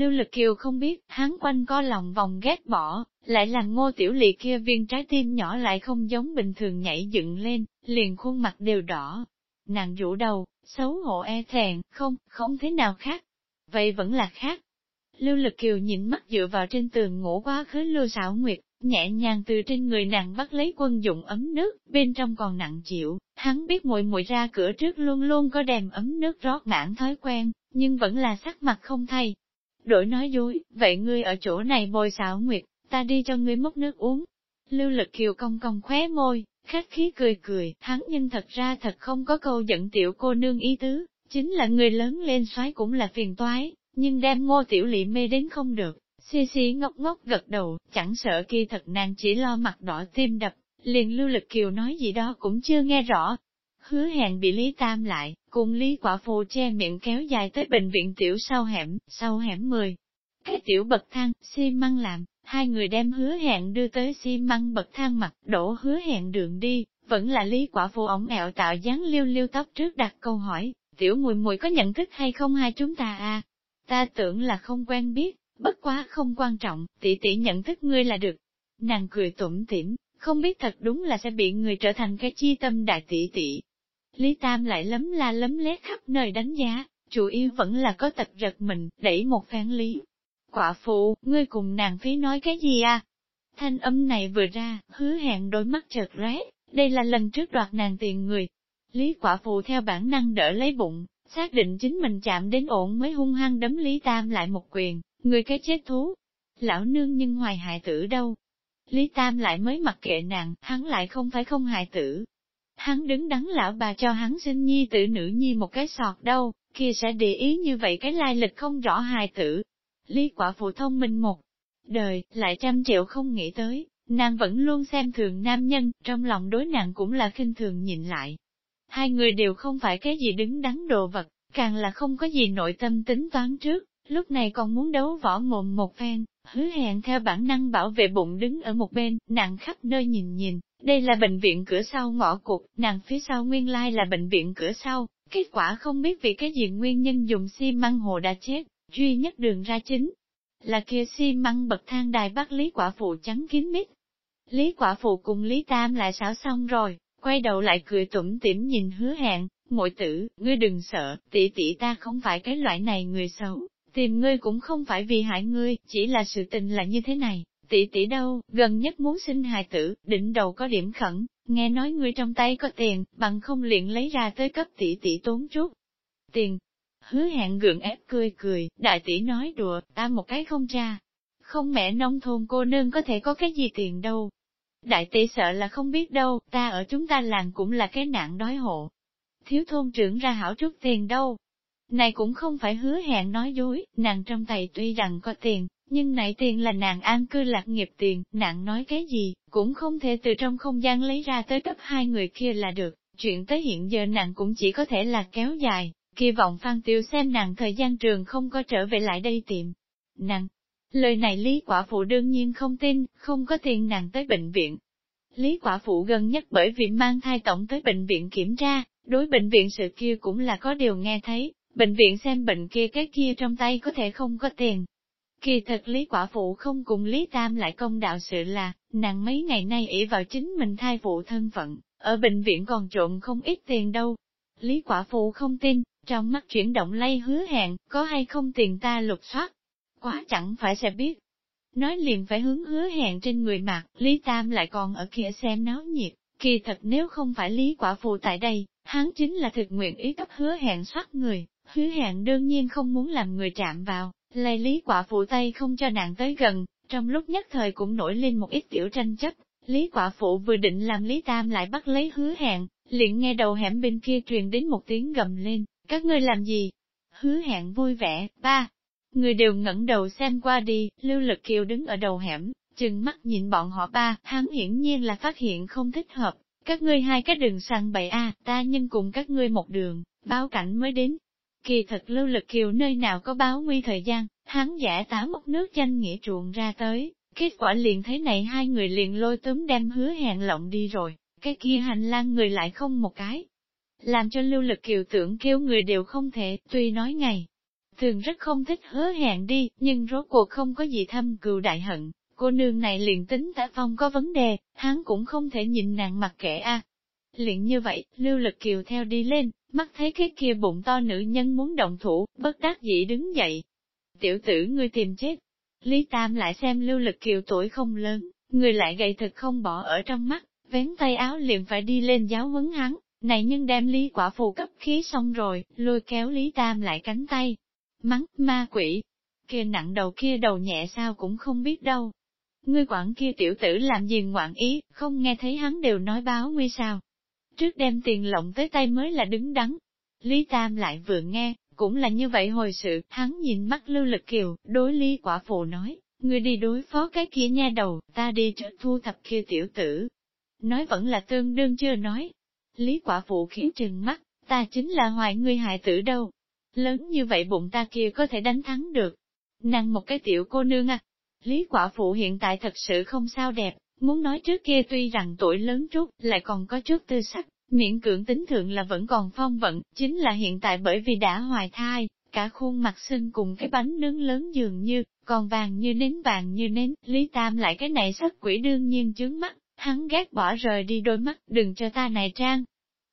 Lưu Lực Kiều không biết, hắn quanh co lòng vòng ghét bỏ, lại là ngô tiểu lị kia viên trái tim nhỏ lại không giống bình thường nhảy dựng lên, liền khuôn mặt đều đỏ. Nàng rũ đầu, xấu hổ e thẹn, không, không thế nào khác. Vậy vẫn là khác. Lưu Lực Kiều nhìn mắt dựa vào trên tường ngủ quá khứ Lưu xảo nguyệt, nhẹ nhàng từ trên người nàng bắt lấy quân dụng ấm nước, bên trong còn nặng chịu, hắn biết muội muội ra cửa trước luôn luôn có đèn ấm nước rót mãn thói quen, nhưng vẫn là sắc mặt không thay. Đổi nói dối, vậy ngươi ở chỗ này bồi xảo nguyệt, ta đi cho ngươi múc nước uống. Lưu lực kiều cong cong khóe môi, khách khí cười cười, hắn nhưng thật ra thật không có câu giận tiểu cô nương ý tứ, chính là người lớn lên xoái cũng là phiền toái, nhưng đem ngô tiểu lị mê đến không được, Xì xì ngốc ngốc gật đầu, chẳng sợ kia thật nàng chỉ lo mặt đỏ tim đập, liền lưu lực kiều nói gì đó cũng chưa nghe rõ. Hứa hẹn bị Lý Tam lại, cùng Lý Quả phụ che miệng kéo dài tới bệnh viện tiểu sau hẻm, sau hẻm 10. Cái tiểu bậc thang, xi măng làm, hai người đem hứa hẹn đưa tới xi măng bậc thang mặt, đổ hứa hẹn đường đi, vẫn là Lý Quả phụ ổng ẹo tạo dáng liêu liêu tóc trước đặt câu hỏi, tiểu mùi mùi có nhận thức hay không hai chúng ta à? Ta tưởng là không quen biết, bất quá không quan trọng, tỷ tỷ nhận thức ngươi là được. Nàng cười tủm tỉm, không biết thật đúng là sẽ bị người trở thành cái chi tâm đại tỷ tỷ. Lý Tam lại lấm la lấm lét khắp nơi đánh giá, chủ yếu vẫn là có tật giật mình, đẩy một phán lý. Quả phụ, ngươi cùng nàng phí nói cái gì à? Thanh âm này vừa ra, hứa hẹn đôi mắt chợt lóe, đây là lần trước đoạt nàng tiền người. Lý quả phụ theo bản năng đỡ lấy bụng, xác định chính mình chạm đến ổn mới hung hăng đấm Lý Tam lại một quyền, Người cái chết thú. Lão nương nhưng hoài hại tử đâu. Lý Tam lại mới mặc kệ nàng, hắn lại không phải không hại tử. Hắn đứng đắn lão bà cho hắn sinh nhi tử nữ nhi một cái sọt đâu, kia sẽ để ý như vậy cái lai lịch không rõ hài tử. Lý quả phụ thông minh một đời, lại trăm triệu không nghĩ tới, nàng vẫn luôn xem thường nam nhân, trong lòng đối nàng cũng là khinh thường nhìn lại. Hai người đều không phải cái gì đứng đắn đồ vật, càng là không có gì nội tâm tính toán trước, lúc này còn muốn đấu võ mồm một phen, hứa hẹn theo bản năng bảo vệ bụng đứng ở một bên, nàng khắp nơi nhìn nhìn, đây là bệnh viện cửa sau ngõ cụt, nàng phía sau nguyên lai là bệnh viện cửa sau, kết quả không biết vì cái gì nguyên nhân dùng xi măng hồ đã chết, duy nhất đường ra chính là kia xi măng bậc thang đài bắt Lý Quả Phụ trắng kín mít. Lý Quả Phụ cùng Lý Tam lại xảo xong rồi, quay đầu lại cười tủm tỉm nhìn hứa hẹn, muội tử, ngươi đừng sợ, tỷ tỷ ta không phải cái loại này người xấu, Tìm ngươi cũng không phải vì hại ngươi, chỉ là sự tình là như thế này, tỷ tỷ đâu, gần nhất muốn sinh hài tử, đỉnh đầu có điểm khẩn, nghe nói ngươi trong tay có tiền, bằng không liền lấy ra tới cấp tỷ tỷ tốn chút. Tiền, hứa hẹn gượng ép cười cười, đại tỷ nói đùa, ta một cái không cha. Không mẹ nông thôn cô nương có thể có cái gì tiền đâu. Đại tỷ sợ là không biết đâu, ta ở chúng ta làng cũng là cái nạn đói hộ. Thiếu thôn trưởng ra hảo chút tiền đâu, này cũng không phải hứa hẹn nói dối, nàng trong tay tuy rằng có tiền, nhưng này tiền là nàng an cư lạc nghiệp tiền, nàng nói cái gì, cũng không thể từ trong không gian lấy ra tới cấp hai người kia là được, chuyện tới hiện giờ nàng cũng chỉ có thể là kéo dài, kỳ vọng Phan Tiêu xem nàng thời gian trường không có trở về lại đây tiệm. Nàng, lời này Lý Quả Phụ đương nhiên không tin, không có tiền nàng tới bệnh viện. Lý Quả Phụ gần nhất bởi vì mang thai tổng tới bệnh viện kiểm tra, đối bệnh viện sự kia cũng là có điều nghe thấy, Bệnh viện xem bệnh kia cái kia trong tay có thể không có tiền. Kỳ thật Lý Quả Phụ không cùng Lý Tam lại công đạo sự là, nàng mấy ngày nay ỷ vào chính mình thai phụ thân phận, ở bệnh viện còn trộn không ít tiền đâu. Lý Quả Phụ không tin, trong mắt chuyển động lay hứa hẹn, có hay không tiền ta lục soát. Quá chẳng phải sẽ biết. Nói liền phải hướng hứa hẹn trên người mặt, Lý Tam lại còn ở kia xem náo nhiệt. Kỳ thật nếu không phải Lý Quả Phụ tại đây, hắn chính là thực nguyện ý cấp hứa hẹn soát người, Hứa hẹn đương nhiên không muốn làm người chạm vào, lây lý quả phụ tay không cho nàng tới gần, trong lúc nhất thời cũng nổi lên một ít tiểu tranh chấp, lý quả phụ vừa định làm lý tam lại bắt lấy hứa hẹn, liền nghe đầu hẻm bên kia truyền đến một tiếng gầm lên, các ngươi làm gì? Hứa hẹn vui vẻ, ba. Người đều ngẩng đầu xem qua đi, lưu lực kiều đứng ở đầu hẻm, chừng mắt nhìn bọn họ ba, hắn hiển nhiên là phát hiện không thích hợp, các ngươi hai cái đường sang bậy a, ta nhân cùng các ngươi một đường, báo cảnh mới đến, Kỳ thật lưu lực kiều nơi nào có báo nguy thời gian, hắn giả tá một nước danh nghĩa truồng ra tới, kết quả liền thấy này hai người liền lôi túm đem hứa hẹn lộng đi rồi, cái kia hành lang người lại không một cái. Làm cho lưu lực kiều tưởng kêu người đều không thể, tuy nói ngày. Thường rất không thích hứa hẹn đi, nhưng rốt cuộc không có gì thâm cừu đại hận. Cô nương này liền tính tả phong có vấn đề, hắn cũng không thể nhìn nàng mặc kệ a. Liền như vậy, lưu lực kiều theo đi lên, mắt thấy cái kia bụng to nữ nhân muốn động thủ, bất đắc dĩ đứng dậy. Tiểu tử ngươi tìm chết. Lý Tam lại xem lưu lực kiều tuổi không lớn, người lại gầy thực không bỏ ở trong mắt, vén tay áo liền phải đi lên giáo huấn hắn, này nhưng đem Lý quả phù cấp khí xong rồi, lôi kéo Lý Tam lại cánh tay. Mắng, ma quỷ, kia nặng đầu kia đầu nhẹ sao cũng không biết đâu. Ngươi quản kia tiểu tử làm gì ngoạn ý, không nghe thấy hắn đều nói báo nguy sao. Trước đem tiền lộng tới tay mới là đứng đắn. Lý Tam lại vừa nghe, cũng là như vậy hồi sự, hắn nhìn mắt lưu lực kiều, đối Lý quả phụ nói, người đi đối phó cái kia nha đầu, ta đi trước thu thập kia tiểu tử. Nói vẫn là tương đương chưa nói. Lý quả phụ khiến trừng mắt, ta chính là hoài ngươi hại tử đâu. Lớn như vậy bụng ta kia có thể đánh thắng được. Nàng một cái tiểu cô nương à. Lý quả phụ hiện tại thật sự không sao đẹp, muốn nói trước kia tuy rằng tuổi lớn chút, lại còn có chút tư sắc, miễn cưỡng tính thượng là vẫn còn phong vận, chính là hiện tại bởi vì đã hoài thai, cả khuôn mặt xinh cùng cái bánh nướng lớn dường như, còn vàng như nến vàng như nến, Lý Tam lại cái này sắc quỷ đương nhiên chướng mắt, hắn ghét bỏ rời đi đôi mắt, đừng cho ta này trang.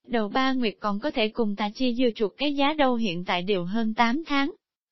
Đầu ba nguyệt còn có thể cùng ta chia dưa chuột cái giá đâu hiện tại đều hơn 8 tháng.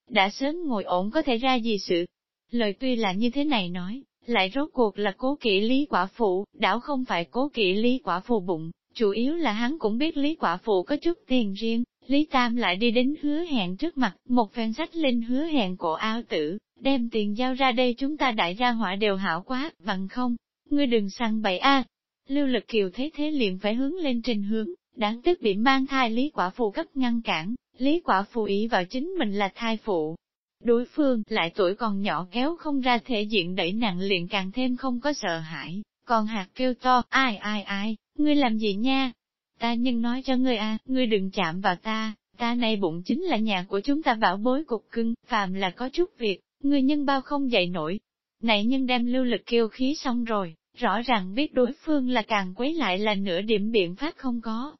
Đã sớm ngồi ổn có thể ra gì sự. Lời tuy là như thế này nói, lại rốt cuộc là cố kỵ lý quả phụ, đảo không phải cố kỵ lý quả phụ bụng, chủ yếu là hắn cũng biết lý quả phụ có chút tiền riêng, Lý Tam lại đi đến hứa hẹn trước mặt, một phen sách lên hứa hẹn cổ áo tử, đem tiền giao ra đây chúng ta đại gia họa đều hảo quá, bằng không, ngươi đừng săn bậy a. Lưu lực kiều thấy thế liền phải hướng lên trên hướng, đáng tiếc bị mang thai lý quả phụ cấp ngăn cản, lý quả phụ ý vào chính mình là thai phụ. Đối phương lại tuổi còn nhỏ kéo không ra thể diện đẩy nặng liền càng thêm không có sợ hãi, còn hạt kêu to, ai ai ai, ngươi làm gì nha? Ta nhưng nói cho ngươi a, ngươi đừng chạm vào ta, ta này bụng chính là nhà của chúng ta bảo bối cục cưng, phàm là có chút việc, ngươi nhân bao không dậy nổi. Này nhân đem lưu lực kêu khí xong rồi, rõ ràng biết đối phương là càng quấy lại là nửa điểm biện pháp không có.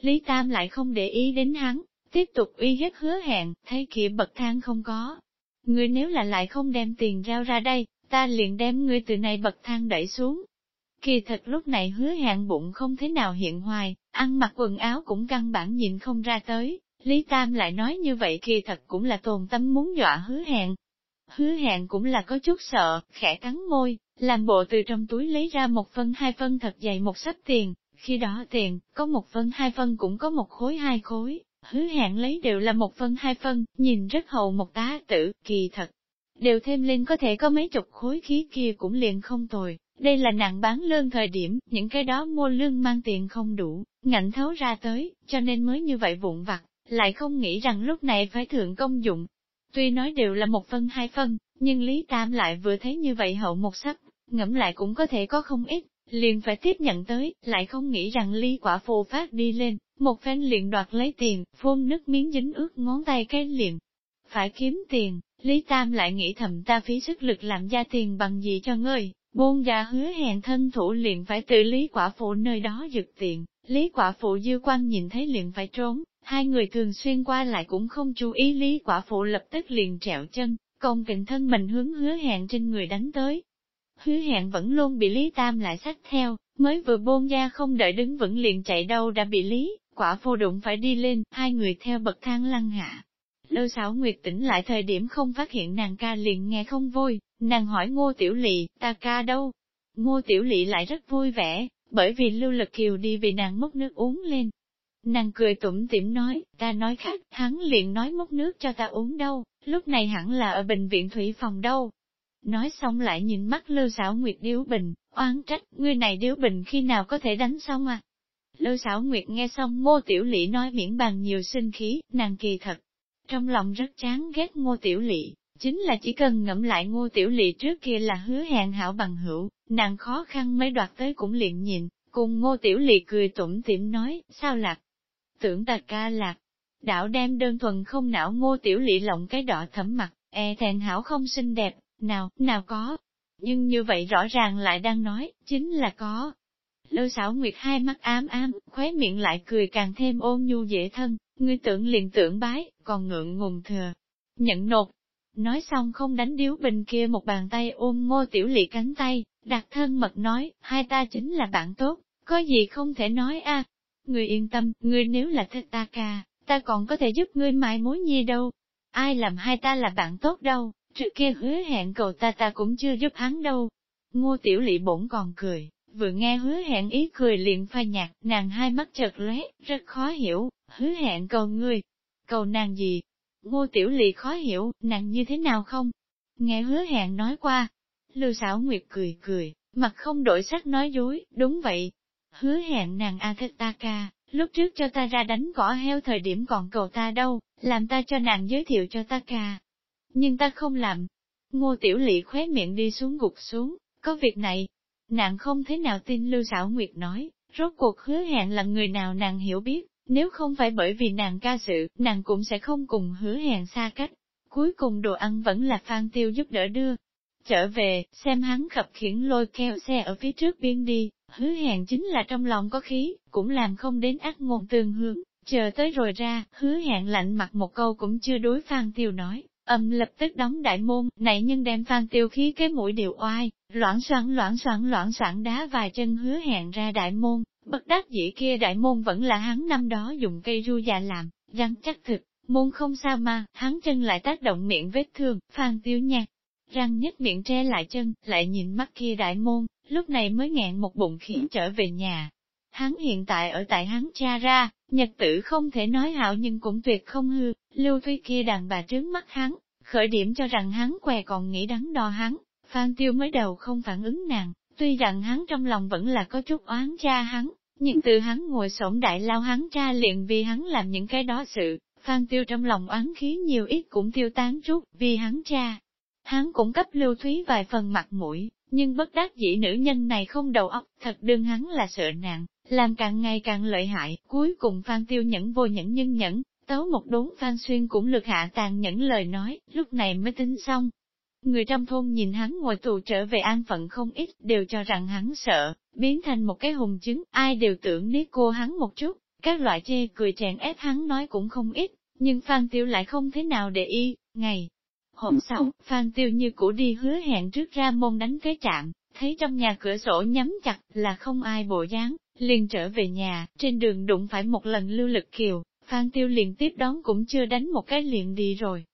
Lý Tam lại không để ý đến hắn, tiếp tục uy hiếp hứa hẹn, thấy kia bậc thang không có. Ngươi nếu là lại không đem tiền rao ra đây, ta liền đem ngươi từ này bậc thang đẩy xuống. Kỳ thật lúc này hứa hẹn bụng không thế nào hiện hoài, ăn mặc quần áo cũng căn bản nhìn không ra tới, Lý Tam lại nói như vậy kỳ thật cũng là tồn tâm muốn dọa hứa hẹn. Hứa hẹn cũng là có chút sợ, khẽ cắn môi, làm bộ từ trong túi lấy ra một phân hai phân thật dày một sắp tiền, khi đó tiền, có một phân hai phân cũng có một khối hai khối, hứa hẹn lấy đều là một phân hai phân, nhìn rất hậu một tá tử, kỳ thật. Đều thêm lên có thể có mấy chục khối khí kia cũng liền không tồi, đây là nàng bán lương thời điểm, những cái đó mua lương mang tiền không đủ, ngạnh thấu ra tới, cho nên mới như vậy vụn vặt, lại không nghĩ rằng lúc này phải thượng công dụng. Tuy nói đều là một phân hai phân, nhưng Lý Tam lại vừa thấy như vậy hậu một sắc, ngẫm lại cũng có thể có không ít, liền phải tiếp nhận tới, lại không nghĩ rằng Lý quả phù phát đi lên, một phen liền đoạt lấy tiền, phun nước miếng dính ướt ngón tay cái liền. Phải kiếm tiền, Lý Tam lại nghĩ thầm ta phí sức lực làm ra tiền bằng gì cho ngươi, buôn gia hứa hẹn thân thủ liền phải tự Lý quả phụ nơi đó giật tiền, Lý quả phụ dư quan nhìn thấy liền phải trốn, hai người thường xuyên qua lại cũng không chú ý Lý quả phụ lập tức liền trẹo chân, công kình thân mình hướng hứa hẹn trên người đánh tới. Hứa hẹn vẫn luôn bị Lý Tam lại sát theo, mới vừa buông ra không đợi đứng vững liền chạy đâu đã bị Lý, quả vô đụng phải đi lên, hai người theo bậc thang lăn hạ. Lưu sáu Nguyệt tỉnh lại thời điểm không phát hiện nàng ca liền nghe không vui, nàng hỏi ngô tiểu lị, ta ca đâu? Ngô tiểu lị lại rất vui vẻ, bởi vì lưu lực kiều đi vì nàng múc nước uống lên. Nàng cười tủm tỉm nói, ta nói khác, hắn liền nói múc nước cho ta uống đâu, lúc này hẳn là ở bệnh viện thủy phòng đâu. Nói xong lại nhìn mắt lưu Sảo nguyệt điếu bình, oán trách, ngươi này điếu bình khi nào có thể đánh xong à? Lưu Sảo nguyệt nghe xong ngô tiểu lị nói miễn bàn nhiều sinh khí, nàng kỳ thật. Trong lòng rất chán ghét ngô tiểu lị, chính là chỉ cần ngẫm lại ngô tiểu lị trước kia là hứa hẹn hảo bằng hữu, nàng khó khăn mới đoạt tới cũng liền nhìn, cùng ngô tiểu lị cười tủm tỉm nói, sao lạc? Tưởng ta ca lạc, đạo đem đơn thuần không não ngô tiểu lị lộng cái đỏ thấm mặt, e thẹn hảo không xinh đẹp, nào, nào có. Nhưng như vậy rõ ràng lại đang nói, chính là có. Lưu xảo nguyệt hai mắt ám ám, khóe miệng lại cười càng thêm ôn nhu dễ thân, ngươi tưởng liền tưởng bái, còn ngượng ngùng thừa. nhận nột. Nói xong không đánh điếu bình kia một bàn tay ôm ngô tiểu lị cánh tay, đặt thân mật nói, hai ta chính là bạn tốt, có gì không thể nói a Người yên tâm, người nếu là thích ta ca, ta còn có thể giúp ngươi mãi mối nhi đâu. Ai làm hai ta là bạn tốt đâu, trước kia hứa hẹn cầu ta ta cũng chưa giúp hắn đâu. Ngô tiểu lị bổn còn cười, vừa nghe hứa hẹn ý cười liền phai nhạt, nàng hai mắt chợt lóe, rất khó hiểu, hứa hẹn cầu ngươi. Cầu nàng gì? Ngô tiểu lị khó hiểu, nàng như thế nào không? Nghe hứa hẹn nói qua. Lưu xảo nguyệt cười cười, mặt không đổi sắc nói dối, đúng vậy. Hứa hẹn nàng a thích ta ca, lúc trước cho ta ra đánh cỏ heo thời điểm còn cầu ta đâu, làm ta cho nàng giới thiệu cho ta ca. Nhưng ta không làm. Ngô tiểu lị khóe miệng đi xuống gục xuống, có việc này. Nàng không thế nào tin Lưu Sảo nguyệt nói, rốt cuộc hứa hẹn là người nào nàng hiểu biết, nếu không phải bởi vì nàng ca sự, nàng cũng sẽ không cùng hứa hẹn xa cách. Cuối cùng đồ ăn vẫn là Phan Tiêu giúp đỡ đưa. Trở về, xem hắn khập khiển lôi keo xe ở phía trước biên đi, hứa hẹn chính là trong lòng có khí, cũng làm không đến ác ngôn tương hướng. Chờ tới rồi ra, hứa hẹn lạnh mặt một câu cũng chưa đối Phan Tiêu nói, âm lập tức đóng đại môn, nãy nhưng đem Phan Tiêu khí cái mũi đều oai, loãng soạn loãng soạn loãng soạn đá vài chân hứa hẹn ra đại môn, Bất đắc dĩ kia đại môn vẫn là hắn năm đó dùng cây ru già làm, răng chắc thực, môn không sao mà, hắn chân lại tác động miệng vết thương, phan tiêu nhạc, Răng nhất miệng tre lại chân, lại nhìn mắt kia đại môn, lúc này mới ngẹn một bụng khí trở về nhà. Hắn hiện tại ở tại hắn cha ra, nhật tử không thể nói hảo nhưng cũng tuyệt không hư, lưu thuy kia đàn bà trướng mắt hắn, khởi điểm cho rằng hắn què còn nghĩ đắn đo hắn, phan tiêu mới đầu không phản ứng nàng, Tuy rằng hắn trong lòng vẫn là có chút oán cha hắn, nhưng từ hắn ngồi sổm đại lao hắn cha liền vì hắn làm những cái đó sự, Phan Tiêu trong lòng oán khí nhiều ít cũng tiêu tán chút, vì hắn cha. Hắn cũng cấp lưu thúy vài phần mặt mũi, nhưng bất đắc dĩ nữ nhân này không đầu óc, thật đương hắn là sợ nạn, làm càng ngày càng lợi hại, cuối cùng Phan Tiêu nhẫn vô nhẫn nhân nhẫn, tấu một đốn Phan Xuyên cũng lực hạ tàn nhẫn lời nói, lúc này mới tính xong, Người trong thôn nhìn hắn ngồi tù trở về an phận không ít, đều cho rằng hắn sợ, biến thành một cái hùng chứng, ai đều tưởng nít cô hắn một chút, các loại chê cười chèn ép hắn nói cũng không ít, nhưng Phan Tiêu lại không thế nào để ý, ngày. Hôm sau, Phan Tiêu như cũ đi hứa hẹn trước ra môn đánh cái trạm, thấy trong nhà cửa sổ nhắm chặt là không ai bộ dáng, liền trở về nhà, trên đường đụng phải một lần lưu lực kiều, Phan Tiêu liền tiếp đón cũng chưa đánh một cái liền đi rồi,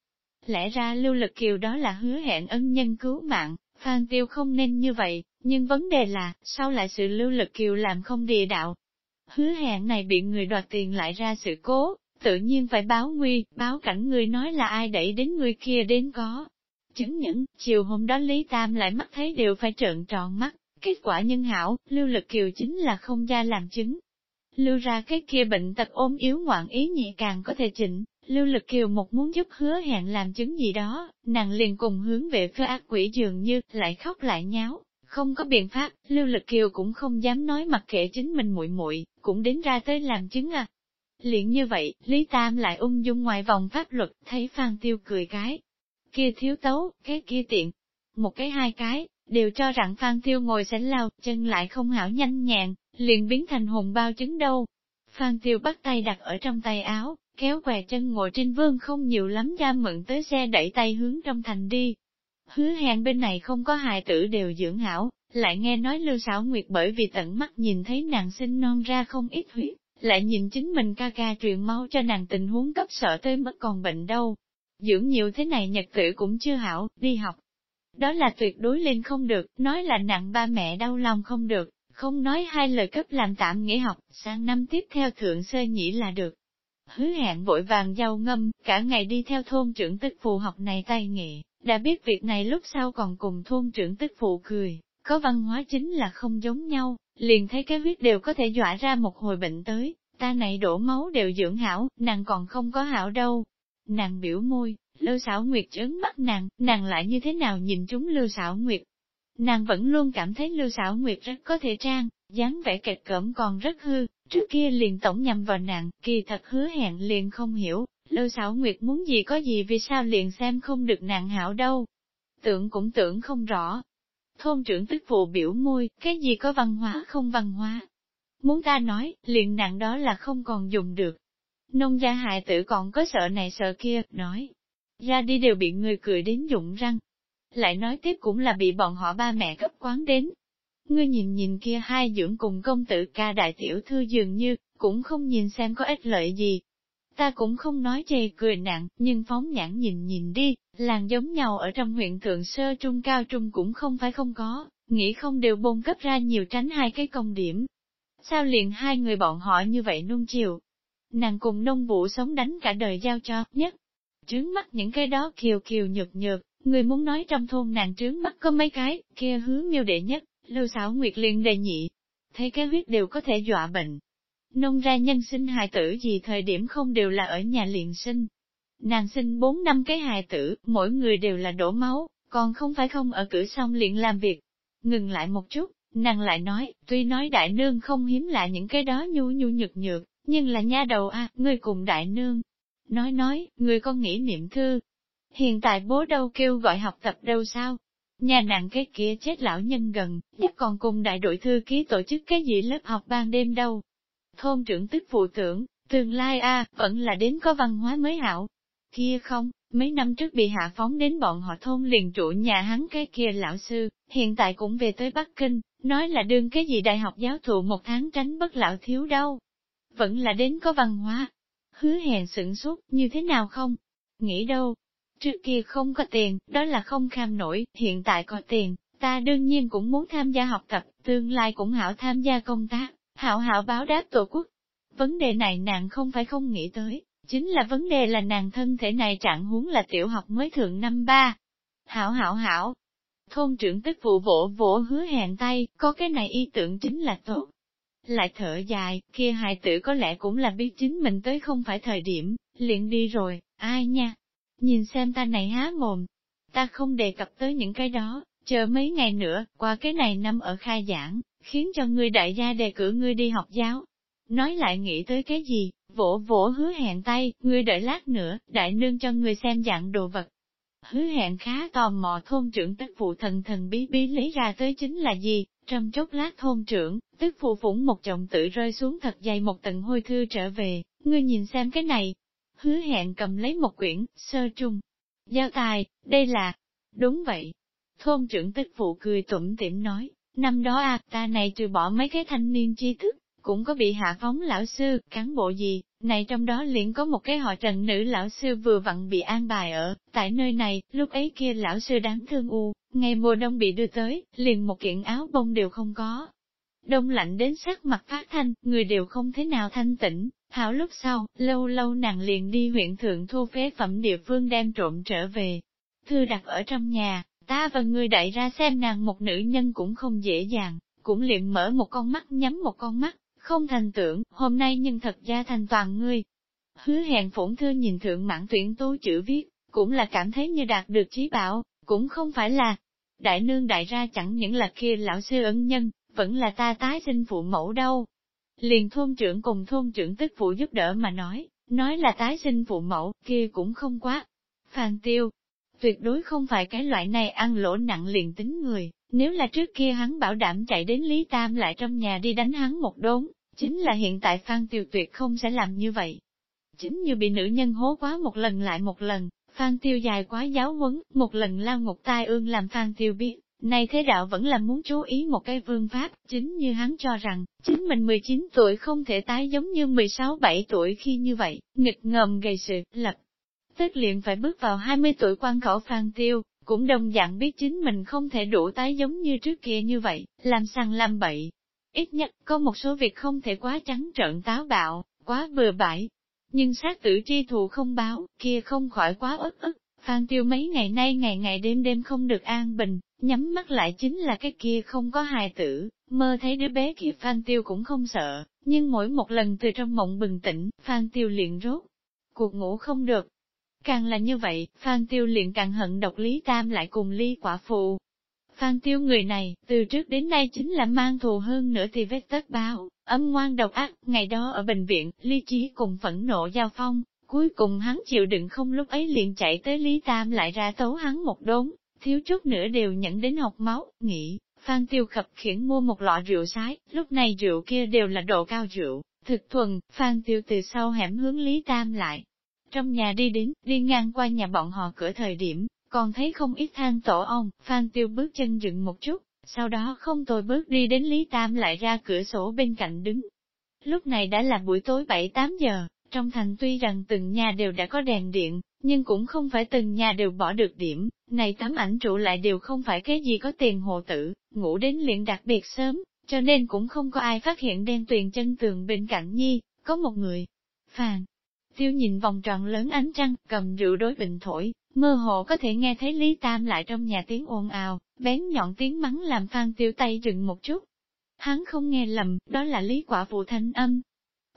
Lẽ ra lưu lực kiều đó là hứa hẹn ân nhân cứu mạng, Phan Tiêu không nên như vậy, nhưng vấn đề là, sao lại sự lưu lực kiều làm không địa đạo? Hứa hẹn này bị người đoạt tiền lại ra sự cố, tự nhiên phải báo nguy, báo cảnh người nói là ai đẩy đến người kia đến có. Chứng nhận, chiều hôm đó Lý Tam lại mắt thấy đều phải trợn tròn mắt, kết quả nhân hảo, lưu lực kiều chính là không ra làm chứng. Lưu ra cái kia bệnh tật ôm yếu ngoạn ý nhị càng có thể chỉnh, Lưu Lực Kiều một muốn giúp hứa hẹn làm chứng gì đó, nàng liền cùng hướng về phía ác quỷ dường như, lại khóc lại nháo. Không có biện pháp, Lưu Lực Kiều cũng không dám nói mặc kệ chính mình muội muội cũng đến ra tới làm chứng à. Liền như vậy, Lý Tam lại ung dung ngoài vòng pháp luật, thấy Phan Tiêu cười cái. Kia thiếu tấu, cái kia tiện. Một cái hai cái, đều cho rằng Phan Tiêu ngồi sánh lao, chân lại không hảo nhanh nhẹn, liền biến thành hùng bao chứng đâu. Phan Tiêu bắt tay đặt ở trong tay áo, kéo què chân ngồi trên vương không nhiều lắm ra mượn tới xe đẩy tay hướng trong thành đi. Hứa hẹn bên này không có hài tử đều dưỡng hảo, lại nghe nói lưu xảo nguyệt bởi vì tận mắt nhìn thấy nàng sinh non ra không ít huyết, lại nhìn chính mình ca ca truyền máu cho nàng tình huống cấp sợ tới mất còn bệnh đâu. Dưỡng nhiều thế này nhật tử cũng chưa hảo, đi học. Đó là tuyệt đối lên không được, nói là nặng ba mẹ đau lòng không được, không nói hai lời cấp làm tạm nghỉ học, sang năm tiếp theo thượng sơ nhĩ là được. Hứa hẹn vội vàng giao ngâm, cả ngày đi theo thôn trưởng tức phụ học này tay nghệ, đã biết việc này lúc sau còn cùng thôn trưởng tức phụ cười, có văn hóa chính là không giống nhau, liền thấy cái huyết đều có thể dọa ra một hồi bệnh tới, ta này đổ máu đều dưỡng hảo, nàng còn không có hảo đâu. Nàng biểu môi, lưu xảo nguyệt chớn mắt nàng, nàng lại như thế nào nhìn chúng lưu xảo nguyệt. Nàng vẫn luôn cảm thấy lưu xảo nguyệt rất có thể trang, dáng vẻ kịch cỡm còn rất hư, Trước kia liền tổng nhầm vào nàng, kỳ thật hứa hẹn liền không hiểu, Lưu xảo nguyệt muốn gì có gì vì sao liền xem không được nàng hảo đâu. Tưởng cũng tưởng không rõ. Thôn trưởng tức phụ biểu môi, cái gì có văn hóa không văn hóa. Muốn ta nói, liền nàng đó là không còn dùng được. Nông gia hại tử còn có sợ này sợ kia, nói ra đi đều bị người cười đến dụng răng. Lại nói tiếp cũng là bị bọn họ ba mẹ cấp quán đến. Ngươi nhìn nhìn kia hai dưỡng cùng công tử ca đại tiểu thư dường như, cũng không nhìn xem có ích lợi gì. Ta cũng không nói chê cười nặng, nhưng phóng nhãn nhìn nhìn đi, làng giống nhau ở trong huyện thượng sơ trung cao trung cũng không phải không có, nghĩ không đều bôn cấp ra nhiều tránh hai cái công điểm. Sao liền hai người bọn họ như vậy nung chiều? Nàng cùng nông vụ sống đánh cả đời giao cho, nhất. Trướng mắt những cái đó kiều kiều nhược nhược, người muốn nói trong thôn nàng trướng mắt có mấy cái, kia hứa miêu đệ nhất, lưu xảo nguyệt liền đề nhị. Thấy cái huyết đều có thể dọa bệnh. Nông ra nhân sinh hài tử gì thời điểm không đều là ở nhà liền sinh. Nàng sinh bốn năm cái hài tử, mỗi người đều là đổ máu, còn không phải không ở cửa xong liền làm việc, Ngừng lại một chút, nàng lại nói, tuy nói đại nương không hiếm lại những cái đó nhu nhu nhược nhược, nhưng là nha đầu a, à, ngươi cùng đại nương. Nói nói, người con nghĩ niệm thư. Hiện tại bố đâu kêu gọi học tập đâu sao? Nhà nàng cái kia chết lão nhân gần, nhất còn cùng đại đội thư ký tổ chức cái gì lớp học ban đêm đâu. Thôn trưởng tức phụ tưởng, tương lai a vẫn là đến có văn hóa mới hảo. Kia không, mấy năm trước bị hạ phóng đến bọn họ thôn liền trụ nhà hắn cái kia lão sư, hiện tại cũng về tới Bắc Kinh, nói là đương cái gì đại học giáo thụ một tháng tránh bất lão thiếu đâu. Vẫn là đến có văn hóa. Hứa hẹn sửng sốt, như thế nào không? Nghĩ đâu? Trước kia không có tiền, đó là không kham nổi, hiện tại có tiền, ta đương nhiên cũng muốn tham gia học tập, tương lai cũng hảo tham gia công tác, hảo hảo báo đáp tổ quốc. Vấn đề này nàng không phải không nghĩ tới, chính là vấn đề là nàng thân thể này trạng huống là tiểu học mới thượng năm ba. Hảo hảo hảo, Thôn trưởng tức phụ vỗ vỗ hứa hẹn tay, có cái này ý tưởng chính là tốt. Lại thở dài, kia hài tử có lẽ cũng là biết chính mình tới không phải thời điểm, liền đi rồi, ai nha. Nhìn xem ta này há mồm, ta không đề cập tới những cái đó, chờ mấy ngày nữa, qua cái này năm ở khai giảng, khiến cho ngươi đại gia đề cử ngươi đi học giáo. Nói lại nghĩ tới cái gì, vỗ vỗ hứa hẹn tay, ngươi đợi lát nữa, đại nương cho ngươi xem dạng đồ vật, Hứa hẹn khá tò mò thôn trưởng tức phụ thần thần bí bí lấy ra tới chính là gì, trong chốc lát thôn trưởng, tức phụ phủng một chồng tự rơi xuống thật dày một tầng hôi thư trở về, ngươi nhìn xem cái này. Hứa hẹn cầm lấy một quyển, sơ trung. Giao tài, đây là... Đúng vậy. Thôn trưởng tức phụ cười tủm tỉm nói, năm đó à, ta này trừ bỏ mấy cái thanh niên tri thức, cũng có bị hạ phóng lão sư, cán bộ gì, này trong đó liền có một cái họ trần nữ lão sư vừa vặn bị an bài ở, tại nơi này, lúc ấy kia lão sư đáng thương u, ngày mùa đông bị đưa tới, liền một kiện áo bông đều không có. Đông lạnh đến sắc mặt phát thanh, người đều không thế nào thanh tĩnh, hảo lúc sau, lâu lâu nàng liền đi huyện thượng thu phế phẩm địa phương đem trộm trở về. Thư đặt ở trong nhà, ta và người đẩy ra xem nàng một nữ nhân cũng không dễ dàng, cũng liền mở một con mắt nhắm một con mắt, không thành tưởng, hôm nay nhưng thật ra thành toàn ngươi. Hứa hẹn phổn thư nhìn thượng mãn tuyển tu chữ viết, cũng là cảm thấy như đạt được trí bảo, cũng không phải là. Đại nương đại ra chẳng những là kia lão sư ân nhân, vẫn là ta tái sinh phụ mẫu đâu. Liền thôn trưởng cùng thôn trưởng tức phụ giúp đỡ mà nói, nói là tái sinh phụ mẫu, kia cũng không quá. Phan tiêu, tuyệt đối không phải cái loại này ăn lỗ nặng liền tính người, nếu là trước kia hắn bảo đảm chạy đến Lý Tam lại trong nhà đi đánh hắn một đốn, chính là hiện tại Phan Tiêu tuyệt không sẽ làm như vậy. Chính như bị nữ nhân hố quá một lần lại một lần, Phan Tiêu dài quá giáo huấn, một lần lao ngục tai ương làm Phan Tiêu biết, này thế đạo vẫn là muốn chú ý một cái vương pháp, chính như hắn cho rằng, chính mình 19 tuổi không thể tái giống như 16-7 tuổi khi như vậy, nghịch ngầm gây sự, lập. Tức liền phải bước vào 20 tuổi quan khẩu Phan Tiêu, cũng đồng dạng biết chính mình không thể đủ tái giống như trước kia như vậy, làm sằng làm bậy. Ít nhất, có một số việc không thể quá trắng trợn táo bạo, quá bừa bãi. Nhưng sát tử tri thù không báo, kia không khỏi quá ức ức. Phan tiêu mấy ngày nay ngày ngày đêm đêm không được an bình, nhắm mắt lại chính là cái kia không có hài tử, mơ thấy đứa bé kia Phan tiêu cũng không sợ, nhưng mỗi một lần từ trong mộng bừng tỉnh, Phan tiêu liền rốt. Cuộc ngủ không được, Càng là như vậy, Phan Tiêu liền càng hận độc Lý Tam lại cùng Ly quả phụ. Phan Tiêu người này, từ trước đến nay chính là mang thù hơn nữa thì vết tất báo, âm ngoan độc ác, ngày đó ở bệnh viện, Ly Chí cùng phẫn nộ giao phong, cuối cùng hắn chịu đựng không lúc ấy liền chạy tới Lý Tam lại ra tấu hắn một đốn, thiếu chút nữa đều nhận đến học máu, nghĩ, Phan Tiêu khập khiển mua một lọ rượu sái, lúc này rượu kia đều là độ cao rượu, thực thuần, Phan Tiêu từ sau hẻm hướng Lý Tam lại, trong nhà đi đến, đi ngang qua nhà bọn họ cửa thời điểm, còn thấy không ít than tổ ong, Phan Tiêu bước chân dựng một chút, sau đó không tôi bước đi đến Lý Tam lại ra cửa sổ bên cạnh đứng. Lúc này đã là buổi tối 7-8 giờ, trong thành tuy rằng từng nhà đều đã có đèn điện, nhưng cũng không phải từng nhà đều bỏ được điểm, này tấm ảnh trụ lại đều không phải cái gì có tiền hộ tử, ngủ đến luyện đặc biệt sớm, cho nên cũng không có ai phát hiện đen tuyền chân tường bên cạnh nhi, có một người. Phàn, tiêu nhìn vòng tròn lớn ánh trăng, cầm rượu đối bình thổi, mơ hồ có thể nghe thấy Lý Tam lại trong nhà tiếng ồn ào, bén nhọn tiếng mắng làm Phan Tiêu tay rừng một chút. Hắn không nghe lầm, đó là Lý Quả Phụ thanh âm.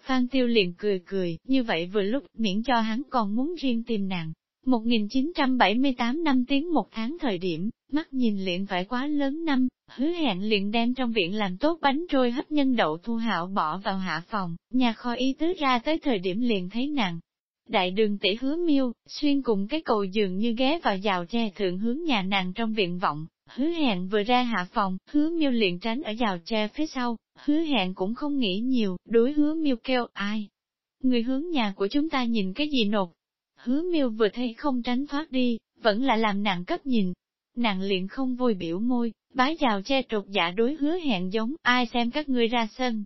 Phan Tiêu liền cười cười, như vậy vừa lúc miễn cho hắn còn muốn riêng tìm nàng. 1978 năm tiếng một tháng thời điểm, mắt nhìn liền phải quá lớn năm, hứa hẹn liền đem trong viện làm tốt bánh trôi hấp nhân đậu thu hạo bỏ vào hạ phòng, nhà kho y tứ ra tới thời điểm liền thấy nàng, Đại đường tỷ hứa miêu, xuyên cùng cái cầu giường như ghé vào rào tre thượng hướng nhà nàng trong viện vọng, hứa hẹn vừa ra hạ phòng, hứa miêu liền tránh ở rào tre phía sau, hứa hẹn cũng không nghĩ nhiều, đối hứa miêu kêu, ai? Người hướng nhà của chúng ta nhìn cái gì nột? Hứa miêu vừa thấy không tránh thoát đi, vẫn là làm nàng cấp nhìn. Nàng liền không vui biểu môi, bái rào che trục giả đối hứa hẹn giống, ai xem các ngươi ra sân.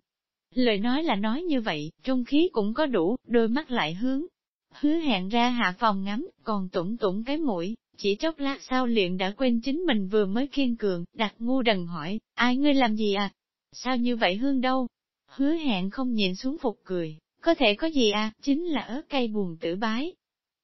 Lời nói là nói như vậy, trung khí cũng có đủ, đôi mắt lại hướng, hứa hẹn ra hạ phòng ngắm, còn tủng tủng cái mũi, chỉ chốc lát sau liền đã quên chính mình vừa mới kiên cường, đặt ngu đần hỏi, ai ngươi làm gì à? Sao như vậy hương đâu? Hứa hẹn không nhìn xuống phục cười, có thể có gì à, chính là ớt cây buồn tử bái.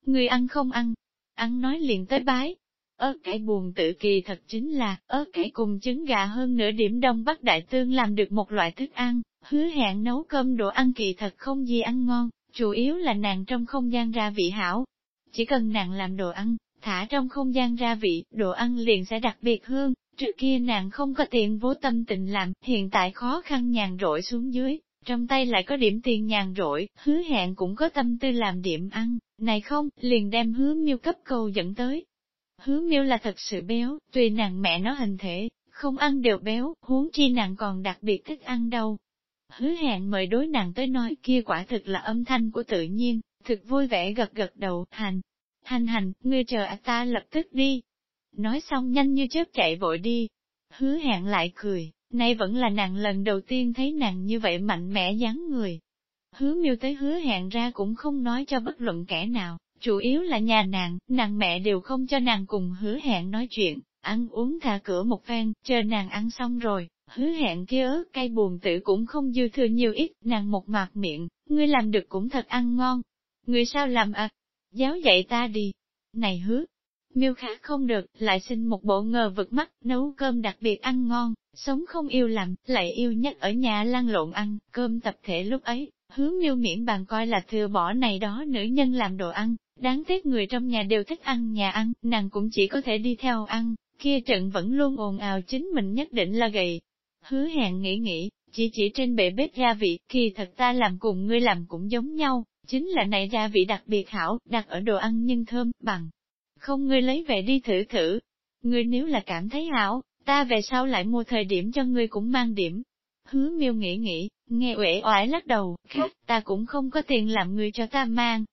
Người ăn không ăn, ăn nói liền tới bái. Ớt cải buồn tự kỳ thật chính là, ớt cải cùng trứng gà hơn nửa điểm đông bắc đại tương làm được một loại thức ăn, hứa hẹn nấu cơm đồ ăn kỳ thật không gì ăn ngon, chủ yếu là nàng trong không gian ra vị hảo. Chỉ cần nàng làm đồ ăn, thả trong không gian ra vị, đồ ăn liền sẽ đặc biệt hương. Trước kia nàng không có tiền vô tâm tình làm, hiện tại khó khăn nhàn rỗi xuống dưới, trong tay lại có điểm tiền nhàn rỗi, hứa hẹn cũng có tâm tư làm điểm ăn, này không, liền đem hứa miêu cấp cầu dẫn tới. Hứa miêu là thật sự béo, tùy nàng mẹ nó hình thể, không ăn đều béo, huống chi nàng còn đặc biệt thích ăn đâu, hứa hẹn mời đối nàng tới nói kia quả thực là âm thanh của tự nhiên, thực vui vẻ gật gật đầu, hành, hành hành, ngươi chờ à ta lập tức đi. Nói xong nhanh như chớp chạy vội đi, hứa hẹn lại cười, nay vẫn là nàng lần đầu tiên thấy nàng như vậy mạnh mẽ dáng người. Hứa miêu tới hứa hẹn ra cũng không nói cho bất luận kẻ nào, chủ yếu là nhà nàng, nàng mẹ đều không cho nàng cùng hứa hẹn nói chuyện, ăn uống thả cửa một phen, chờ nàng ăn xong rồi, hứa hẹn kia ớt cay buồn tử cũng không dư thừa nhiều ít, nàng một mạc miệng, ngươi làm được cũng thật ăn ngon. Ngươi sao làm à? Giáo dạy ta đi. Này hứa, miêu khả không được, lại sinh một bộ ngờ vực mắt, nấu cơm đặc biệt ăn ngon, sống không yêu làm, lại yêu nhất ở nhà lăn lộn ăn, cơm tập thể lúc ấy, hứa miêu miễn bàn coi là thừa bỏ này đó nữ nhân làm đồ ăn, đáng tiếc người trong nhà đều thích ăn nhà ăn, nàng cũng chỉ có thể đi theo ăn, kia trận vẫn luôn ồn ào chính mình nhất định là gầy, Hứa hẹn nghĩ nghĩ, chỉ chỉ trên bệ bếp gia vị, kỳ thật ta làm cùng ngươi làm cũng giống nhau, chính là này gia vị đặc biệt hảo, đặt ở đồ ăn nhưng thơm, bằng. Không ngươi lấy về đi thử thử. Ngươi nếu là cảm thấy hảo, ta về sau lại mua thời điểm cho ngươi cũng mang điểm. Hứa miêu nghĩ nghĩ, nghe uể oải lắc đầu, khác, ta cũng không có tiền làm ngươi cho ta mang.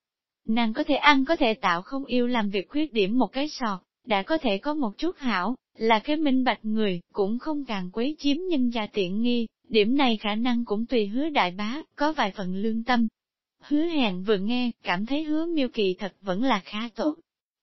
Nàng có thể ăn có thể tạo không yêu làm việc khuyết điểm một cái sọt, đã có thể có một chút hảo, là cái minh bạch người, cũng không càng quấy chiếm nhân gia tiện nghi, điểm này khả năng cũng tùy hứa đại bá, có vài phần lương tâm. Hứa hẹn vừa nghe, cảm thấy hứa miêu kỳ thật vẫn là khá tốt.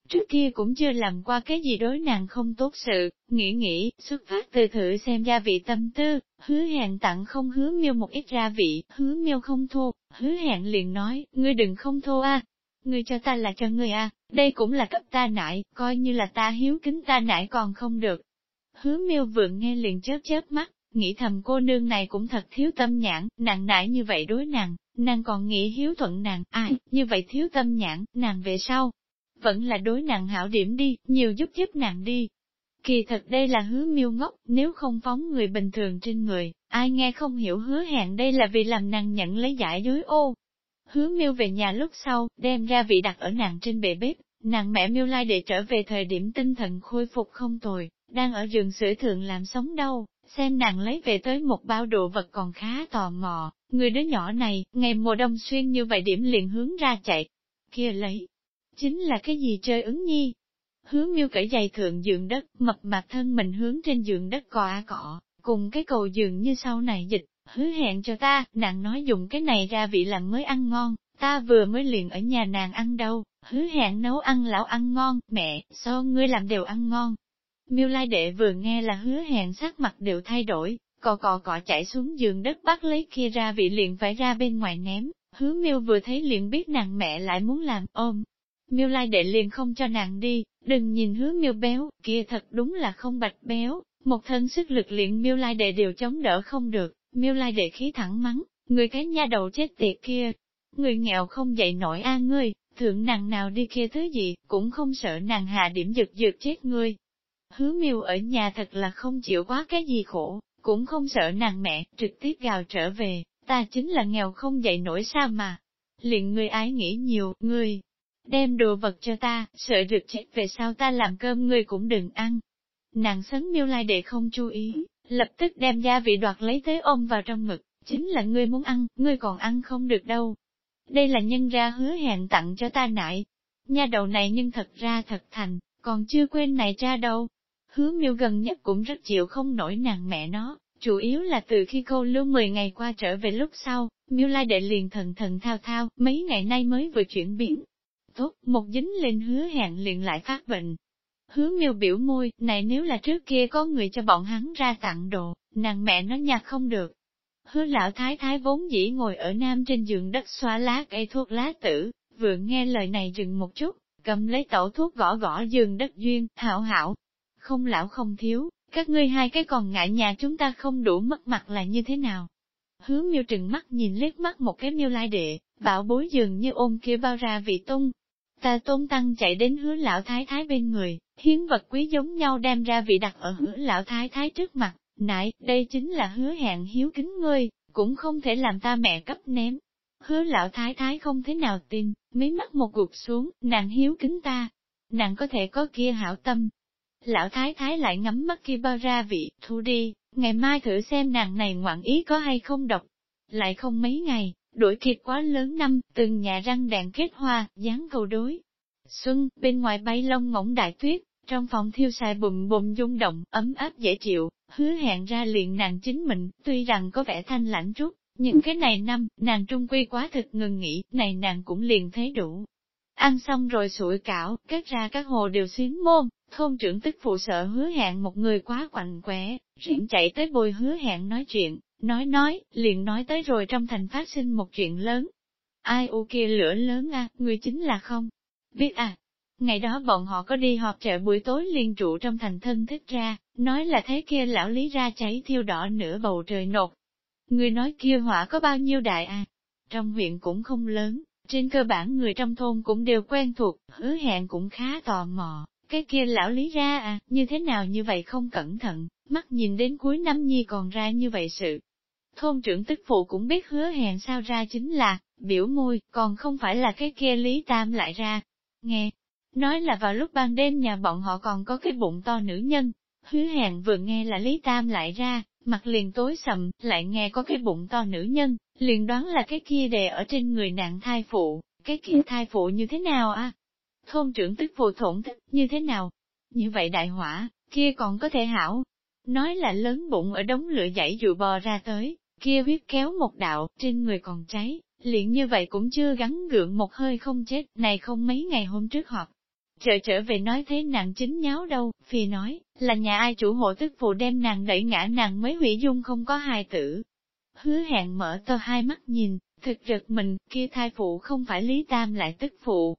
Trước kia cũng chưa làm qua cái gì đối nàng không tốt sự, nghĩ nghĩ, xuất phát từ thử xem gia vị tâm tư, hứa hẹn tặng không hứa miêu một ít gia vị, hứa miêu không thô, hứa hẹn liền nói, ngươi đừng không thô a, ngươi cho ta là cho ngươi a, đây cũng là cấp ta nại, coi như là ta hiếu kính ta nại còn không được. Hứa miêu vượng nghe liền chớp chớp mắt, nghĩ thầm cô nương này cũng thật thiếu tâm nhãn, nàng nại như vậy đối nàng, nàng còn nghĩ hiếu thuận nàng, ai, như vậy thiếu tâm nhãn, nàng về sau. Vẫn là đối nàng hảo điểm đi, nhiều giúp giúp nàng đi. Kỳ thật đây là hứa miêu ngốc, nếu không phóng người bình thường trên người, ai nghe không hiểu hứa hẹn đây là vì làm nàng nhận lấy giải dối ô, Hứa miêu về nhà lúc sau, đem ra vị đặt ở nàng trên bệ bếp, nàng mẹ miêu lai để trở về thời điểm tinh thần khôi phục không tồi, đang ở giường sưởi thượng làm sống đâu, xem nàng lấy về tới một bao đồ vật còn khá tò mò, người đứa nhỏ này, ngày mùa đông xuyên như vậy điểm liền hướng ra chạy. kia lấy. Chính là cái gì chơi ứng nhi? Hứa miêu cởi giày thượng giường đất, mập mạp thân mình hướng trên giường đất cọ a cọ, cùng cái cầu giường như sau này dịch, hứa hẹn cho ta, nàng nói dùng cái này ra vị làm mới ăn ngon, ta vừa mới liền ở nhà nàng ăn đâu, hứa hẹn nấu ăn lão ăn ngon, mẹ, sao ngươi làm đều ăn ngon. Miêu lai đệ vừa nghe là hứa hẹn sắc mặt đều thay đổi, cò cò cọ chạy xuống giường đất bắt lấy kia ra vị liền phải ra bên ngoài ném, hứa miêu vừa thấy liền biết nàng mẹ lại muốn làm ôm. Miêu lai đệ liền không cho nàng đi, đừng nhìn hứa miêu béo, kia thật đúng là không bạch béo, một thân sức lực liền miêu lai đệ đều chống đỡ không được, miêu lai đệ khí thẳng mắng, người cái nha đầu chết tiệt kia, người nghèo không dậy nổi a ngươi, thượng nàng nào đi kia thứ gì, cũng không sợ nàng hạ điểm giật giật chết ngươi. Hứa miêu ở nhà thật là không chịu quá cái gì khổ, cũng không sợ nàng mẹ, trực tiếp gào trở về, ta chính là nghèo không dậy nổi sao mà. Liền người ái nghĩ nhiều, ngươi, đem đồ vật cho ta, sợ rực chết về sau ta làm cơm ngươi cũng đừng ăn. Nàng sấn miêu lai để không chú ý, lập tức đem gia vị đoạt lấy tới ôm vào trong ngực, chính là ngươi muốn ăn, ngươi còn ăn không được đâu. Đây là nhân ra hứa hẹn tặng cho ta nại. Nha đầu này nhưng thật ra thật thành, còn chưa quên này ra đâu. Hứa miêu gần nhất cũng rất chịu không nổi nàng mẹ nó, chủ yếu là từ khi cô lưu 10 ngày qua trở về lúc sau, miêu lai đệ liền thần thần thao thao, mấy ngày nay mới vừa chuyển biển. Tốt, một dính lên hứa hẹn liền lại phát bệnh. Hứa miêu biểu môi, này nếu là trước kia có người cho bọn hắn ra tặng đồ, nàng mẹ nó nhặt không được. Hứa lão thái thái vốn dĩ ngồi ở nam trên giường đất xoa lá cây thuốc lá tử, vừa nghe lời này dừng một chút, cầm lấy tẩu thuốc gõ gõ giường đất duyên, hảo hảo. Không lão không thiếu, các ngươi hai cái còn ngại nhà chúng ta không đủ mất mặt là như thế nào? Hứa miêu trừng mắt nhìn liếc mắt một cái miêu lai đệ, bảo bối dường như ôm kia bao ra vị tung. Ta tôn tăng chạy đến hứa lão thái thái bên người, hiến vật quý giống nhau đem ra vị đặt ở hứa lão thái thái trước mặt, nại, đây chính là hứa hẹn hiếu kính ngươi, cũng không thể làm ta mẹ cấp ném. Hứa lão thái thái không thế nào tin, mí mắt một gục xuống, nàng hiếu kính ta, nàng có thể có kia hảo tâm, Lão thái thái lại ngắm mắt kia bao ra vị, thu đi, ngày mai thử xem nàng này ngoạn ý có hay không độc. Lại không mấy ngày, đuổi kịp quá lớn năm, từng nhà răng đèn kết hoa, dáng cầu đối. Xuân, bên ngoài bay lông ngỗng đại tuyết, trong phòng thiêu xài bùm bùm rung động, ấm áp dễ chịu, hứa hẹn ra liền nàng chính mình, tuy rằng có vẻ thanh lãnh chút, nhưng cái này năm, nàng trung quy quá thực ngừng nghỉ, này nàng cũng liền thấy đủ. Ăn xong rồi sủi cảo, các ra các hồ đều xuyến môn, Thôn trưởng tức phụ sợ hứa hẹn một người quá quạnh quẻ, riêng chạy tới bồi hứa hẹn nói chuyện, nói nói, liền nói tới rồi trong thành phát sinh một chuyện lớn. Ai u kia lửa lớn à, người chính là không? Biết à, ngày đó bọn họ có đi họp chợ buổi tối liên trụ trong thành thân thích ra, nói là thế kia lão lý ra cháy thiêu đỏ nửa bầu trời nột. Người nói kia hỏa có bao nhiêu đại à? Trong huyện cũng không lớn, trên cơ bản người trong thôn cũng đều quen thuộc, hứa hẹn cũng khá tò mò, cái kia lão lý ra à, như thế nào như vậy không cẩn thận, mắt nhìn đến cuối năm nhi còn ra như vậy sự. Thôn trưởng tức phụ cũng biết hứa hẹn sao ra chính là, biểu môi, còn không phải là cái kia lý tam lại ra. Nghe, nói là vào lúc ban đêm nhà bọn họ còn có cái bụng to nữ nhân. Hứa hẹn vừa nghe là lý tam lại ra, mặt liền tối sầm, lại nghe có cái bụng to nữ nhân, liền đoán là cái kia đè ở trên người nạn thai phụ, cái kia thai phụ như thế nào à? Thôn trưởng tức phụ thổn thức, như thế nào? Như vậy đại hỏa, kia còn có thể hảo. Nói là lớn bụng ở đống lửa dãy dụ bò ra tới, kia huyết kéo một đạo, trên người còn cháy, liền như vậy cũng chưa gắn gượng một hơi không chết, này không mấy ngày hôm trước họp. Trở trở về nói thế nàng chính nháo đâu, phi nói, là nhà ai chủ hộ tức phụ đem nàng đẩy ngã nàng mới hủy dung không có hài tử. Hứa hẹn mở to hai mắt nhìn, thực rực mình, kia thai phụ không phải lý tam lại tức phụ,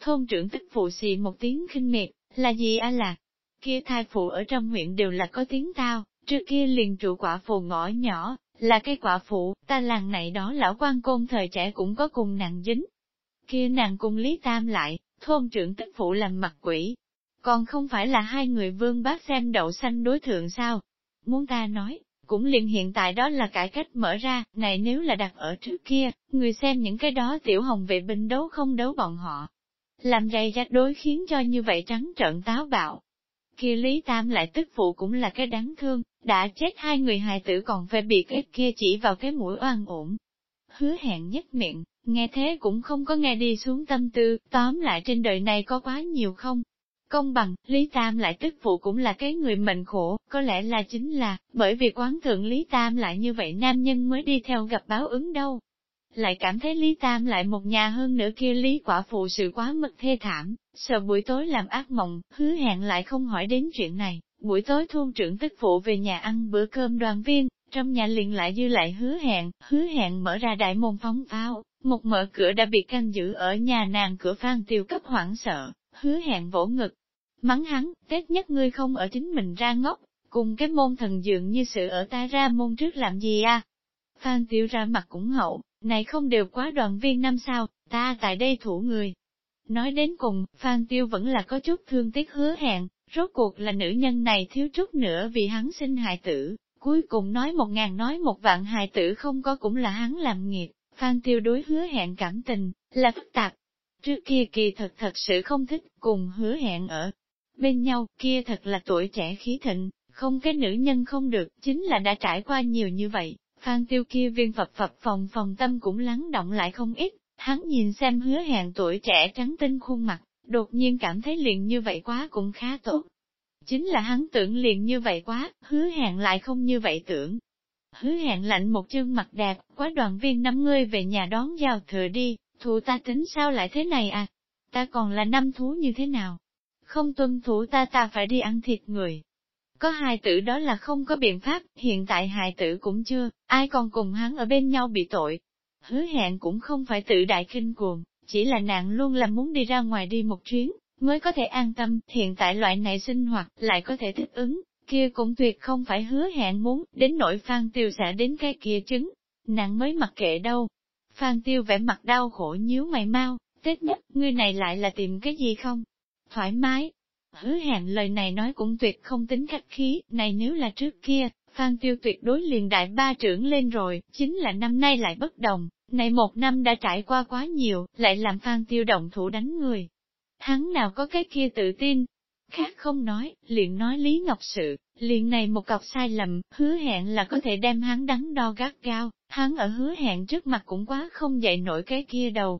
Thôn trưởng tức phụ xì một tiếng khinh miệt, là gì a là? Kia thai phụ ở trong huyện đều là có tiếng tao, trước kia liền trụ quả phù ngõ nhỏ, là cây quả phụ, ta làng này đó lão quan côn thời trẻ cũng có cùng nàng dính. Kia nàng cùng Lý Tam lại, thôn trưởng tức phụ làm mặt quỷ. Còn không phải là hai người vương bác xem đậu xanh đối thượng sao? Muốn ta nói, cũng liền hiện tại đó là cải cách mở ra, này nếu là đặt ở trước kia, người xem những cái đó tiểu hồng vệ binh đấu không đấu bọn họ, làm dày rách đối khiến cho như vậy trắng trợn táo bạo. Kia Lý Tam lại tức phụ cũng là cái đáng thương, đã chết hai người hài tử còn phải bị cái kia chỉ vào cái mũi oan ổn. hứa hẹn nhất miệng, nghe thế cũng không có nghe đi xuống tâm tư, tóm lại trên đời này có quá nhiều không. Công bằng, Lý Tam lại tức phụ cũng là cái người mệnh khổ, có lẽ là chính là, bởi vì quán thượng Lý Tam lại như vậy nam nhân mới đi theo gặp báo ứng đâu. Lại cảm thấy Lý Tam lại một nhà hơn nữa kia Lý quả phụ sự quá mực thê thảm, sợ buổi tối làm ác mộng, hứa hẹn lại không hỏi đến chuyện này, buổi tối thôn trưởng tức phụ về nhà ăn bữa cơm đoàn viên, trong nhà liền lại dư lại hứa hẹn, hứa hẹn mở ra đại môn phóng pháo, một mở cửa đã bị canh giữ ở nhà nàng cửa phan tiêu cấp hoảng sợ, hứa hẹn vỗ ngực. Mắng hắn, Tết nhất ngươi không ở chính mình ra ngốc, cùng cái môn thần dường như sự ở ta ra môn trước làm gì à? Phan tiêu ra mặt cũng hậu, này không đều quá đoàn viên năm sao, ta tại đây thủ người. Nói đến cùng, Phan Tiêu vẫn là có chút thương tiếc hứa hẹn, rốt cuộc là nữ nhân này thiếu chút nữa vì hắn sinh hại tử, cuối cùng nói một ngàn nói một vạn hài tử không có cũng là hắn làm nghiệp, Phan Tiêu đối hứa hẹn cảm tình, là phức tạp. Trước kia kỳ thật thật sự không thích, cùng hứa hẹn ở bên nhau, kia thật là tuổi trẻ khí thịnh, không cái nữ nhân không được, chính là đã trải qua nhiều như vậy, Phan Tiêu kia viên phập phập phòng phòng tâm cũng lắng động lại không ít, hắn nhìn xem hứa hẹn tuổi trẻ trắng tinh khuôn mặt, đột nhiên cảm thấy liền như vậy quá cũng khá tốt, Chính là hắn tưởng liền như vậy quá, hứa hẹn lại không như vậy tưởng. Hứa hẹn lạnh một chân mặt đẹp, quá đoàn viên năm ngươi về nhà đón giao thừa đi, thủ ta tính sao lại thế này à? Ta còn là năm thú như thế nào? Không tuân thủ ta ta phải đi ăn thịt người. Có hài tử đó là không có biện pháp, hiện tại hài tử cũng chưa, ai còn cùng hắn ở bên nhau bị tội. Hứa hẹn cũng không phải tự đại kinh cuồng, chỉ là nàng luôn là muốn đi ra ngoài đi một chuyến, mới có thể an tâm, hiện tại loại này sinh hoạt lại có thể thích ứng, kia cũng tuyệt không phải hứa hẹn muốn, đến nỗi Phan Tiêu sẽ đến cái kia chứng, nàng mới mặc kệ đâu. Phan Tiêu vẻ mặt đau khổ nhíu mày mau, Tết nhất, ngươi này lại là tìm cái gì không? Thoải mái. Hứa hẹn lời này nói cũng tuyệt không tính khách khí, này nếu là trước kia, Phan Tiêu tuyệt đối liền đại ba trưởng lên rồi, chính là năm nay lại bất đồng, này một năm đã trải qua quá nhiều, lại làm Phan Tiêu động thủ đánh người, Hắn nào có cái kia tự tin? Khác không nói, liền nói Lý Ngọc sự, liền này một cọc sai lầm, hứa hẹn là có thể đem hắn đắn đo gắt cao, hắn ở hứa hẹn trước mặt cũng quá không dậy nổi cái kia đầu.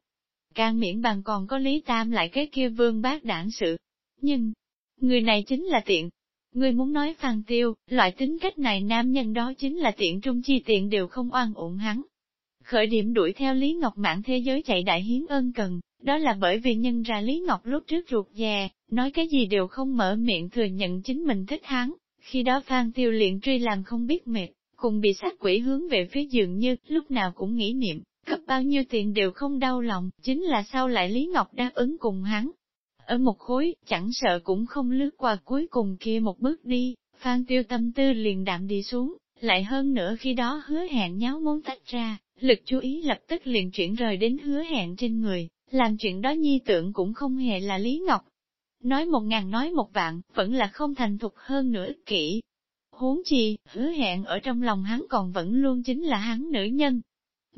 Càng miễn bằng còn có Lý Tam lại cái kia vương bác đảng sự. Nhưng, người này chính là tiện. Người muốn nói phan tiêu, loại tính cách này nam nhân đó chính là tiện trung chi tiện đều không oan uổng hắn. Khởi điểm đuổi theo Lý Ngọc mạng thế giới chạy đại hiến ân cần, đó là bởi vì nhân ra Lý Ngọc lúc trước ruột già, nói cái gì đều không mở miệng thừa nhận chính mình thích hắn, khi đó Phan Tiêu liền truy làm không biết mệt, cùng bị sát quỷ hướng về phía giường như, lúc nào cũng nghĩ niệm, cấp bao nhiêu tiền đều không đau lòng, chính là sau lại Lý Ngọc đáp ứng cùng hắn. Ở một khối, chẳng sợ cũng không lướt qua cuối cùng kia một bước đi, Phan Tiêu tâm tư liền đạm đi xuống, lại hơn nữa khi đó hứa hẹn nháo muốn tách ra, lực chú ý lập tức liền chuyển rời đến hứa hẹn trên người, làm chuyện đó nhi tưởng cũng không hề là Lý Ngọc. Nói một ngàn nói một vạn, vẫn là không thành thục hơn nữa ích kỷ. Huống chi, hứa hẹn ở trong lòng hắn còn vẫn luôn chính là hắn nữ nhân.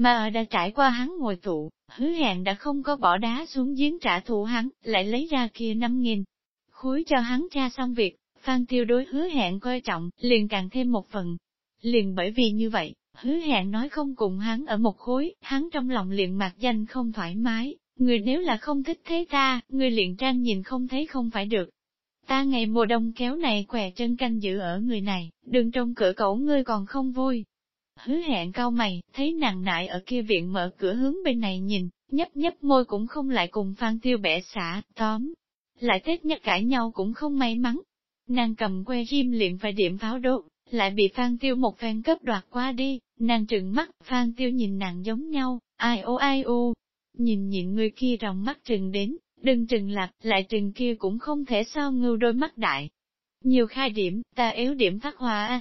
Mà ở đã trải qua hắn ngồi tụ, hứa hẹn đã không có bỏ đá xuống giếng trả thù hắn, lại lấy ra kia năm nghìn. Khối cho hắn tra xong việc, Phan Tiêu đối hứa hẹn coi trọng, liền càng thêm một phần. Liền bởi vì như vậy, hứa hẹn nói không cùng hắn ở một khối, hắn trong lòng liền mạc danh không thoải mái, Người nếu là không thích thế ta, người liền trang nhìn không thấy không phải được. Ta ngày mùa đông kéo này què chân canh giữ ở người này, đừng trong cửa cổ ngươi còn không vui. Hứa hẹn cao mày, thấy nàng nại ở kia viện mở cửa hướng bên này nhìn, nhấp nhấp môi cũng không lại cùng phan tiêu bẻ xả, tóm. Lại tết nhất cãi nhau cũng không may mắn. Nàng cầm que rim liền phải điểm pháo đốt, lại bị phan tiêu một phen cấp đoạt qua đi, nàng trừng mắt, phan tiêu nhìn nàng giống nhau, ai ô ai ô Nhìn nhịn người kia ròng mắt trừng đến, đừng trừng lạc, lại trừng kia cũng không thể sao ngưu đôi mắt đại. Nhiều khai điểm, ta yếu điểm phát hoa a.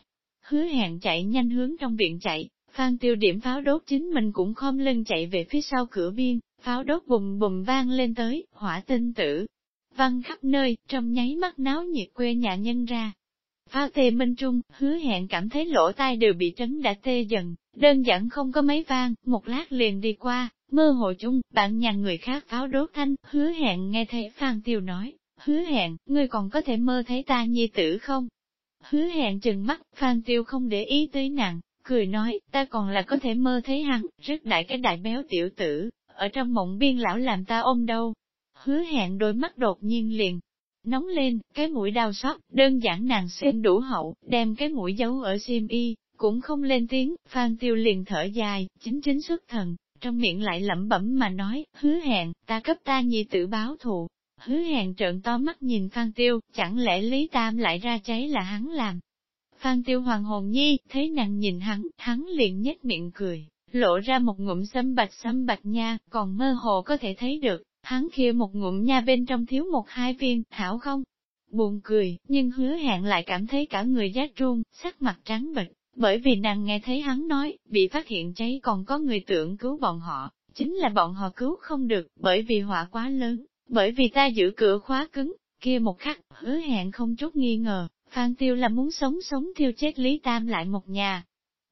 Hứa hẹn chạy nhanh hướng trong viện chạy, phan tiêu điểm pháo đốt chính mình cũng khom lưng chạy về phía sau cửa biên, pháo đốt bùm bùm vang lên tới, hỏa tinh tử. Văn khắp nơi, trong nháy mắt náo nhiệt quê nhà nhân ra. Pháo tê minh trung, hứa hẹn cảm thấy lỗ tai đều bị trấn đã tê dần, đơn giản không có mấy vang, một lát liền đi qua, Mơ hồ chung, bạn nhà người khác pháo đốt thanh, hứa hẹn nghe thấy Phan Tiêu nói, hứa hẹn, ngươi còn có thể mơ thấy ta nhi tử không? Hứa hẹn chừng mắt, Phan Tiêu không để ý tới nàng, cười nói, ta còn là có thể mơ thấy hắn, rất đại cái đại béo tiểu tử, ở trong mộng biên lão làm ta ôm đâu. Hứa hẹn đôi mắt đột nhiên liền, nóng lên, cái mũi đau xót, đơn giản nàng xem đủ hậu, đem cái mũi giấu ở xiêm y, cũng không lên tiếng, Phan Tiêu liền thở dài, chính chính xuất thần, trong miệng lại lẩm bẩm mà nói, hứa hẹn, ta cấp ta nhi tử báo thù. Hứa hẹn trợn to mắt nhìn Phan Tiêu, chẳng lẽ Lý Tam lại ra cháy là hắn làm. Phan Tiêu hoàng hồn nhi, thấy nàng nhìn hắn, hắn liền nhếch miệng cười, lộ ra một ngụm sâm bạch sâm bạch nha, còn mơ hồ có thể thấy được, hắn kia một ngụm nha bên trong thiếu một hai viên, hảo không? Buồn cười, nhưng hứa hẹn lại cảm thấy cả người giác run, sắc mặt trắng bệch, bởi vì nàng nghe thấy hắn nói, bị phát hiện cháy còn có người tưởng cứu bọn họ, chính là bọn họ cứu không được, bởi vì họa quá lớn, bởi vì ta giữ cửa khóa cứng, kia một khắc, hứa hẹn không chút nghi ngờ, Phan Tiêu là muốn sống sống thiêu chết Lý Tam lại một nhà.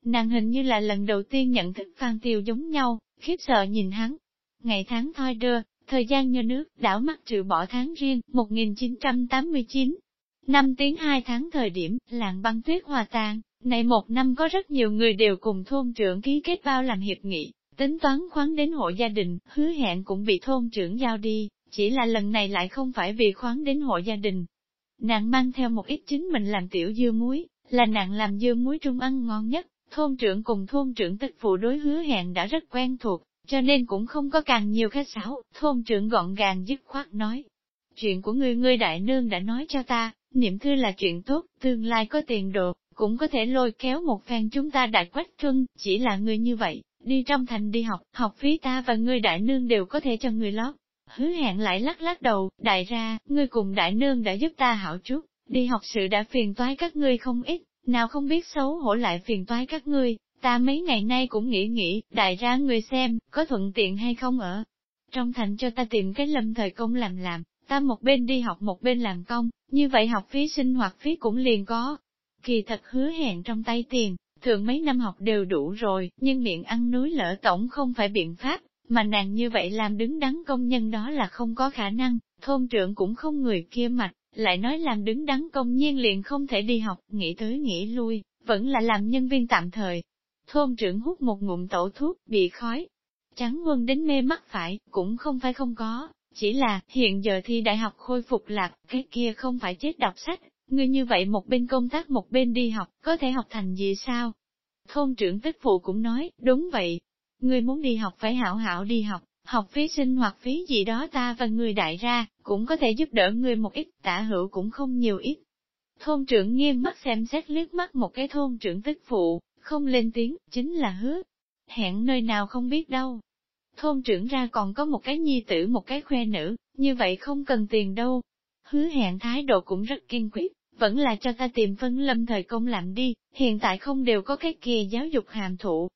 Nàng hình như là lần đầu tiên nhận thức Phan Tiêu giống nhau, khiếp sợ nhìn hắn. Ngày tháng thoi đưa, thời gian như nước, đảo mắt trừ bỏ tháng riêng, 1989. Năm tiếng hai tháng thời điểm, làng băng tuyết hòa tan, này một năm có rất nhiều người đều cùng thôn trưởng ký kết bao làm hiệp nghị, tính toán khoáng đến hộ gia đình, hứa hẹn cũng bị thôn trưởng giao đi, chỉ là lần này lại không phải vì khoáng đến hộ gia đình. Nàng mang theo một ít chính mình làm tiểu dưa muối, là nàng làm dưa muối trung ăn ngon nhất, thôn trưởng cùng thôn trưởng tức phụ đối hứa hẹn đã rất quen thuộc, cho nên cũng không có càng nhiều khách sáo, thôn trưởng gọn gàng dứt khoát nói. Chuyện của ngươi ngươi đại nương đã nói cho ta, niệm thư là chuyện tốt, tương lai có tiền đồ, cũng có thể lôi kéo một phen chúng ta đại quách trưng, chỉ là người như vậy, đi trong thành đi học, học phí ta và ngươi đại nương đều có thể cho người lót. Hứa hẹn lại lắc lắc đầu, đại ra, ngươi cùng đại nương đã giúp ta hảo chút, đi học sự đã phiền toái các ngươi không ít, nào không biết xấu hổ lại phiền toái các ngươi, ta mấy ngày nay cũng nghĩ nghĩ, đại ra người xem, có thuận tiện hay không ở. Trong thành cho ta tìm cái lâm thời công làm làm, ta một bên đi học một bên làm công, như vậy học phí sinh hoạt phí cũng liền có, Kỳ thật hứa hẹn trong tay tiền, thường mấy năm học đều đủ rồi, nhưng miệng ăn núi lỡ tổng không phải biện pháp, mà nàng như vậy làm đứng đắn công nhân đó là không có khả năng, thôn trưởng cũng không người kia mặt, lại nói làm đứng đắn công nhiên liền không thể đi học, nghĩ tới nghĩ lui, vẫn là làm nhân viên tạm thời. Thôn trưởng hút một ngụm tổ thuốc, bị khói, trắng quân đến mê mắt phải, cũng không phải không có, chỉ là hiện giờ thi đại học khôi phục lạc, cái kia không phải chết đọc sách, Ngươi như vậy một bên công tác một bên đi học, có thể học thành gì sao? Thôn trưởng tức phụ cũng nói, đúng vậy. Ngươi muốn đi học phải hảo hảo đi học, học phí sinh hoạt phí gì đó ta và người đại ra, cũng có thể giúp đỡ ngươi một ít, tả hữu cũng không nhiều ít. Thôn trưởng nghiêng mắt xem xét liếc mắt một cái thôn trưởng tức phụ, không lên tiếng, chính là hứa. Hẹn nơi nào không biết đâu. Thôn trưởng ra còn có một cái nhi tử một cái khoe nữ, như vậy không cần tiền đâu. Hứa hẹn thái độ cũng rất kiên quyết, vẫn là cho ta tìm phân lâm thời công làm đi, hiện tại không đều có cái kia giáo dục hàm thụ.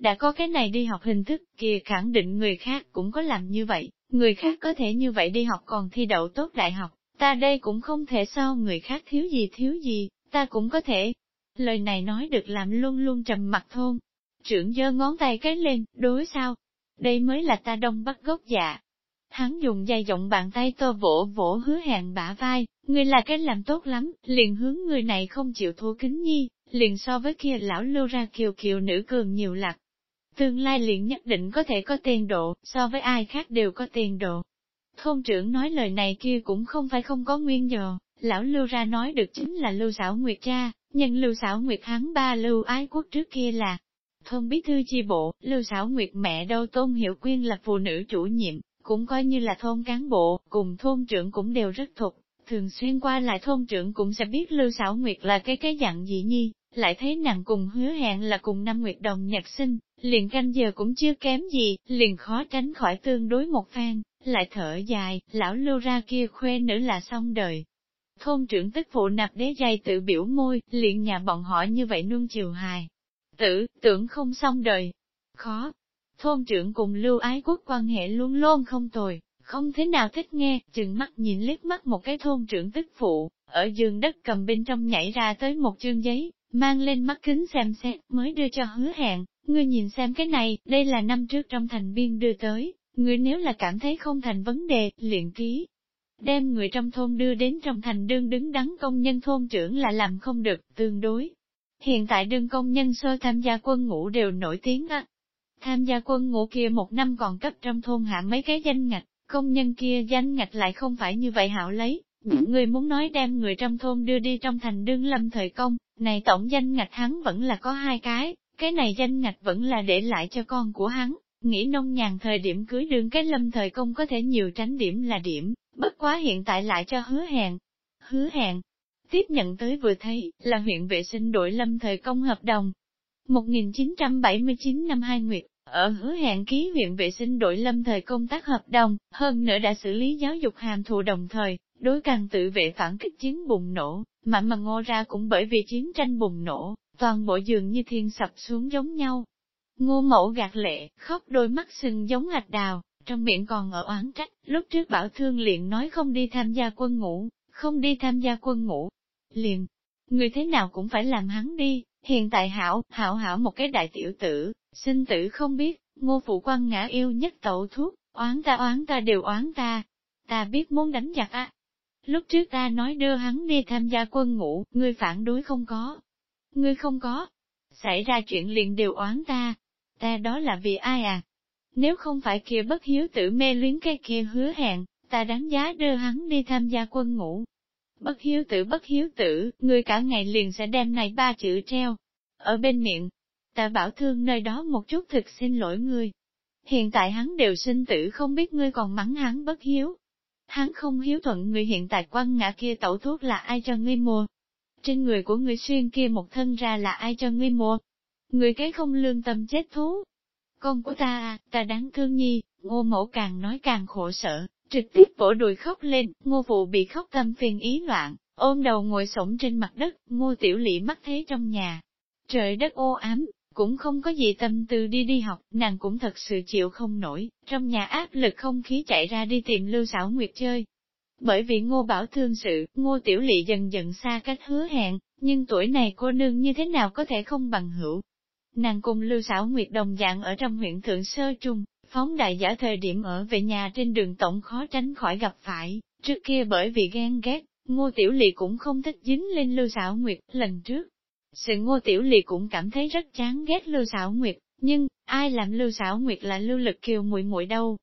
Đã có cái này đi học hình thức kia khẳng định người khác cũng có làm như vậy, người khác có thể như vậy đi học còn thi đậu tốt đại học, ta đây cũng không thể so người khác thiếu gì thiếu gì, ta cũng có thể. Lời này nói được làm luôn luôn trầm mặt thôn. Trưởng giơ ngón tay cái lên, đối sao? Đây mới là ta đông bắt gốc dạ, Hắn dùng dây giọng bàn tay to vỗ vỗ hứa hẹn bả vai, người là cái làm tốt lắm, liền hướng người này không chịu thua kính nhi, liền so với kia lão lưu ra kiều kiều nữ cường nhiều lạc. Tương lai liền nhất định có thể có tiền độ, so với ai khác đều có tiền độ. Thôn trưởng nói lời này kia cũng không phải không có nguyên do, lão lưu ra nói được chính là lưu xảo nguyệt cha, nhân lưu xảo nguyệt hắn ba lưu ái quốc trước kia là thôn bí thư chi bộ, lưu xảo nguyệt mẹ đâu tôn hiệu quyên là phụ nữ chủ nhiệm, cũng coi như là thôn cán bộ, cùng thôn trưởng cũng đều rất thuộc, thường xuyên qua lại thôn trưởng cũng sẽ biết Lưu Sảo Nguyệt là cái cái dạng dị nhi, lại thấy nàng cùng hứa hẹn là cùng năm Nguyệt đồng nhạc sinh, liền canh giờ cũng chưa kém gì, liền khó tránh khỏi tương đối một phen, lại thở dài, lão Lưu ra kia khuê nữ là xong đời. Thôn trưởng tức phụ nạp đế dày tự biểu môi, liền nhà bọn họ như vậy nuông chiều hài. Tử, tưởng không xong đời. Khó, Thôn trưởng cùng lưu ái quốc quan hệ luôn luôn không tồi, không thế nào thích nghe, chừng mắt nhìn liếc mắt một cái thôn trưởng tức phụ, ở giường đất cầm bên trong nhảy ra tới một chương giấy, mang lên mắt kính xem xét, mới đưa cho hứa hẹn, ngươi nhìn xem cái này, đây là năm trước trong thành biên đưa tới, ngươi nếu là cảm thấy không thành vấn đề, liền ký. Đem người trong thôn đưa đến trong thành đương đứng đắn công nhân thôn trưởng là làm không được, tương đối. hiện tại đương công nhân sơ tham gia quân ngũ đều nổi tiếng á. Tham gia quân ngũ kia một năm còn cấp trong thôn hạ mấy cái danh ngạch, công nhân kia danh ngạch lại không phải như vậy hảo lấy. Những người muốn nói đem người trong thôn đưa đi trong thành đương lâm thời công, này tổng danh ngạch hắn vẫn là có hai cái, cái này danh ngạch vẫn là để lại cho con của hắn, nghĩ nông nhàn thời điểm cưới đương cái lâm thời công có thể nhiều tránh điểm là điểm, bất quá hiện tại lại cho hứa hẹn. Hứa hẹn, tiếp nhận tới vừa thấy, là huyện vệ sinh đội lâm thời công hợp đồng. 1979 năm 2 Nguyệt, ở hứa hẹn ký viện vệ sinh đội lâm thời công tác hợp đồng, hơn nữa đã xử lý giáo dục hàm thù đồng thời, đối càng tự vệ phản kích chiến bùng nổ, mà mà ngô ra cũng bởi vì chiến tranh bùng nổ, toàn bộ giường như thiên sập xuống giống nhau. Ngô mẫu gạt lệ, khóc đôi mắt sưng giống hạch đào, trong miệng còn ở oán trách, lúc trước bảo thương liền nói không đi tham gia quân ngũ, không đi tham gia quân ngũ. Liền, người thế nào cũng phải làm hắn đi, hiện tại hảo, hảo hảo một cái đại tiểu tử, sinh tử không biết, ngô phụ quan ngã yêu nhất tẩu thuốc, oán ta oán ta đều oán ta, ta biết muốn đánh giặc á. Lúc trước ta nói đưa hắn đi tham gia quân ngũ, ngươi phản đối không có. Ngươi không có. Xảy ra chuyện liền đều oán ta. Ta đó là vì ai à? Nếu không phải kia bất hiếu tử mê luyến cái kia hứa hẹn, ta đáng giá đưa hắn đi tham gia quân ngũ. Bất hiếu tử bất hiếu tử, ngươi cả ngày liền sẽ đem này ba chữ treo. Ở bên miệng, ta bảo thương nơi đó một chút thực xin lỗi ngươi. Hiện tại hắn đều sinh tử không biết ngươi còn mắng hắn bất hiếu. Hắn không hiếu thuận người hiện tại quăng ngã kia tẩu thuốc là ai cho ngươi mua. Trên người của ngươi xuyên kia một thân ra là ai cho ngươi mua. Người cái không lương tâm chết thú. Con của ta à, ta đáng thương nhi, ngô mẫu càng nói càng khổ sở, trực tiếp vỗ đùi khóc lên, ngô phụ bị khóc tâm phiền ý loạn, ôm đầu ngồi sổng trên mặt đất, ngô tiểu lị mắt thế trong nhà. Trời đất ô ám, cũng không có gì tâm tư đi đi học, nàng cũng thật sự chịu không nổi, trong nhà áp lực không khí chạy ra đi tìm Lưu Sảo Nguyệt chơi. Bởi vì ngô bảo thương sự, ngô tiểu lị dần dần xa cách hứa hẹn, nhưng tuổi này cô nương như thế nào có thể không bằng hữu. Nàng cùng Lưu Sảo Nguyệt đồng dạng ở trong huyện Thượng Sơ Trung, phóng đại giả thời điểm ở về nhà trên đường tổng khó tránh khỏi gặp phải, trước kia bởi vì ghen ghét, ngô tiểu lị cũng không thích dính lên Lưu Sảo Nguyệt, lần trước sự ngô tiểu lì cũng cảm thấy rất chán ghét Lưu Sảo Nguyệt, nhưng, ai làm Lưu Sảo Nguyệt là Lưu Lực Kiều muội muội đâu.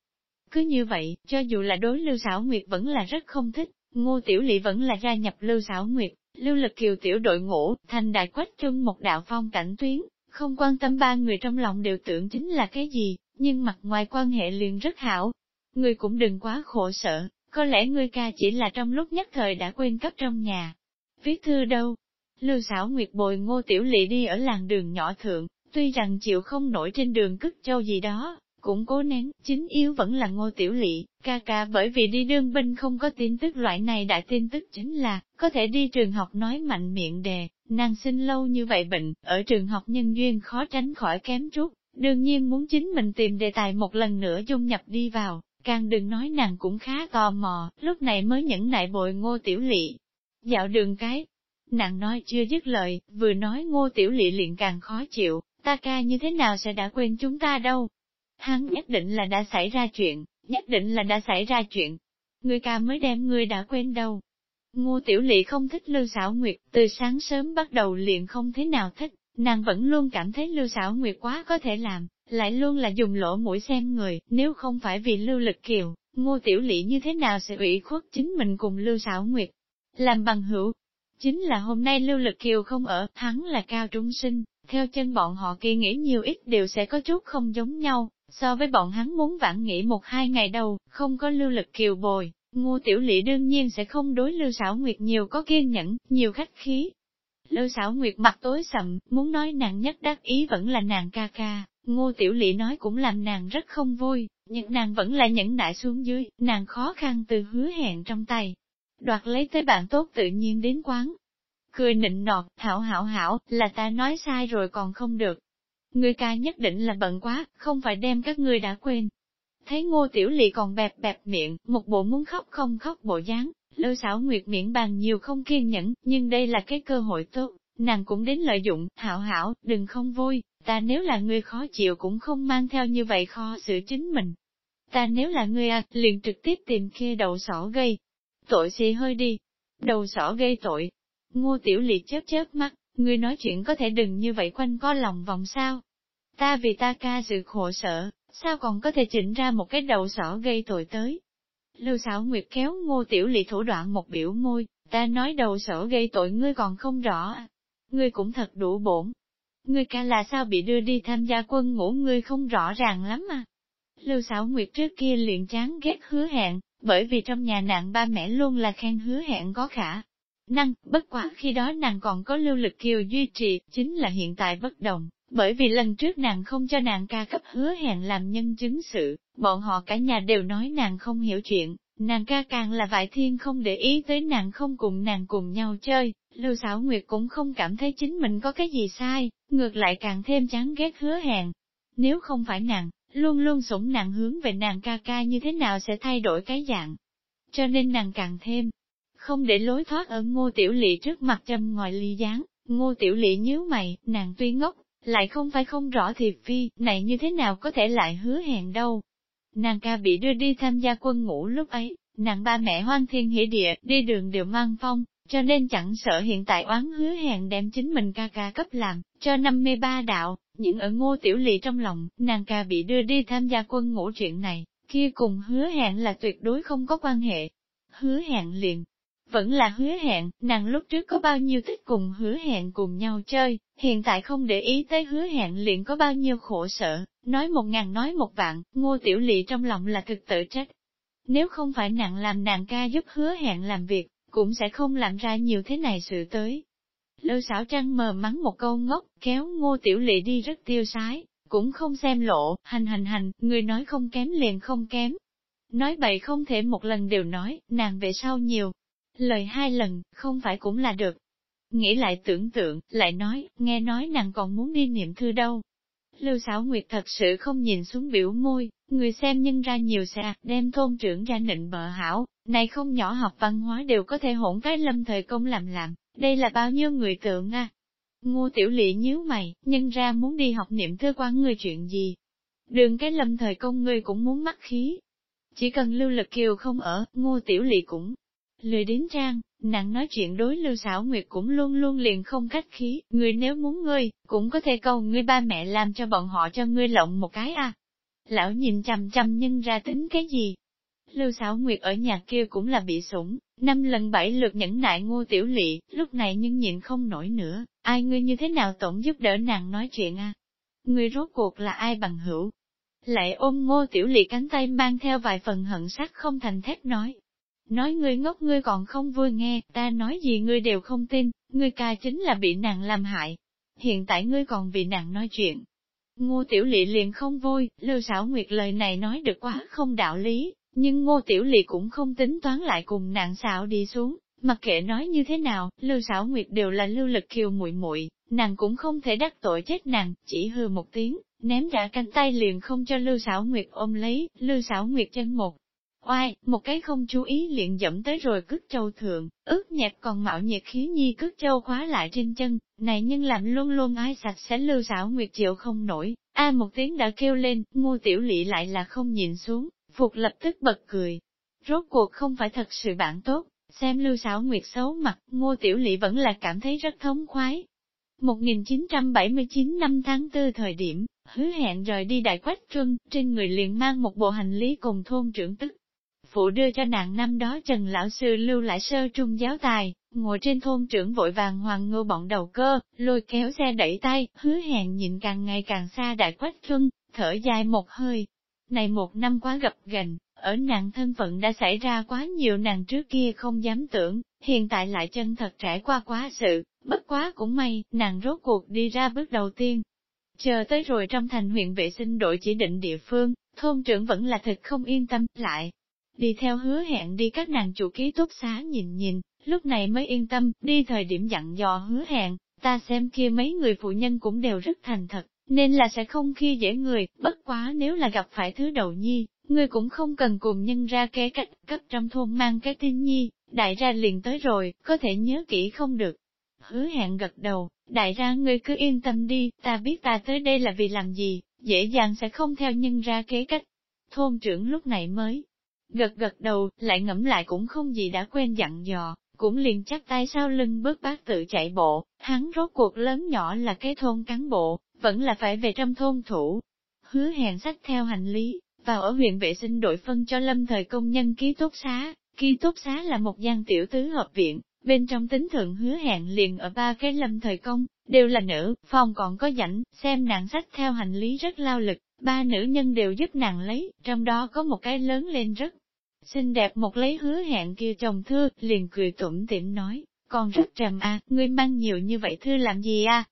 Cứ như vậy, cho dù là đối Lưu Sảo Nguyệt vẫn là rất không thích, ngô tiểu lì vẫn là gia nhập Lưu Sảo Nguyệt, Lưu Lực Kiều tiểu đội ngũ, thành đại quách trung một đạo phong cảnh tuyến, không quan tâm ba người trong lòng đều tưởng chính là cái gì, nhưng mặt ngoài quan hệ liền rất hảo. Người cũng đừng quá khổ sở, có lẽ ngươi ca chỉ là trong lúc nhất thời đã quên cấp trong nhà. Viết thư đâu, Lưu xảo nguyệt bồi ngô tiểu lị đi ở làng đường nhỏ thượng, tuy rằng chịu không nổi trên đường cất châu gì đó, cũng cố nén, chính yếu vẫn là ngô tiểu lị, ca ca bởi vì đi đương binh không có tin tức loại này đại tin tức chính là, có thể đi trường học nói mạnh miệng đề, nàng sinh lâu như vậy bệnh, ở trường học nhân duyên khó tránh khỏi kém chút, đương nhiên muốn chính mình tìm đề tài một lần nữa dung nhập đi vào, càng đừng nói nàng cũng khá tò mò, lúc này mới nhẫn nại bội ngô tiểu lị. Dạo đường cái, Nàng nói chưa dứt lời, vừa nói ngô tiểu lị liền càng khó chịu, ta ca như thế nào sẽ đã quên chúng ta đâu. Hắn nhất định là đã xảy ra chuyện, nhất định là đã xảy ra chuyện. Người ca mới đem người đã quên đâu. Ngô tiểu lị không thích Lưu xảo nguyệt, từ sáng sớm bắt đầu liền không thế nào thích, nàng vẫn luôn cảm thấy Lưu xảo nguyệt quá có thể làm, lại luôn là dùng lỗ mũi xem người, nếu không phải vì Lưu lực kiều, ngô tiểu lị như thế nào sẽ ủy khuất chính mình cùng Lưu xảo nguyệt. Làm bằng hữu, Chính là hôm nay Lưu Lực Kiều không ở, hắn là cao trung sinh, theo chân bọn họ kia nghĩ nhiều ít đều sẽ có chút không giống nhau, so với bọn hắn muốn vãn nghỉ một hai ngày đầu, không có Lưu Lực Kiều bồi, Ngô Tiểu Lị đương nhiên sẽ không đối Lưu Sảo Nguyệt nhiều có kiên nhẫn, nhiều khách khí. Lưu Sảo Nguyệt mặt tối sầm, muốn nói nàng nhất đắc ý vẫn là nàng ca ca, Ngô Tiểu Lị nói cũng làm nàng rất không vui, nhưng nàng vẫn là nhẫn nại xuống dưới, nàng khó khăn từ hứa hẹn trong tay, đoạt lấy tới bạn tốt tự nhiên đến quán. Cười nịnh nọt, hảo hảo hảo, là ta nói sai rồi còn không được. Người ca nhất định là bận quá, không phải đem các ngươi đã quên. Thấy ngô tiểu lị còn bẹp bẹp miệng, một bộ muốn khóc không khóc bộ dáng, Lôi xảo nguyệt miệng bàn nhiều không kiên nhẫn, nhưng đây là cái cơ hội tốt, nàng cũng đến lợi dụng, hảo hảo, đừng không vui, ta nếu là người khó chịu cũng không mang theo như vậy khó xử chính mình. Ta nếu là người à, liền trực tiếp tìm kia đậu sỏ gây, Tội gì hơi đi. Đầu sỏ gây tội. Ngô tiểu liệt chớp chớp mắt, ngươi nói chuyện có thể đừng như vậy quanh co lòng vòng sao. Ta vì ta ca sự khổ sở, sao còn có thể chỉnh ra một cái đầu sỏ gây tội tới. Lưu Sảo nguyệt kéo ngô tiểu Liệt thủ đoạn một biểu môi, ta nói đầu sỏ gây tội ngươi còn không rõ. Ngươi cũng thật đủ bổn. Ngươi ca là sao bị đưa đi tham gia quân ngũ ngươi không rõ ràng lắm à. Lưu Sảo nguyệt trước kia liền chán ghét hứa hẹn, bởi vì trong nhà nạn ba mẹ luôn là khen hứa hẹn có khả. Năng, bất quả khi đó nàng còn có lưu lực kiều duy trì, chính là hiện tại bất đồng, bởi vì lần trước nàng không cho nàng ca cấp hứa hẹn làm nhân chứng sự, bọn họ cả nhà đều nói nàng không hiểu chuyện, nàng ca càng là vải thiên không để ý tới nàng không cùng nàng cùng nhau chơi, Lưu Sảo Nguyệt cũng không cảm thấy chính mình có cái gì sai, ngược lại càng thêm chán ghét hứa hẹn. Nếu không phải nàng, luôn luôn sủng nàng hướng về nàng ca ca như thế nào sẽ thay đổi cái dạng. Cho nên nàng càng thêm, không để lối thoát ở ngô tiểu lị trước mặt châm ngòi ly gián, ngô tiểu lị nhíu mày, nàng tuy ngốc, lại không phải không rõ thiệt phi, này như thế nào có thể lại hứa hẹn đâu. Nàng ca bị đưa đi tham gia quân ngũ lúc ấy, nàng ba mẹ hoang thiên hỉ địa, đi đường đều mang phong, cho nên chẳng sợ hiện tại oán hứa hẹn đem chính mình ca ca cấp làm, cho 53 đạo, những ở ngô tiểu lị trong lòng, nàng ca bị đưa đi tham gia quân ngũ chuyện này, kia cùng hứa hẹn là tuyệt đối không có quan hệ. Hứa hẹn liền, vẫn là hứa hẹn, nàng lúc trước có bao nhiêu thích cùng hứa hẹn cùng nhau chơi, hiện tại không để ý tới hứa hẹn liền có bao nhiêu khổ sở, nói một ngàn nói một vạn, ngô tiểu lị trong lòng là thực tự trách. Nếu không phải nàng làm nàng ca giúp hứa hẹn làm việc, cũng sẽ không làm ra nhiều thế này sự tới. Lưu xảo trăng mờ mắng một câu ngốc, kéo ngô tiểu Lệ đi rất tiêu sái, cũng không xem lộ, hành hành hành, người nói không kém liền không kém. Nói bậy không thể một lần đều nói, nàng về sau nhiều, lời hai lần, không phải cũng là được. Nghĩ lại tưởng tượng, lại nói, nghe nói nàng còn muốn đi niệm thư đâu. Lưu xảo nguyệt thật sự không nhìn xuống biểu môi, người xem nhân ra nhiều xe, đem thôn trưởng ra nịnh bợ hảo, này không nhỏ học văn hóa đều có thể hỗn cái lâm thời công làm làm, đây là bao nhiêu người tượng a à? Ngô tiểu lị nhíu mày, nhân ra muốn đi học niệm thư quan người chuyện gì. Đường cái lâm thời công người cũng muốn mắc khí. Chỉ cần lưu lực kiều không ở, ngô tiểu lị cũng lười đến trang, nàng nói chuyện đối lưu xảo nguyệt cũng luôn luôn liền không cách khí, người nếu muốn ngươi, cũng có thể cầu ngươi ba mẹ làm cho bọn họ cho ngươi lộng một cái à. Lão nhìn chằm chằm nhân ra tính cái gì? Lưu Sảo nguyệt ở nhà kia cũng là bị sủng, năm lần bảy lượt nhẫn nại ngô tiểu lị, lúc này nhưng nhịn không nổi nữa, ai ngươi như thế nào tổng giúp đỡ nàng nói chuyện à? Ngươi rốt cuộc là ai bằng hữu? Lại ôm ngô tiểu lị cánh tay mang theo vài phần hận sắc không thành thép nói, nói ngươi ngốc ngươi còn không vui nghe, ta nói gì ngươi đều không tin, ngươi ca chính là bị nàng làm hại. Hiện tại ngươi còn bị nàng nói chuyện. Ngô Tiểu Lị liền không vui, Lưu xảo Nguyệt lời này nói được quá không đạo lý, nhưng Ngô Tiểu Lị cũng không tính toán lại cùng nàng xạo đi xuống, mặc kệ nói như thế nào, Lưu Sảo Nguyệt đều là Lưu Lực Kiều muội muội, nàng cũng không thể đắc tội chết nàng, chỉ hư một tiếng, ném ra cánh tay liền không cho Lưu Sảo Nguyệt ôm lấy, Lưu Sảo Nguyệt chân một. Oai, một cái không chú ý liền dẫm tới rồi cước châu thượng, ướt nhẹp còn mạo nhiệt khí nhi cước châu khóa lại trên chân, này nhưng làm luôn luôn ai sạch sẽ lưu xảo nguyệt chịu không nổi, a một tiếng đã kêu lên, ngô tiểu lị lại là không nhìn xuống, phục lập tức bật cười. Rốt cuộc không phải thật sự bạn tốt, xem lưu Sảo nguyệt xấu mặt, ngô tiểu lị vẫn là cảm thấy rất thống khoái. 1979 năm tháng 4 thời điểm, hứa hẹn rời đi Đại Quách Truân, trên người liền mang một bộ hành lý cùng thôn trưởng tức phụ đưa cho nàng năm đó Trần Lão Sư lưu lại sơ trung giáo tài, ngồi trên thôn trưởng vội vàng hoàng ngô bọn đầu cơ, lôi kéo xe đẩy tay, hứa hẹn nhìn càng ngày càng xa đại quách xuân, thở dài một hơi. Này một năm quá gập gành, ở nàng thân phận đã xảy ra quá nhiều nàng trước kia không dám tưởng, hiện tại lại chân thật trải qua quá sự, bất quá cũng may, nàng rốt cuộc đi ra bước đầu tiên. Chờ tới rồi trong thành huyện vệ sinh đội chỉ định địa phương, thôn trưởng vẫn là thật không yên tâm, lại, đi theo hứa hẹn đi các nàng chủ ký túc xá nhìn nhìn, lúc này mới yên tâm, đi thời điểm dặn dò hứa hẹn, ta xem kia mấy người phụ nhân cũng đều rất thành thật, nên là sẽ không khi dễ người, bất quá nếu là gặp phải thứ đầu nhi, người cũng không cần cùng nhân ra kế cách, cấp trong thôn mang cái tin nhi, đại ra liền tới rồi, có thể nhớ kỹ không được. Hứa hẹn gật đầu, đại ra ngươi cứ yên tâm đi, ta biết ta tới đây là vì làm gì, dễ dàng sẽ không theo nhân ra kế cách. Thôn trưởng lúc này mới Gật gật đầu, lại ngẫm lại cũng không gì đã quên dặn dò, cũng liền chắc tay sau lưng bước bác tự chạy bộ, hắn rốt cuộc lớn nhỏ là cái thôn cán bộ, vẫn là phải về trong thôn thủ. Hứa hẹn sách theo hành lý, vào ở huyện vệ sinh đội phân cho lâm thời công nhân ký túc xá, ký túc xá là một gian tiểu tứ hợp viện, bên trong tính thượng hứa hẹn liền ở ba cái lâm thời công, đều là nữ, phòng còn có rảnh, xem nàng sách theo hành lý rất lao lực, ba nữ nhân đều giúp nàng lấy, trong đó có một cái lớn lên rất xinh đẹp một lấy hứa hẹn kia chồng thư, liền cười tủm tỉm nói, còn rất trầm à, ngươi mang nhiều như vậy thư làm gì à?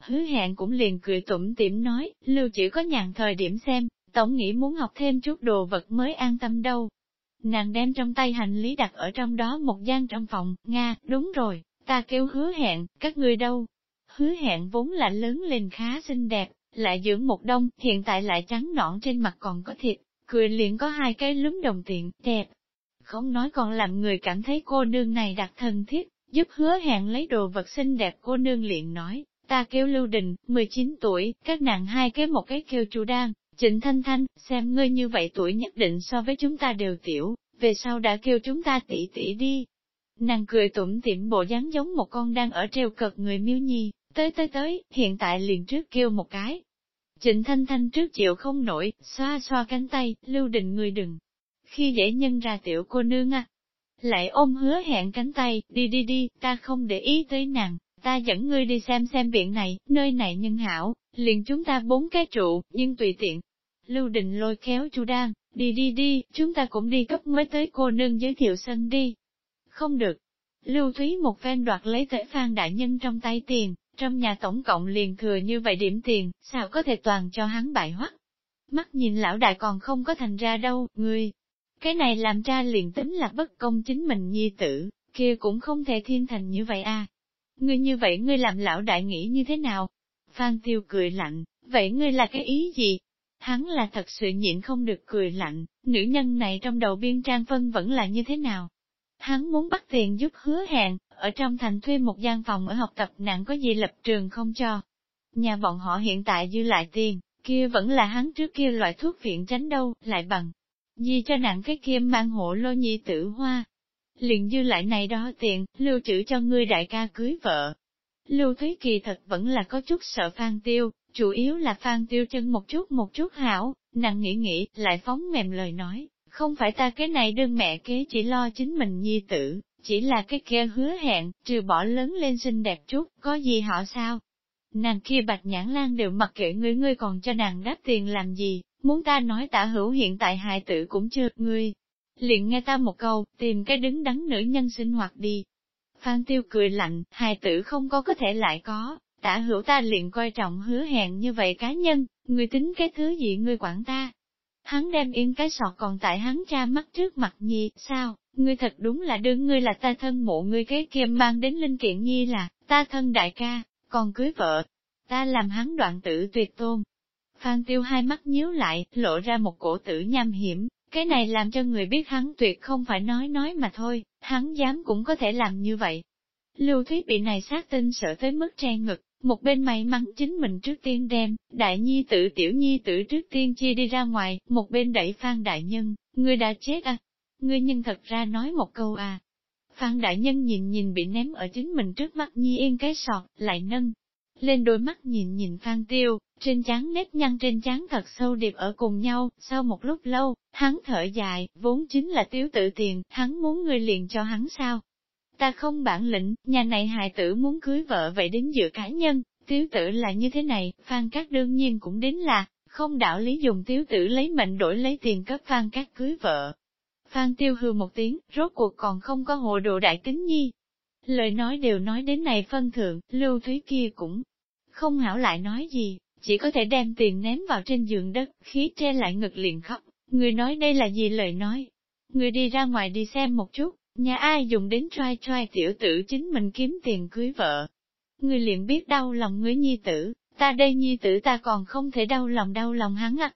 Hứa hẹn cũng liền cười tủm tỉm nói, lưu chỉ có nhàn thời điểm xem, tổng nghĩ muốn học thêm chút đồ vật mới an tâm đâu. Nàng đem trong tay hành lý đặt ở trong đó một gian trong phòng, Nga, đúng rồi, ta kêu hứa hẹn, các ngươi đâu? Hứa hẹn vốn là lớn lên khá xinh đẹp, lại dưỡng một đông, hiện tại lại trắng nõn trên mặt còn có thịt, cười liền có hai cái lúm đồng tiền, đẹp. Không nói còn làm người cảm thấy cô nương này đặc thân thiết, giúp hứa hẹn lấy đồ vật xinh đẹp cô nương liền nói, ta kêu Lưu Đình, 19 tuổi, các nàng hai cái một cái kêu chu đan, Trịnh Thanh Thanh, xem ngươi như vậy tuổi nhất định so với chúng ta đều tiểu, về sau đã kêu chúng ta tỷ tỷ đi. Nàng cười tủm tỉm bộ dáng giống một con đang ở treo cợt người miêu nhi, tới tới tới, hiện tại liền trước kêu một cái. Trịnh Thanh Thanh trước chịu không nổi, xoa xoa cánh tay, lưu đình người đừng. Khi dễ nhân ra tiểu cô nương à, lại ôm hứa hẹn cánh tay, đi đi đi, ta không để ý tới nàng, ta dẫn ngươi đi xem xem viện này, nơi này nhân hảo, liền chúng ta bốn cái trụ, nhưng tùy tiện. Lưu Đình lôi kéo Chu Đan, đi đi đi, chúng ta cũng đi cấp mới tới cô nương giới thiệu sân đi. Không được. Lưu Thúy một phen đoạt lấy thể phan đại nhân trong tay tiền, trong nhà tổng cộng liền thừa như vậy điểm tiền, sao có thể toàn cho hắn bại hoắc. Mắt nhìn lão đại còn không có thành ra đâu, ngươi. Cái này làm ra liền tính là bất công chính mình nhi tử, kia cũng không thể thiên thành như vậy à. Ngươi như vậy ngươi làm lão đại nghĩ như thế nào? Phan Tiêu cười lạnh, vậy ngươi là cái ý gì? Hắn là thật sự nhịn không được cười lạnh, nữ nhân này trong đầu biên trang phân vẫn là như thế nào? Hắn muốn bắt tiền giúp hứa hẹn, ở trong thành thuê một gian phòng ở học tập nặng có gì lập trường không cho. Nhà bọn họ hiện tại dư lại tiền, kia vẫn là hắn trước kia loại thuốc viện tránh đâu, lại bằng. Gì cho nặng cái kia mang hộ lô nhi tử hoa. Liền dư lại này đó tiền, lưu trữ cho ngươi đại ca cưới vợ, Lưu Thúy Kỳ thật vẫn là có chút sợ Phan Tiêu, chủ yếu là Phan Tiêu chân một chút một chút hảo, nàng nghĩ nghĩ, lại phóng mềm lời nói, không phải ta cái này đơn mẹ kế chỉ lo chính mình nhi tử, chỉ là cái kia hứa hẹn, trừ bỏ lớn lên xinh đẹp chút, có gì họ sao? Nàng kia bạch nhãn lan đều mặc kệ ngươi ngươi còn cho nàng đáp tiền làm gì, muốn ta nói tả hữu hiện tại hài tử cũng chưa, ngươi. Liền nghe ta một câu, tìm cái đứng đắn nữ nhân sinh hoạt đi, Phan Tiêu cười lạnh, hài tử không có có thể lại có, tả hữu ta liền coi trọng hứa hẹn như vậy cá nhân, người tính cái thứ gì ngươi quản ta. Hắn đem yên cái sọt còn tại hắn cha mắt trước mặt nhi, sao, ngươi thật đúng là đương ngươi là ta thân mộ ngươi cái kia mang đến linh kiện nhi là, ta thân đại ca, còn cưới vợ, ta làm hắn đoạn tử tuyệt tôn. Phan Tiêu hai mắt nhíu lại, lộ ra một cổ tử nham hiểm, cái này làm cho người biết hắn tuyệt không phải nói nói mà thôi, hắn dám cũng có thể làm như vậy. Lưu Thúy bị này sát tinh sợ tới mức tre ngực, một bên may mắn chính mình trước tiên đem, đại nhi tử tiểu nhi tử trước tiên chia đi ra ngoài, một bên đẩy Phan Đại Nhân, ngươi đã chết à? Ngươi nhân thật ra nói một câu à? Phan Đại Nhân nhìn nhìn bị ném ở chính mình trước mắt nhi yên cái sọt, lại nâng, lên đôi mắt nhìn nhìn Phan Tiêu, trên trán nếp nhăn trên trán thật sâu điệp ở cùng nhau, sau một lúc lâu, hắn thở dài, vốn chính là tiếu tự tiền, hắn muốn người liền cho hắn sao? Ta không bản lĩnh, nhà này hài tử muốn cưới vợ vậy đến giữa cá nhân, tiếu tử là như thế này, Phan Cát đương nhiên cũng đến là, không đạo lý dùng tiếu tử lấy mệnh đổi lấy tiền cấp Phan Cát cưới vợ. Phan Tiêu hư một tiếng, rốt cuộc còn không có hồ đồ đại kính nhi. Lời nói đều nói đến này phân thượng, lưu thúy kia cũng không hảo lại nói gì, chỉ có thể đem tiền ném vào trên giường đất, khí tre lại ngực liền khóc. Người nói đây là gì lời nói? Người đi ra ngoài đi xem một chút, nhà ai dùng đến trai trai tiểu tử chính mình kiếm tiền cưới vợ. Người liền biết đau lòng người nhi tử, ta đây nhi tử ta còn không thể đau lòng đau lòng hắn à.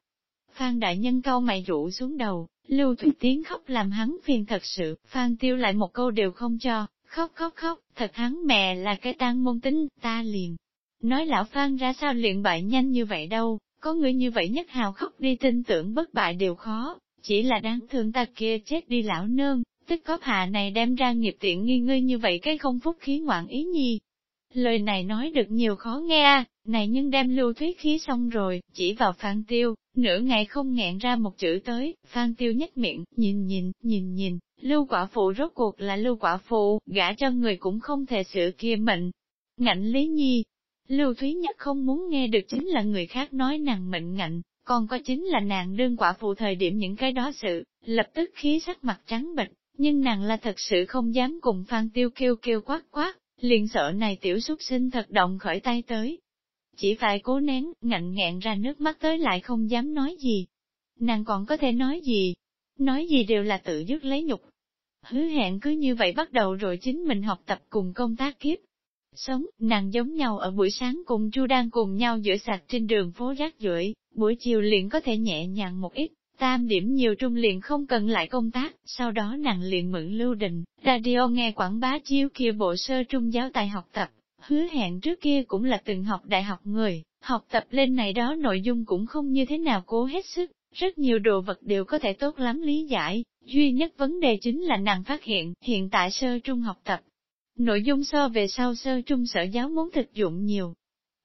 Phan đại nhân câu mày rũ xuống đầu, lưu thủy tiếng khóc làm hắn phiền thật sự, Phan tiêu lại một câu đều không cho, khóc khóc khóc, thật hắn mẹ là cái tan môn tính, ta liền, Nói lão Phan ra sao luyện bại nhanh như vậy đâu, có người như vậy nhất hào khóc đi tin tưởng bất bại đều khó, chỉ là đáng thương ta kia chết đi lão nương, tức có hạ này đem ra nghiệp tiện nghi ngươi như vậy cái không phúc khí ngoạn ý nhi. Lời này nói được nhiều khó nghe à, này nhưng đem lưu thuyết khí xong rồi, chỉ vào Phan Tiêu, nửa ngày không nghẹn ra một chữ tới, Phan Tiêu nhếch miệng, nhìn nhìn, nhìn nhìn, lưu quả phụ rốt cuộc là lưu quả phụ, gả cho người cũng không thể sửa kia mệnh. Ngạnh Lý Nhi, Lưu Thúy Nhất không muốn nghe được chính là người khác nói nàng mệnh ngạnh, còn có chính là nàng đương quả phụ thời điểm những cái đó sự, lập tức khí sắc mặt trắng bệch, nhưng nàng là thật sự không dám cùng Phan Tiêu kêu kêu quát quát, liền sợ này tiểu xuất sinh thật động khởi tay tới. Chỉ phải cố nén, ngạnh nghẹn ra nước mắt tới lại không dám nói gì. Nàng còn có thể nói gì? Nói gì đều là tự dứt lấy nhục. Hứa hẹn cứ như vậy bắt đầu rồi chính mình học tập cùng công tác kiếp. Sống, nàng giống nhau ở buổi sáng cùng Chu đang cùng nhau giữa sạch trên đường phố rác rưởi, buổi chiều liền có thể nhẹ nhàng một ít, tam điểm nhiều trung liền không cần lại công tác, sau đó nàng liền mượn lưu đình, radio nghe quảng bá chiếu kia bộ sơ trung giáo tài học tập, hứa hẹn trước kia cũng là từng học đại học người, học tập lên này đó nội dung cũng không như thế nào cố hết sức, rất nhiều đồ vật đều có thể tốt lắm lý giải, duy nhất vấn đề chính là nàng phát hiện, hiện tại sơ trung học tập. Nội dung so về sau sơ trung sở giáo muốn thực dụng nhiều,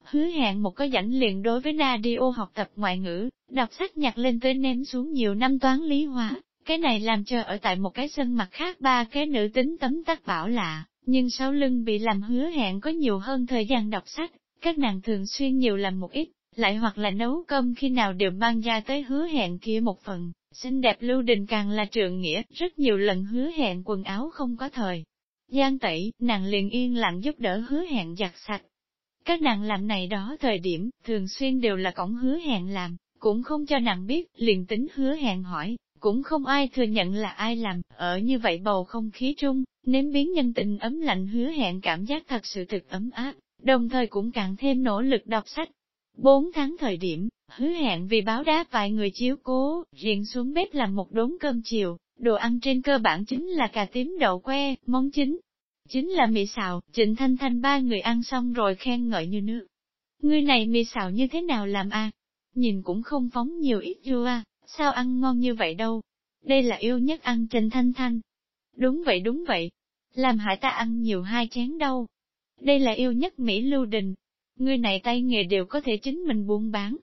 Hứa hẹn một có rảnh liền đối với radio học tập ngoại ngữ, đọc sách nhặt lên tới ném xuống nhiều năm toán lý hóa, cái này làm cho ở tại một cái sân mặt khác ba cái nữ tính tấm tắc bảo lạ, nhưng sau lưng bị làm hứa hẹn có nhiều hơn thời gian đọc sách, các nàng thường xuyên nhiều làm một ít, lại hoặc là nấu cơm khi nào đều mang ra tới hứa hẹn kia một phần, xinh đẹp lưu đình càng là trượng nghĩa, rất nhiều lần hứa hẹn quần áo không có thời. Giang tẩy, nàng liền yên lặng giúp đỡ hứa hẹn giặt sạch, các nàng làm này đó thời điểm, thường xuyên đều là cổng hứa hẹn làm, cũng không cho nàng biết, liền tính hứa hẹn hỏi, cũng không ai thừa nhận là ai làm, ở như vậy bầu không khí trung, nếm biến nhân tình ấm lạnh hứa hẹn cảm giác thật sự thực ấm áp, đồng thời cũng càng thêm nỗ lực đọc sách. Bốn tháng thời điểm, hứa hẹn vì báo đáp vài người chiếu cố, riêng xuống bếp làm một đốn cơm chiều, đồ ăn trên cơ bản chính là cà tím đậu que, món chính, Chính là mì xào, Trịnh Thanh Thanh ba người ăn xong rồi khen ngợi như nước. Ngươi này mì xào như thế nào làm a? Nhìn cũng không phóng nhiều ít vua à, sao ăn ngon như vậy đâu? Đây là yêu nhất ăn Trịnh Thanh Thanh. Đúng vậy đúng vậy. Làm hại ta ăn nhiều hai chén đâu. Đây là yêu nhất Mỹ Lưu Đình. Ngươi này tay nghề đều có thể chính mình buôn bán.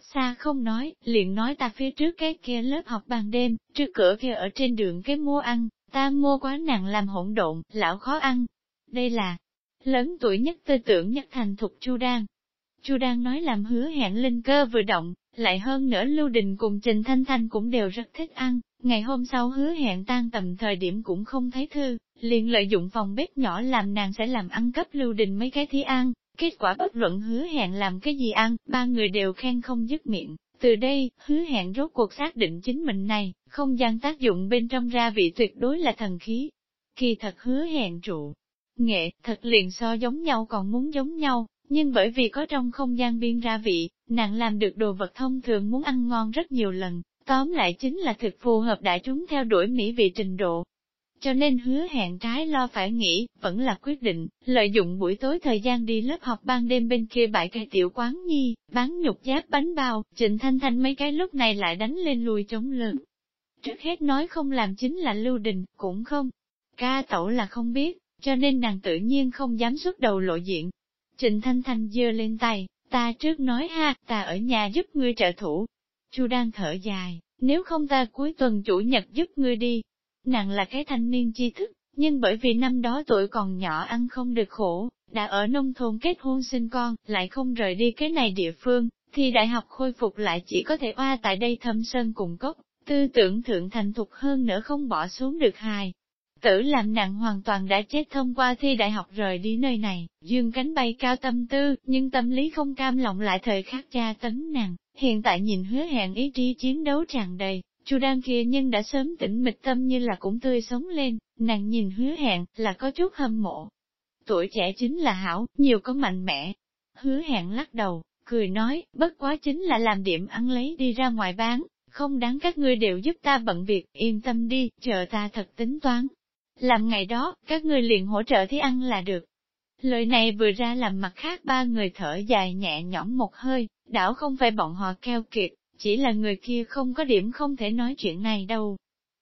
Xa không nói, liền nói ta phía trước cái kia lớp học ban đêm, trước cửa kia ở trên đường cái mua ăn, Ta mua quá nặng làm hỗn độn, lão khó ăn. Đây là lớn tuổi nhất tư tưởng nhất thành thục Chu Đan. Chu Đan nói làm hứa hẹn linh cơ vừa động, lại hơn nữa Lưu Đình cùng Trình Thanh Thanh cũng đều rất thích ăn. Ngày hôm sau hứa hẹn tan tầm thời điểm cũng không thấy thư, liền lợi dụng phòng bếp nhỏ làm nàng sẽ làm ăn cấp Lưu Đình mấy cái thí ăn. Kết quả bất luận hứa hẹn làm cái gì ăn, ba người đều khen không dứt miệng. Từ đây, hứa hẹn rốt cuộc xác định chính mình này, không gian tác dụng bên trong ra vị tuyệt đối là thần khí. Kỳ thật hứa hẹn trụ, nghệ, thật liền so giống nhau còn muốn giống nhau, nhưng bởi vì có trong không gian biên ra vị, nàng làm được đồ vật thông thường muốn ăn ngon rất nhiều lần, tóm lại chính là thực phù hợp đại chúng theo đuổi mỹ vị trình độ, cho nên hứa hẹn trái lo phải nghĩ, vẫn là quyết định, lợi dụng buổi tối thời gian đi lớp học ban đêm bên kia bãi cây tiểu quán nhi, bán nhục giáp bánh bao, trịnh thanh thanh mấy cái lúc này lại đánh lên lùi chống lớn. Trước hết nói không làm chính là lưu đình, cũng không. Ca tẩu là không biết, cho nên nàng tự nhiên không dám xuất đầu lộ diện. Trịnh thanh thanh dơ lên tay, ta trước nói ha, ta ở nhà giúp ngươi trợ thủ. Chu đang thở dài, nếu không ta cuối tuần chủ nhật giúp ngươi đi, Nàng là cái thanh niên tri thức, nhưng bởi vì năm đó tuổi còn nhỏ ăn không được khổ, đã ở nông thôn kết hôn sinh con, lại không rời đi cái này địa phương, thì đại học khôi phục lại chỉ có thể oa tại đây thâm sơn cùng cốc, tư tưởng thượng thành thục hơn nữa không bỏ xuống được hài. Tử làm nặng hoàn toàn đã chết thông qua thi đại học rời đi nơi này, dương cánh bay cao tâm tư, nhưng tâm lý không cam lòng lại thời khắc cha tấn nàng, hiện tại nhìn hứa hẹn ý chí chiến đấu tràn đầy, Chu Đan kia nhân đã sớm tỉnh mịch tâm như là cũng tươi sống lên, nàng nhìn hứa hẹn, là có chút hâm mộ. Tuổi trẻ chính là hảo, nhiều có mạnh mẽ. Hứa hẹn lắc đầu, cười nói, bất quá chính là làm điểm ăn lấy đi ra ngoài bán, không đáng các ngươi đều giúp ta bận việc, yên tâm đi, chờ ta thật tính toán. Làm ngày đó, các ngươi liền hỗ trợ thế ăn là được. Lời này vừa ra làm mặt khác ba người thở dài nhẹ nhõm một hơi, đảo không phải bọn họ keo kiệt, chỉ là người kia không có điểm không thể nói chuyện này đâu.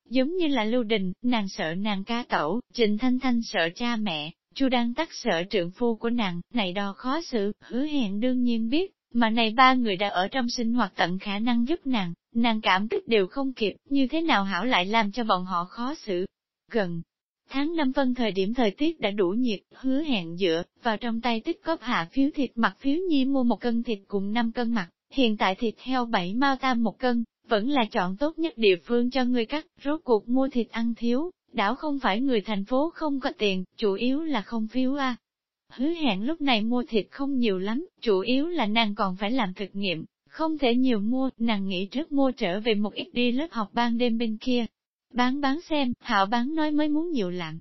Giống như là lưu đình, nàng sợ nàng ca tẩu, trịnh thanh thanh sợ cha mẹ, chu đang tắc sợ trượng phu của nàng, này đo khó xử, hứa hẹn đương nhiên biết, mà này ba người đã ở trong sinh hoạt tận khả năng giúp nàng, nàng cảm kích đều không kịp, như thế nào hảo lại làm cho bọn họ khó xử. Gần tháng năm phân thời điểm thời tiết đã đủ nhiệt, hứa hẹn dựa, vào trong tay tích góp hạ phiếu thịt mặt phiếu nhi mua một cân thịt cùng 5 cân mặt, hiện tại thịt heo 7 mao tam một cân, vẫn là chọn tốt nhất địa phương cho người cắt, rốt cuộc mua thịt ăn thiếu, đảo không phải người thành phố không có tiền, chủ yếu là không phiếu a. Hứa hẹn lúc này mua thịt không nhiều lắm, chủ yếu là nàng còn phải làm thực nghiệm, không thể nhiều mua, nàng nghĩ trước mua trở về một ít đi lớp học ban đêm bên kia. Bán bán xem, hạo bán nói mới muốn nhiều lặng.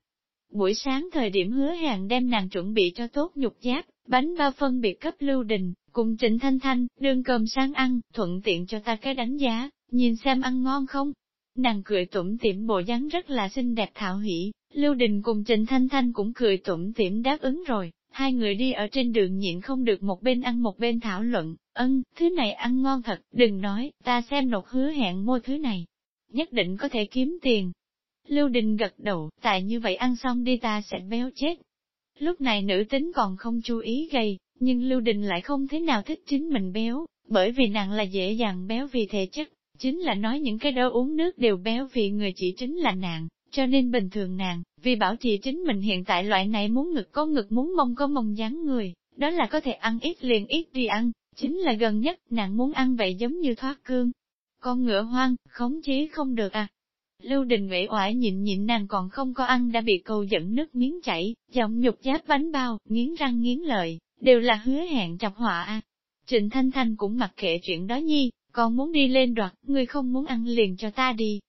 Buổi sáng thời điểm hứa hẹn đem nàng chuẩn bị cho tốt nhục giáp, bánh bao phân biệt cấp lưu đình, cùng trịnh thanh thanh, đương cơm sáng ăn, thuận tiện cho ta cái đánh giá, nhìn xem ăn ngon không. Nàng cười tủm tỉm bộ dáng rất là xinh đẹp thảo hỷ, Lưu Đình cùng Trịnh Thanh Thanh cũng cười tủm tỉm đáp ứng rồi, hai người đi ở trên đường nhịn không được một bên ăn một bên thảo luận, ân, thứ này ăn ngon thật, đừng nói, ta xem nột hứa hẹn mua thứ này, nhất định có thể kiếm tiền. Lưu Đình gật đầu, tại như vậy ăn xong đi ta sẽ béo chết. Lúc này nữ tính còn không chú ý gầy, nhưng Lưu Đình lại không thế nào thích chính mình béo, bởi vì nàng là dễ dàng béo vì thể chất, chính là nói những cái đó uống nước đều béo vì người chỉ chính là nàng, cho nên bình thường nàng, vì bảo trì chính mình hiện tại loại này muốn ngực có ngực muốn mông có mông dáng người, đó là có thể ăn ít liền ít đi ăn, chính là gần nhất nàng muốn ăn vậy giống như thoát cương. Con ngựa hoang, khống chế không được à. Lưu Đình Nguyễn oải nhịn nhịn nàng còn không có ăn đã bị câu dẫn nước miếng chảy, giọng nhục giáp bánh bao, nghiến răng nghiến lợi, đều là hứa hẹn chọc họa a. Trịnh Thanh Thanh cũng mặc kệ chuyện đó nhi, còn muốn đi lên đoạt, người không muốn ăn liền cho ta đi.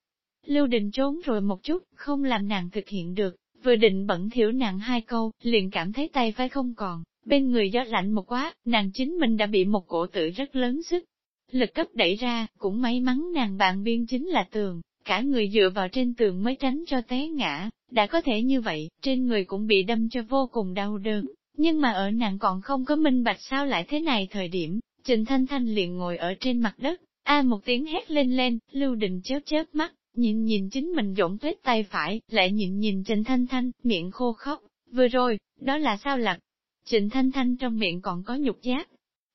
Lưu Đình trốn rồi một chút, không làm nàng thực hiện được, vừa định bẩn thiểu nàng hai câu, liền cảm thấy tay phải không còn, bên người gió lạnh một quá, nàng chính mình đã bị một cổ tự rất lớn sức. Lực cấp đẩy ra, cũng may mắn nàng bạn biên chính là tường, cả người dựa vào trên tường mới tránh cho té ngã, đã có thể như vậy, trên người cũng bị đâm cho vô cùng đau đớn, nhưng mà ở nàng còn không có minh bạch sao lại thế này thời điểm, Trịnh Thanh Thanh liền ngồi ở trên mặt đất, a một tiếng hét lên lên, Lưu đình chớp chớp mắt, nhìn nhìn chính mình dỗng tuyết tay phải, lại nhìn nhìn Trịnh Thanh Thanh, miệng khô khóc, vừa rồi, đó là sao lặt. Trịnh Thanh Thanh trong miệng còn có nhục giác.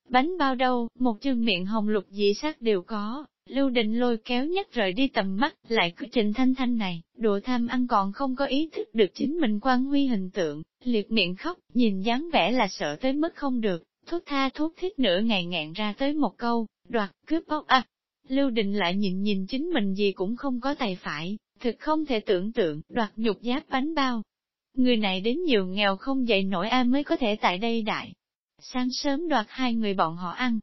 Bánh bao đâu, một chân miệng hồng lục dị sắc đều có, Lưu Định lôi kéo nhất rời đi tầm mắt, lại cứ Trịnh Thanh Thanh này, đồ tham ăn còn không có ý thức được chính mình quan huy hình tượng, liệt miệng khóc, nhìn dáng vẻ là sợ tới mức không được, thuốc tha thuốc thiết nửa ngày ngẹn ra tới một câu, đoạt, cướp bóc à. Lưu Định lại nhìn nhìn chính mình gì cũng không có tài phải, thực không thể tưởng tượng, đoạt nhục giáp bánh bao. Người này đến nhiều nghèo không dậy nổi ai mới có thể tại đây đại. Sáng sớm đoạt hai người bọn họ ăn.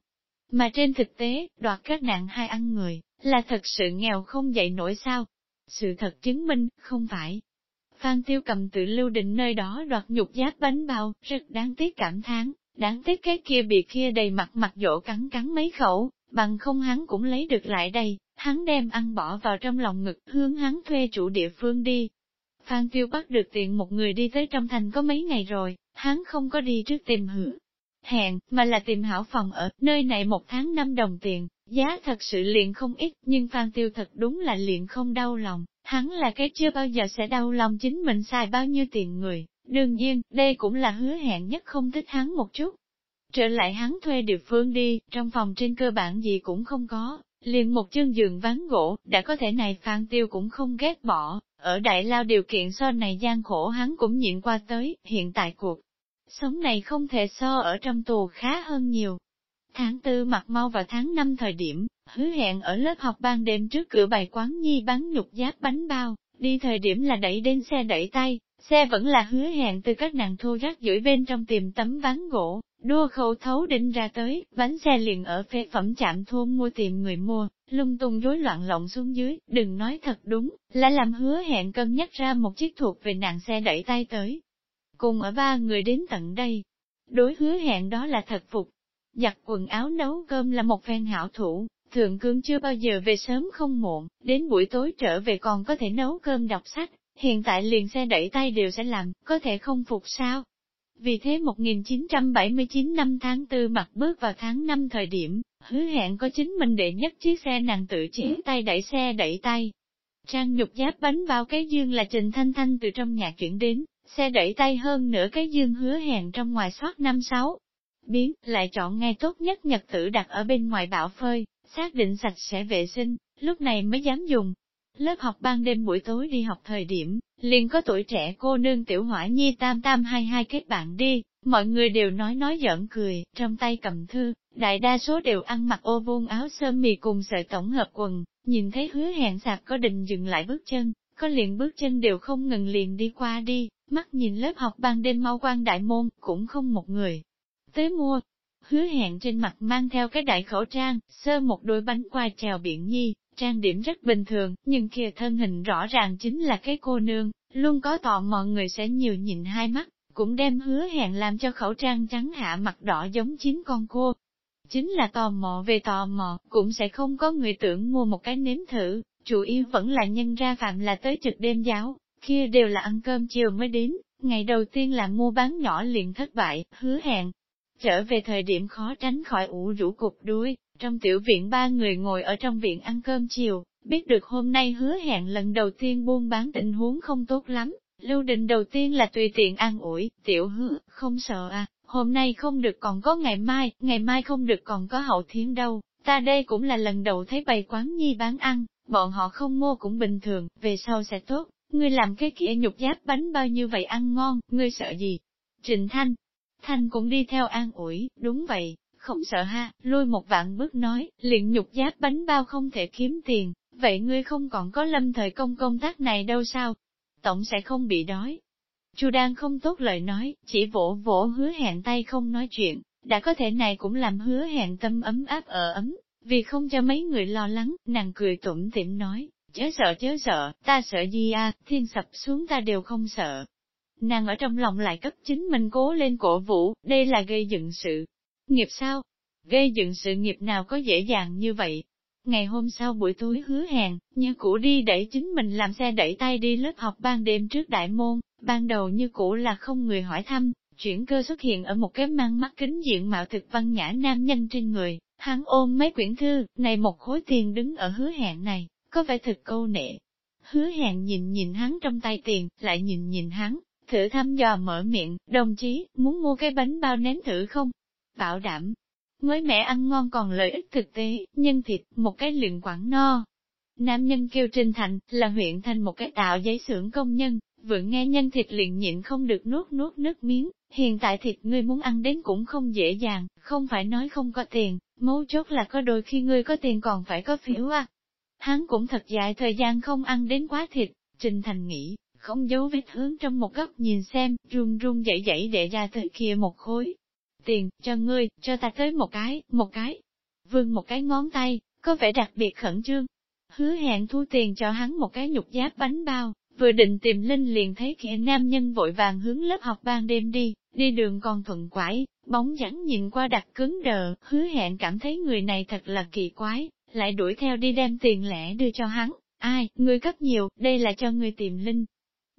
Mà trên thực tế, đoạt các nạn hai ăn người, là thật sự nghèo không dậy nổi sao. Sự thật chứng minh, không phải. Phan Tiêu cầm tự lưu định nơi đó đoạt nhục giáp bánh bao, rất đáng tiếc cảm thán, Đáng tiếc cái kia bị kia đầy mặt mặt dỗ cắn cắn mấy khẩu, bằng không hắn cũng lấy được lại đây, hắn đem ăn bỏ vào trong lòng ngực hướng hắn thuê chủ địa phương đi. Phan Tiêu bắt được tiền một người đi tới trong thành có mấy ngày rồi, hắn không có đi trước tìm hưởng. Hẹn, mà là tìm hảo phòng ở, nơi này một tháng năm đồng tiền, giá thật sự liền không ít, nhưng Phan Tiêu thật đúng là liền không đau lòng, hắn là cái chưa bao giờ sẽ đau lòng chính mình xài bao nhiêu tiền người, Đương nhiên, đây cũng là hứa hẹn nhất không thích hắn một chút. Trở lại hắn thuê địa phương đi, trong phòng trên cơ bản gì cũng không có, liền một chân giường ván gỗ, đã có thể này Phan Tiêu cũng không ghét bỏ, ở đại lao điều kiện so này gian khổ hắn cũng nhịn qua tới, hiện tại cuộc sống này không thể so ở trong tù khá hơn nhiều. Tháng tư mặt mau vào tháng năm thời điểm, hứa hẹn ở lớp học ban đêm trước cửa bài quán nhi bán nhục giáp bánh bao, đi thời điểm là đẩy đến xe đẩy tay, Xe vẫn là hứa hẹn từ các nàng thu rác rưởi bên trong tìm tấm ván gỗ, đua khâu thấu đinh ra tới, bánh xe liền ở phế phẩm chạm thôn mua tìm người mua, lung tung rối loạn lộng xuống dưới, đừng nói thật đúng, là làm hứa hẹn cân nhắc ra một chiếc thuộc về nàng xe đẩy tay tới. Cùng ở ba người đến tận đây, đối hứa hẹn đó là thật phục. Giặt quần áo nấu cơm là một phen hảo thủ, thượng cương chưa bao giờ về sớm không muộn, đến buổi tối trở về còn có thể nấu cơm đọc sách, hiện tại liền xe đẩy tay đều sẽ làm, có thể không phục sao? Vì thế 1979 năm tháng 4 mặt bước vào tháng 5 thời điểm, hứa hẹn có chính mình để nhất chiếc xe nàng tự chế tay đẩy xe đẩy tay. Trang nhục giáp bánh bao cái dương là Trình Thanh Thanh từ trong nhà chuyển đến, xe đẩy tay hơn nửa cái dương hứa hẹn trong ngoài soát năm sáu. Biến, lại chọn ngày tốt nhất nhật tử đặt ở bên ngoài bạo phơi, xác định sạch sẽ vệ sinh, lúc này mới dám dùng. Lớp học ban đêm buổi tối đi học thời điểm, liền có tuổi trẻ cô nương tiểu hỏa nhi tam tam hai hai kết bạn đi, mọi người đều nói nói giỡn cười, trong tay cầm thư, đại đa số đều ăn mặc ô vuông áo sơ mì cùng sợi tổng hợp quần, nhìn thấy hứa hẹn sạc có định dừng lại bước chân, có liền bước chân đều không ngừng liền đi qua đi, mắt nhìn lớp học ban đêm mau quan đại môn, cũng không một người. Tới mua, hứa hẹn trên mặt mang theo cái đại khẩu trang, sơ một đôi bánh qua trèo biển nhi, trang điểm rất bình thường, nhưng kia thân hình rõ ràng chính là cái cô nương, luôn có tò mò người sẽ nhiều nhìn hai mắt, cũng đem hứa hẹn làm cho khẩu trang trắng hạ mặt đỏ giống chín con cô. Chính là tò mò về tò mò, cũng sẽ không có người tưởng mua một cái nếm thử, chủ yếu vẫn là nhân ra phạm là tới trực đêm giáo, kia đều là ăn cơm chiều mới đến, ngày đầu tiên là mua bán nhỏ liền thất bại, hứa hẹn. Trở về thời điểm khó tránh khỏi ủ rũ cục đuôi, trong tiểu viện ba người ngồi ở trong viện ăn cơm chiều, biết được hôm nay hứa hẹn lần đầu tiên buôn bán tình huống không tốt lắm, lưu định đầu tiên là tùy tiện an ủi, tiểu hứa, không sợ à, hôm nay không được còn có ngày mai, ngày mai không được còn có hậu thiến đâu, ta đây cũng là lần đầu thấy bày quán nhi bán ăn, bọn họ không mua cũng bình thường, về sau sẽ tốt, ngươi làm cái kia nhục giáp bánh bao nhiêu vậy ăn ngon, ngươi sợ gì? Trình Thanh, Thanh cũng đi theo an ủi, đúng vậy, không sợ ha, lui một vạn bước nói, liền nhục giáp bánh bao không thể kiếm tiền, vậy ngươi không còn có lâm thời công công tác này đâu sao? Tổng sẽ không bị đói. Chu Đan không tốt lời nói, chỉ vỗ vỗ hứa hẹn tay không nói chuyện, đã có thể này cũng làm hứa hẹn tâm ấm áp ở ấm, vì không cho mấy người lo lắng, nàng cười tủm tỉm nói, chớ sợ chớ sợ, ta sợ gì à, thiên sập xuống ta đều không sợ. Nàng ở trong lòng lại cấp chính mình cố lên cổ vũ, đây là gây dựng sự. Nghiệp sao? Gây dựng sự nghiệp nào có dễ dàng như vậy? Ngày hôm sau buổi tối hứa hẹn, như cũ đi đẩy chính mình làm xe đẩy tay đi lớp học ban đêm trước đại môn, ban đầu như cũ là không người hỏi thăm, chuyển cơ xuất hiện ở một cái mang mắt kính diện mạo thực văn nhã nam nhân trên người, hắn ôm mấy quyển thư, này một khối tiền đứng ở hứa hẹn này, có vẻ thật câu nệ. Hứa hẹn nhìn nhìn hắn trong tay tiền, lại nhìn nhìn hắn, thử thăm dò mở miệng, đồng chí, muốn mua cái bánh bao nén thử không? Bảo đảm, mới mẹ ăn ngon còn lợi ích thực tế, nhân thịt, một cái lượng quảng no. Nam nhân kêu Trinh Thành, là huyện thành một cái tạo giấy xưởng công nhân, vừa nghe nhân thịt liền nhịn không được nuốt nuốt nước miếng, hiện tại thịt ngươi muốn ăn đến cũng không dễ dàng, không phải nói không có tiền, mấu chốt là có đôi khi ngươi có tiền còn phải có phiếu à. Hắn cũng thật dài thời gian không ăn đến quá thịt, Trình Thành nghĩ, không giấu vết hướng trong một góc nhìn xem, run run dậy dậy để ra thời kia một khối. Tiền, cho ngươi, cho ta tới một cái, một cái. Vương một cái ngón tay, có vẻ đặc biệt khẩn trương. Hứa hẹn thu tiền cho hắn một cái nhục giáp bánh bao, vừa định tìm Linh liền thấy kẻ nam nhân vội vàng hướng lớp học ban đêm đi, đi đường còn thuận quải, bóng dáng nhìn qua đặt cứng đờ, hứa hẹn cảm thấy người này thật là kỳ quái, lại đuổi theo đi đem tiền lẻ đưa cho hắn, ai, người cấp nhiều, đây là cho người tìm Linh.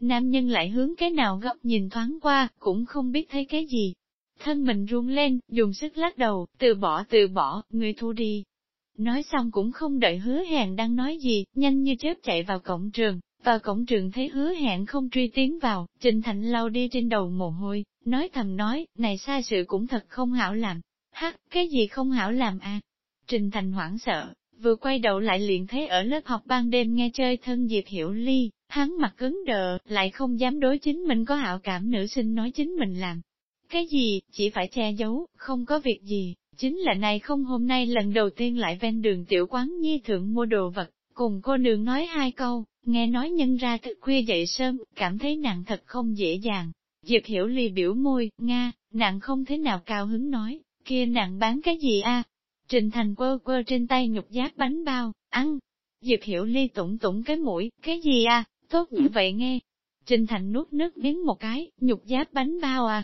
Nam nhân lại hướng cái nào góc nhìn thoáng qua, cũng không biết thấy cái gì. Thân mình run lên, dùng sức lắc đầu, từ bỏ từ bỏ, người thu đi. Nói xong cũng không đợi hứa hẹn đang nói gì, nhanh như chớp chạy vào cổng trường, và cổng trường thấy hứa hẹn không truy tiến vào, Trình Thành lau đi trên đầu mồ hôi, nói thầm nói, này sai sự cũng thật không hảo làm. Hắc, cái gì không hảo làm à? Trình Thành hoảng sợ, vừa quay đầu lại liền thấy ở lớp học ban đêm nghe chơi thân Diệp Hiểu Ly, hắn mặt cứng đờ, lại không dám đối chính mình có hảo cảm nữ sinh nói chính mình làm. Cái gì, chỉ phải che giấu, không có việc gì, chính là này không hôm nay lần đầu tiên lại ven đường tiểu quán nhi thượng mua đồ vật, cùng cô nương nói hai câu, nghe nói nhân ra thức khuya dậy sớm, cảm thấy nặng thật không dễ dàng. Diệp hiểu ly biểu môi, Nga, nặng không thế nào cao hứng nói, kia nặng bán cái gì a? Trình Thành quơ quơ trên tay nhục giáp bánh bao, ăn. Diệp hiểu ly tủng tủng cái mũi, cái gì a? tốt như vậy nghe. Trình Thành nuốt nước miếng một cái, nhục giáp bánh bao à.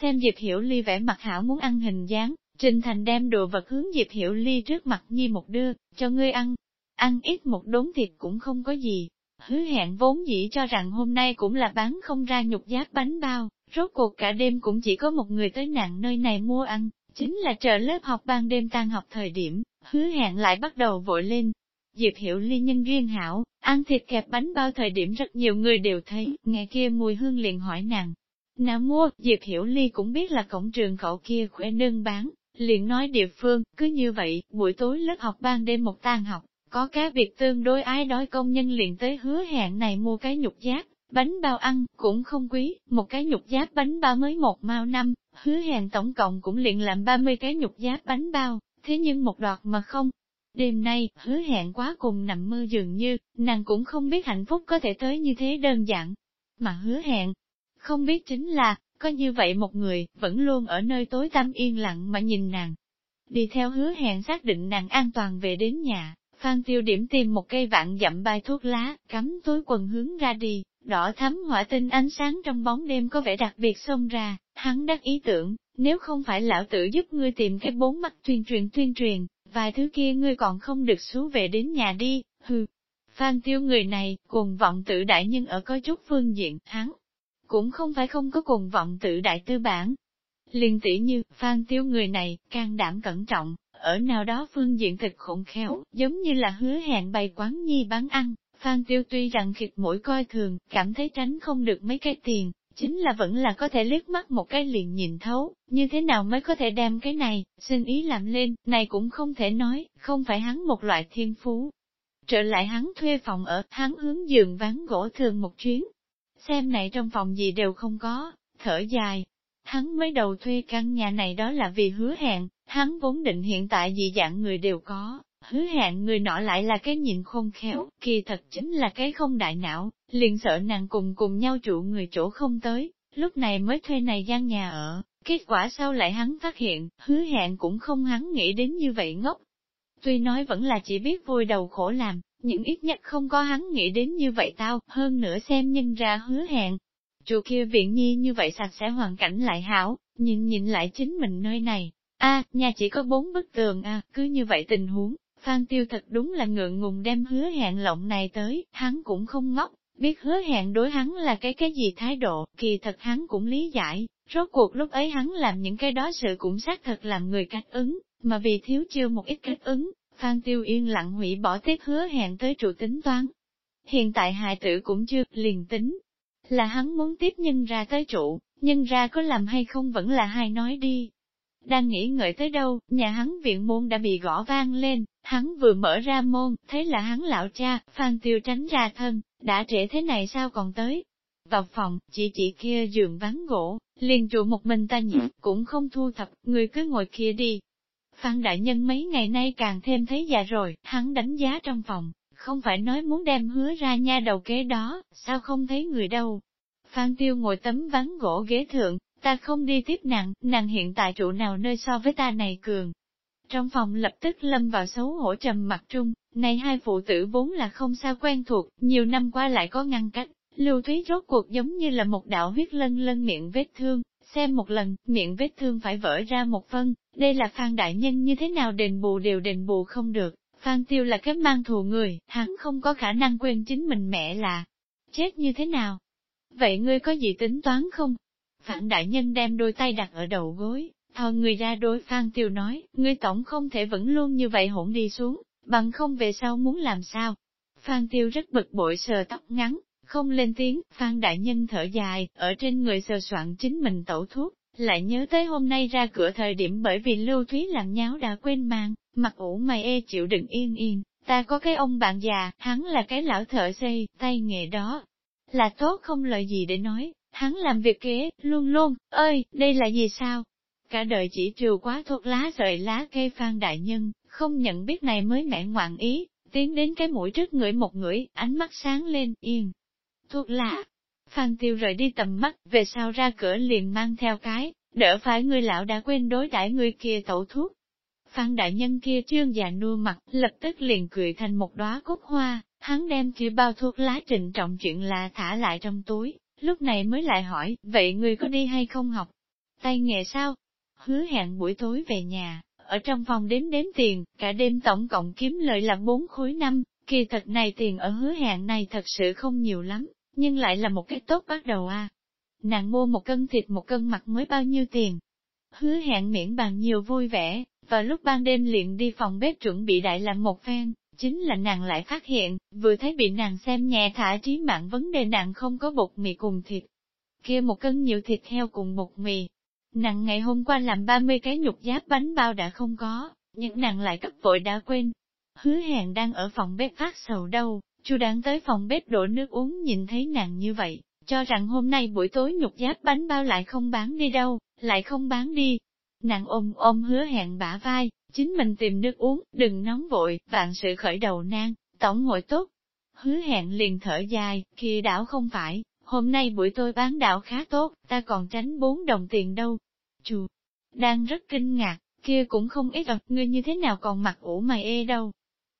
Xem Diệp hiểu ly vẻ mặt hảo muốn ăn hình dáng, Trình Thành đem đồ vật hướng Diệp hiểu ly trước mặt nhi một đưa, cho ngươi ăn, ăn ít một đốn thịt cũng không có gì. Hứa hẹn vốn dĩ cho rằng hôm nay cũng là bán không ra nhục giáp bánh bao, rốt cuộc cả đêm cũng chỉ có một người tới nạn nơi này mua ăn, chính là chờ lớp học ban đêm tan học thời điểm, hứa hẹn lại bắt đầu vội lên. Diệp hiểu ly nhân duyên hảo, Ăn thịt kẹp bánh bao thời điểm rất nhiều người đều thấy, nghe kia mùi hương liền hỏi nàng. Nào mua, Diệp Hiểu Ly cũng biết là cổng trường cậu kia khỏe nương bán, liền nói địa phương, cứ như vậy, buổi tối lớp học ban đêm một tan học, có cái việc tương đối ái đói công nhân liền tới hứa hẹn này mua cái nhục giác, bánh bao ăn, cũng không quý, một cái nhục giáp bánh bao mới một mao năm, hứa hẹn tổng cộng cũng liền làm 30 cái nhục giáp bánh bao, thế nhưng một đoạt mà không. Đêm nay, hứa hẹn quá cùng nằm mơ dường như, nàng cũng không biết hạnh phúc có thể tới như thế đơn giản. Mà hứa hẹn, không biết chính là, có như vậy một người, vẫn luôn ở nơi tối tăm yên lặng mà nhìn nàng. Đi theo hứa hẹn xác định nàng an toàn về đến nhà, Phan Tiêu điểm tìm một cây vạn dặm bay thuốc lá, cắm túi quần hướng ra đi, đỏ thắm hỏa tinh ánh sáng trong bóng đêm có vẻ đặc biệt xông ra, hắn đắc ý tưởng, nếu không phải lão tử giúp ngươi tìm cái bốn mắt tuyên truyền tuyên truyền, vài thứ kia ngươi còn không được xú về đến nhà đi, hừ. Phan tiêu người này, cùng vọng tự đại nhân ở có chút phương diện, hắn cũng không phải không có cùng vọng tự đại tư bản. Liên tỷ như, Phan tiêu người này, can đảm cẩn trọng, ở nào đó phương diện thực khổng khéo, giống như là hứa hẹn bày quán nhi bán ăn, Phan Tiêu tuy rằng khịt mũi coi thường, cảm thấy tránh không được mấy cái tiền, chính là vẫn là có thể liếc mắt một cái liền nhìn thấu, như thế nào mới có thể đem cái này, xin ý làm lên, này cũng không thể nói, không phải hắn một loại thiên phú. Trở lại hắn thuê phòng ở, hắn hướng giường ván gỗ thường một chuyến. Xem này trong phòng gì đều không có, thở dài. Hắn mới đầu thuê căn nhà này đó là vì hứa hẹn, hắn vốn định hiện tại dị dạng người đều có, Hứa hẹn người nọ lại là cái nhìn khôn khéo, kỳ thật chính là cái không đại não, liền sợ nàng cùng cùng nhau trụ người chỗ không tới, lúc này mới thuê này gian nhà ở, kết quả sau lại hắn phát hiện, hứa hẹn cũng không hắn nghĩ đến như vậy ngốc. Tuy nói vẫn là chỉ biết vui đầu khổ làm, nhưng ít nhất không có hắn nghĩ đến như vậy tao, hơn nữa xem nhân ra hứa hẹn. Chủ kia viện nhi như vậy sạch sẽ hoàn cảnh lại hảo, nhìn nhìn lại chính mình nơi này a nhà chỉ có bốn bức tường a cứ như vậy tình huống, Phan Tiêu thật đúng là ngượng ngùng đem hứa hẹn lộng này tới, hắn cũng không ngốc, biết hứa hẹn đối hắn là cái cái gì thái độ, kỳ thật hắn cũng lý giải, rốt cuộc lúc ấy hắn làm những cái đó sự cũng xác thật làm người cách ứng, mà vì thiếu chưa một ít cách ứng, Phan Tiêu yên lặng hủy bỏ tiếp hứa hẹn tới trụ tính toán. Hiện tại hài tử cũng chưa, liền tính, là hắn muốn tiếp nhân ra tới trụ, nhân ra có làm hay không vẫn là hai nói đi. Đang nghĩ ngợi tới đâu, nhà hắn viện môn đã bị gõ vang lên, Hắn vừa mở ra môn, thấy là hắn lão cha, Phan Tiêu tránh ra thân, đã trễ thế này sao còn tới. Vào phòng, chị chị kia giường ván gỗ, liền trụ một mình ta nhỉ, cũng không thu thập, người cứ ngồi kia đi. Phan Đại Nhân mấy ngày nay càng thêm thấy già rồi, hắn đánh giá trong phòng, không phải nói muốn đem hứa ra nha đầu kế đó, sao không thấy người đâu. Phan Tiêu ngồi tấm ván gỗ ghế thượng, ta không đi tiếp nàng, nàng hiện tại trụ nào nơi so với ta này cường, trong phòng lập tức lâm vào xấu hổ trầm mặt trung, này hai phụ tử vốn là không sao quen thuộc, nhiều năm qua lại có ngăn cách, lưu thúy rốt cuộc giống như là một đạo huyết lân lân miệng vết thương, xem một lần, miệng vết thương phải vỡ ra một phân, đây là Phan Đại Nhân như thế nào đền bù đều đền bù không được, Phan Tiêu là cái mang thù người, hắn không có khả năng quên chính mình mẹ là chết như thế nào. Vậy ngươi có gì tính toán không? Phản Đại Nhân đem đôi tay đặt ở đầu gối, Thò người ra đối Phan Tiêu nói, ngươi tổng không thể vẫn luôn như vậy hỗn đi xuống, bằng không về sau muốn làm sao. Phan Tiêu rất bực bội sờ tóc ngắn, không lên tiếng, Phan Đại Nhân thở dài, ở trên người sờ soạn chính mình tẩu thuốc, lại nhớ tới hôm nay ra cửa thời điểm bởi vì Lưu Thúy làm nháo đã quên mang, mặt ủ mày e chịu đựng yên yên, ta có cái ông bạn già, hắn là cái lão thợ xây, tay nghề đó, là tốt không lời gì để nói, hắn làm việc kế, luôn luôn, ơi, đây là gì sao? Cả đời chỉ trừ quá thuốc lá sợi lá cây phan đại nhân, không nhận biết này mới mẹ ngoạn ý, tiến đến cái mũi trước ngửi một ngửi, ánh mắt sáng lên, yên. Thuốc lá. Phan tiêu rời đi tầm mắt, về sau ra cửa liền mang theo cái, đỡ phải người lão đã quên đối đãi người kia tẩu thuốc. Phan đại nhân kia trương già nua mặt, lập tức liền cười thành một đóa cúc hoa, hắn đem kia bao thuốc lá trịnh trọng chuyện là thả lại trong túi, lúc này mới lại hỏi, vậy người có đi hay không học? Tay nghề sao? hứa hẹn buổi tối về nhà, ở trong phòng đếm đếm tiền, cả đêm tổng cộng kiếm lợi là 4 khối năm, kỳ thật này tiền ở hứa hẹn này thật sự không nhiều lắm, nhưng lại là một cái tốt bắt đầu a. Nàng mua một cân thịt một cân mặt mới bao nhiêu tiền. Hứa hẹn miễn bàn nhiều vui vẻ, và lúc ban đêm liền đi phòng bếp chuẩn bị đại làm một phen, chính là nàng lại phát hiện, vừa thấy bị nàng xem nhẹ thả trí mạng vấn đề nàng không có bột mì cùng thịt. kia một cân nhiều thịt heo cùng bột mì. Nàng ngày hôm qua làm 30 cái nhục giáp bánh bao đã không có, nhưng nàng lại cấp vội đã quên. Hứa hẹn đang ở phòng bếp phát sầu đâu, chu đáng tới phòng bếp đổ nước uống nhìn thấy nàng như vậy, cho rằng hôm nay buổi tối nhục giáp bánh bao lại không bán đi đâu, lại không bán đi. Nàng ôm ôm hứa hẹn bả vai, chính mình tìm nước uống, đừng nóng vội, vạn sự khởi đầu nan, tổng hội tốt. Hứa hẹn liền thở dài, kia đảo không phải, hôm nay buổi tôi bán đảo khá tốt, ta còn tránh 4 đồng tiền đâu. Chù, đang rất kinh ngạc, kia cũng không ít rồi, ngươi như thế nào còn mặc ủ mày ê đâu.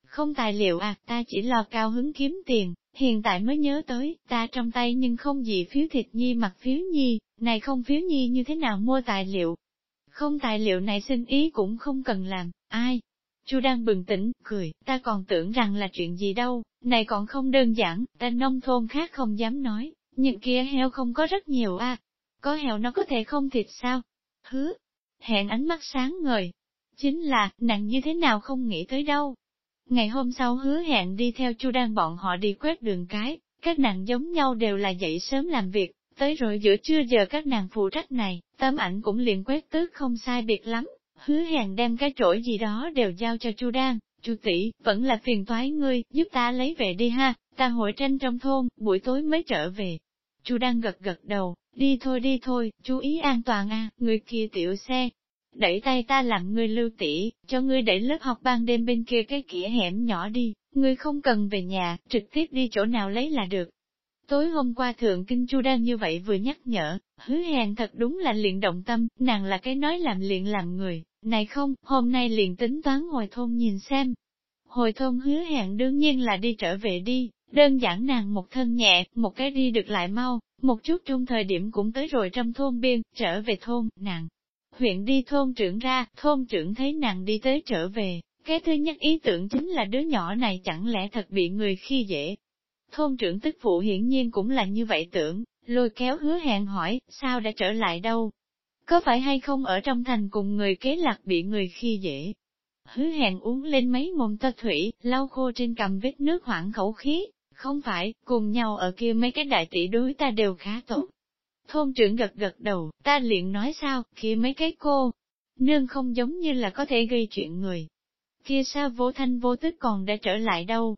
Không tài liệu à, ta chỉ lo cao hứng kiếm tiền, hiện tại mới nhớ tới, ta trong tay nhưng không gì phiếu thịt nhi mặc phiếu nhi, này không phiếu nhi như thế nào mua tài liệu. Không tài liệu này xin ý cũng không cần làm, ai? Chu đang bừng tỉnh, cười, ta còn tưởng rằng là chuyện gì đâu, này còn không đơn giản, ta nông thôn khác không dám nói, những kia heo không có rất nhiều à. Có heo nó có thể không thịt sao? Hứ, hẹn ánh mắt sáng ngời. Chính là, nàng như thế nào không nghĩ tới đâu. Ngày hôm sau hứa hẹn đi theo chu đang bọn họ đi quét đường cái, các nàng giống nhau đều là dậy sớm làm việc, tới rồi giữa trưa giờ các nàng phụ trách này, tấm ảnh cũng liền quét tước không sai biệt lắm. Hứa hẹn đem cái trỗi gì đó đều giao cho chu đan, chu tỷ vẫn là phiền toái ngươi, giúp ta lấy về đi ha, ta hội tranh trong thôn, buổi tối mới trở về. Chu đan gật gật đầu, đi thôi đi thôi, chú ý an toàn à, người kia tiểu xe, đẩy tay ta làm ngươi lưu tỷ, cho ngươi đẩy lớp học ban đêm bên kia cái kĩa hẻm nhỏ đi, ngươi không cần về nhà, trực tiếp đi chỗ nào lấy là được. Tối hôm qua thượng kinh chu đang như vậy vừa nhắc nhở, hứa hẹn thật đúng là liền động tâm, nàng là cái nói làm liền làm người, này không, hôm nay liền tính toán hồi thôn nhìn xem. Hồi thôn hứa hẹn đương nhiên là đi trở về đi, đơn giản nàng một thân nhẹ, một cái đi được lại mau, một chút trung thời điểm cũng tới rồi trong thôn biên, trở về thôn, nàng huyện đi thôn trưởng ra, thôn trưởng thấy nàng đi tới trở về, cái thứ nhất ý tưởng chính là đứa nhỏ này chẳng lẽ thật bị người khi dễ. Thôn trưởng tức phụ hiển nhiên cũng là như vậy tưởng, lôi kéo hứa hẹn hỏi, sao đã trở lại đâu? Có phải hay không ở trong thành cùng người kế lạc bị người khi dễ? Hứa hẹn uống lên mấy mồm tơ thủy, lau khô trên cầm vết nước hoảng khẩu khí, không phải, cùng nhau ở kia mấy cái đại tỷ đối ta đều khá tốt, Thôn trưởng gật gật đầu, ta liền nói sao, kia mấy cái cô, nương không giống như là có thể gây chuyện người. Kia sao vô thanh vô tức còn đã trở lại đâu?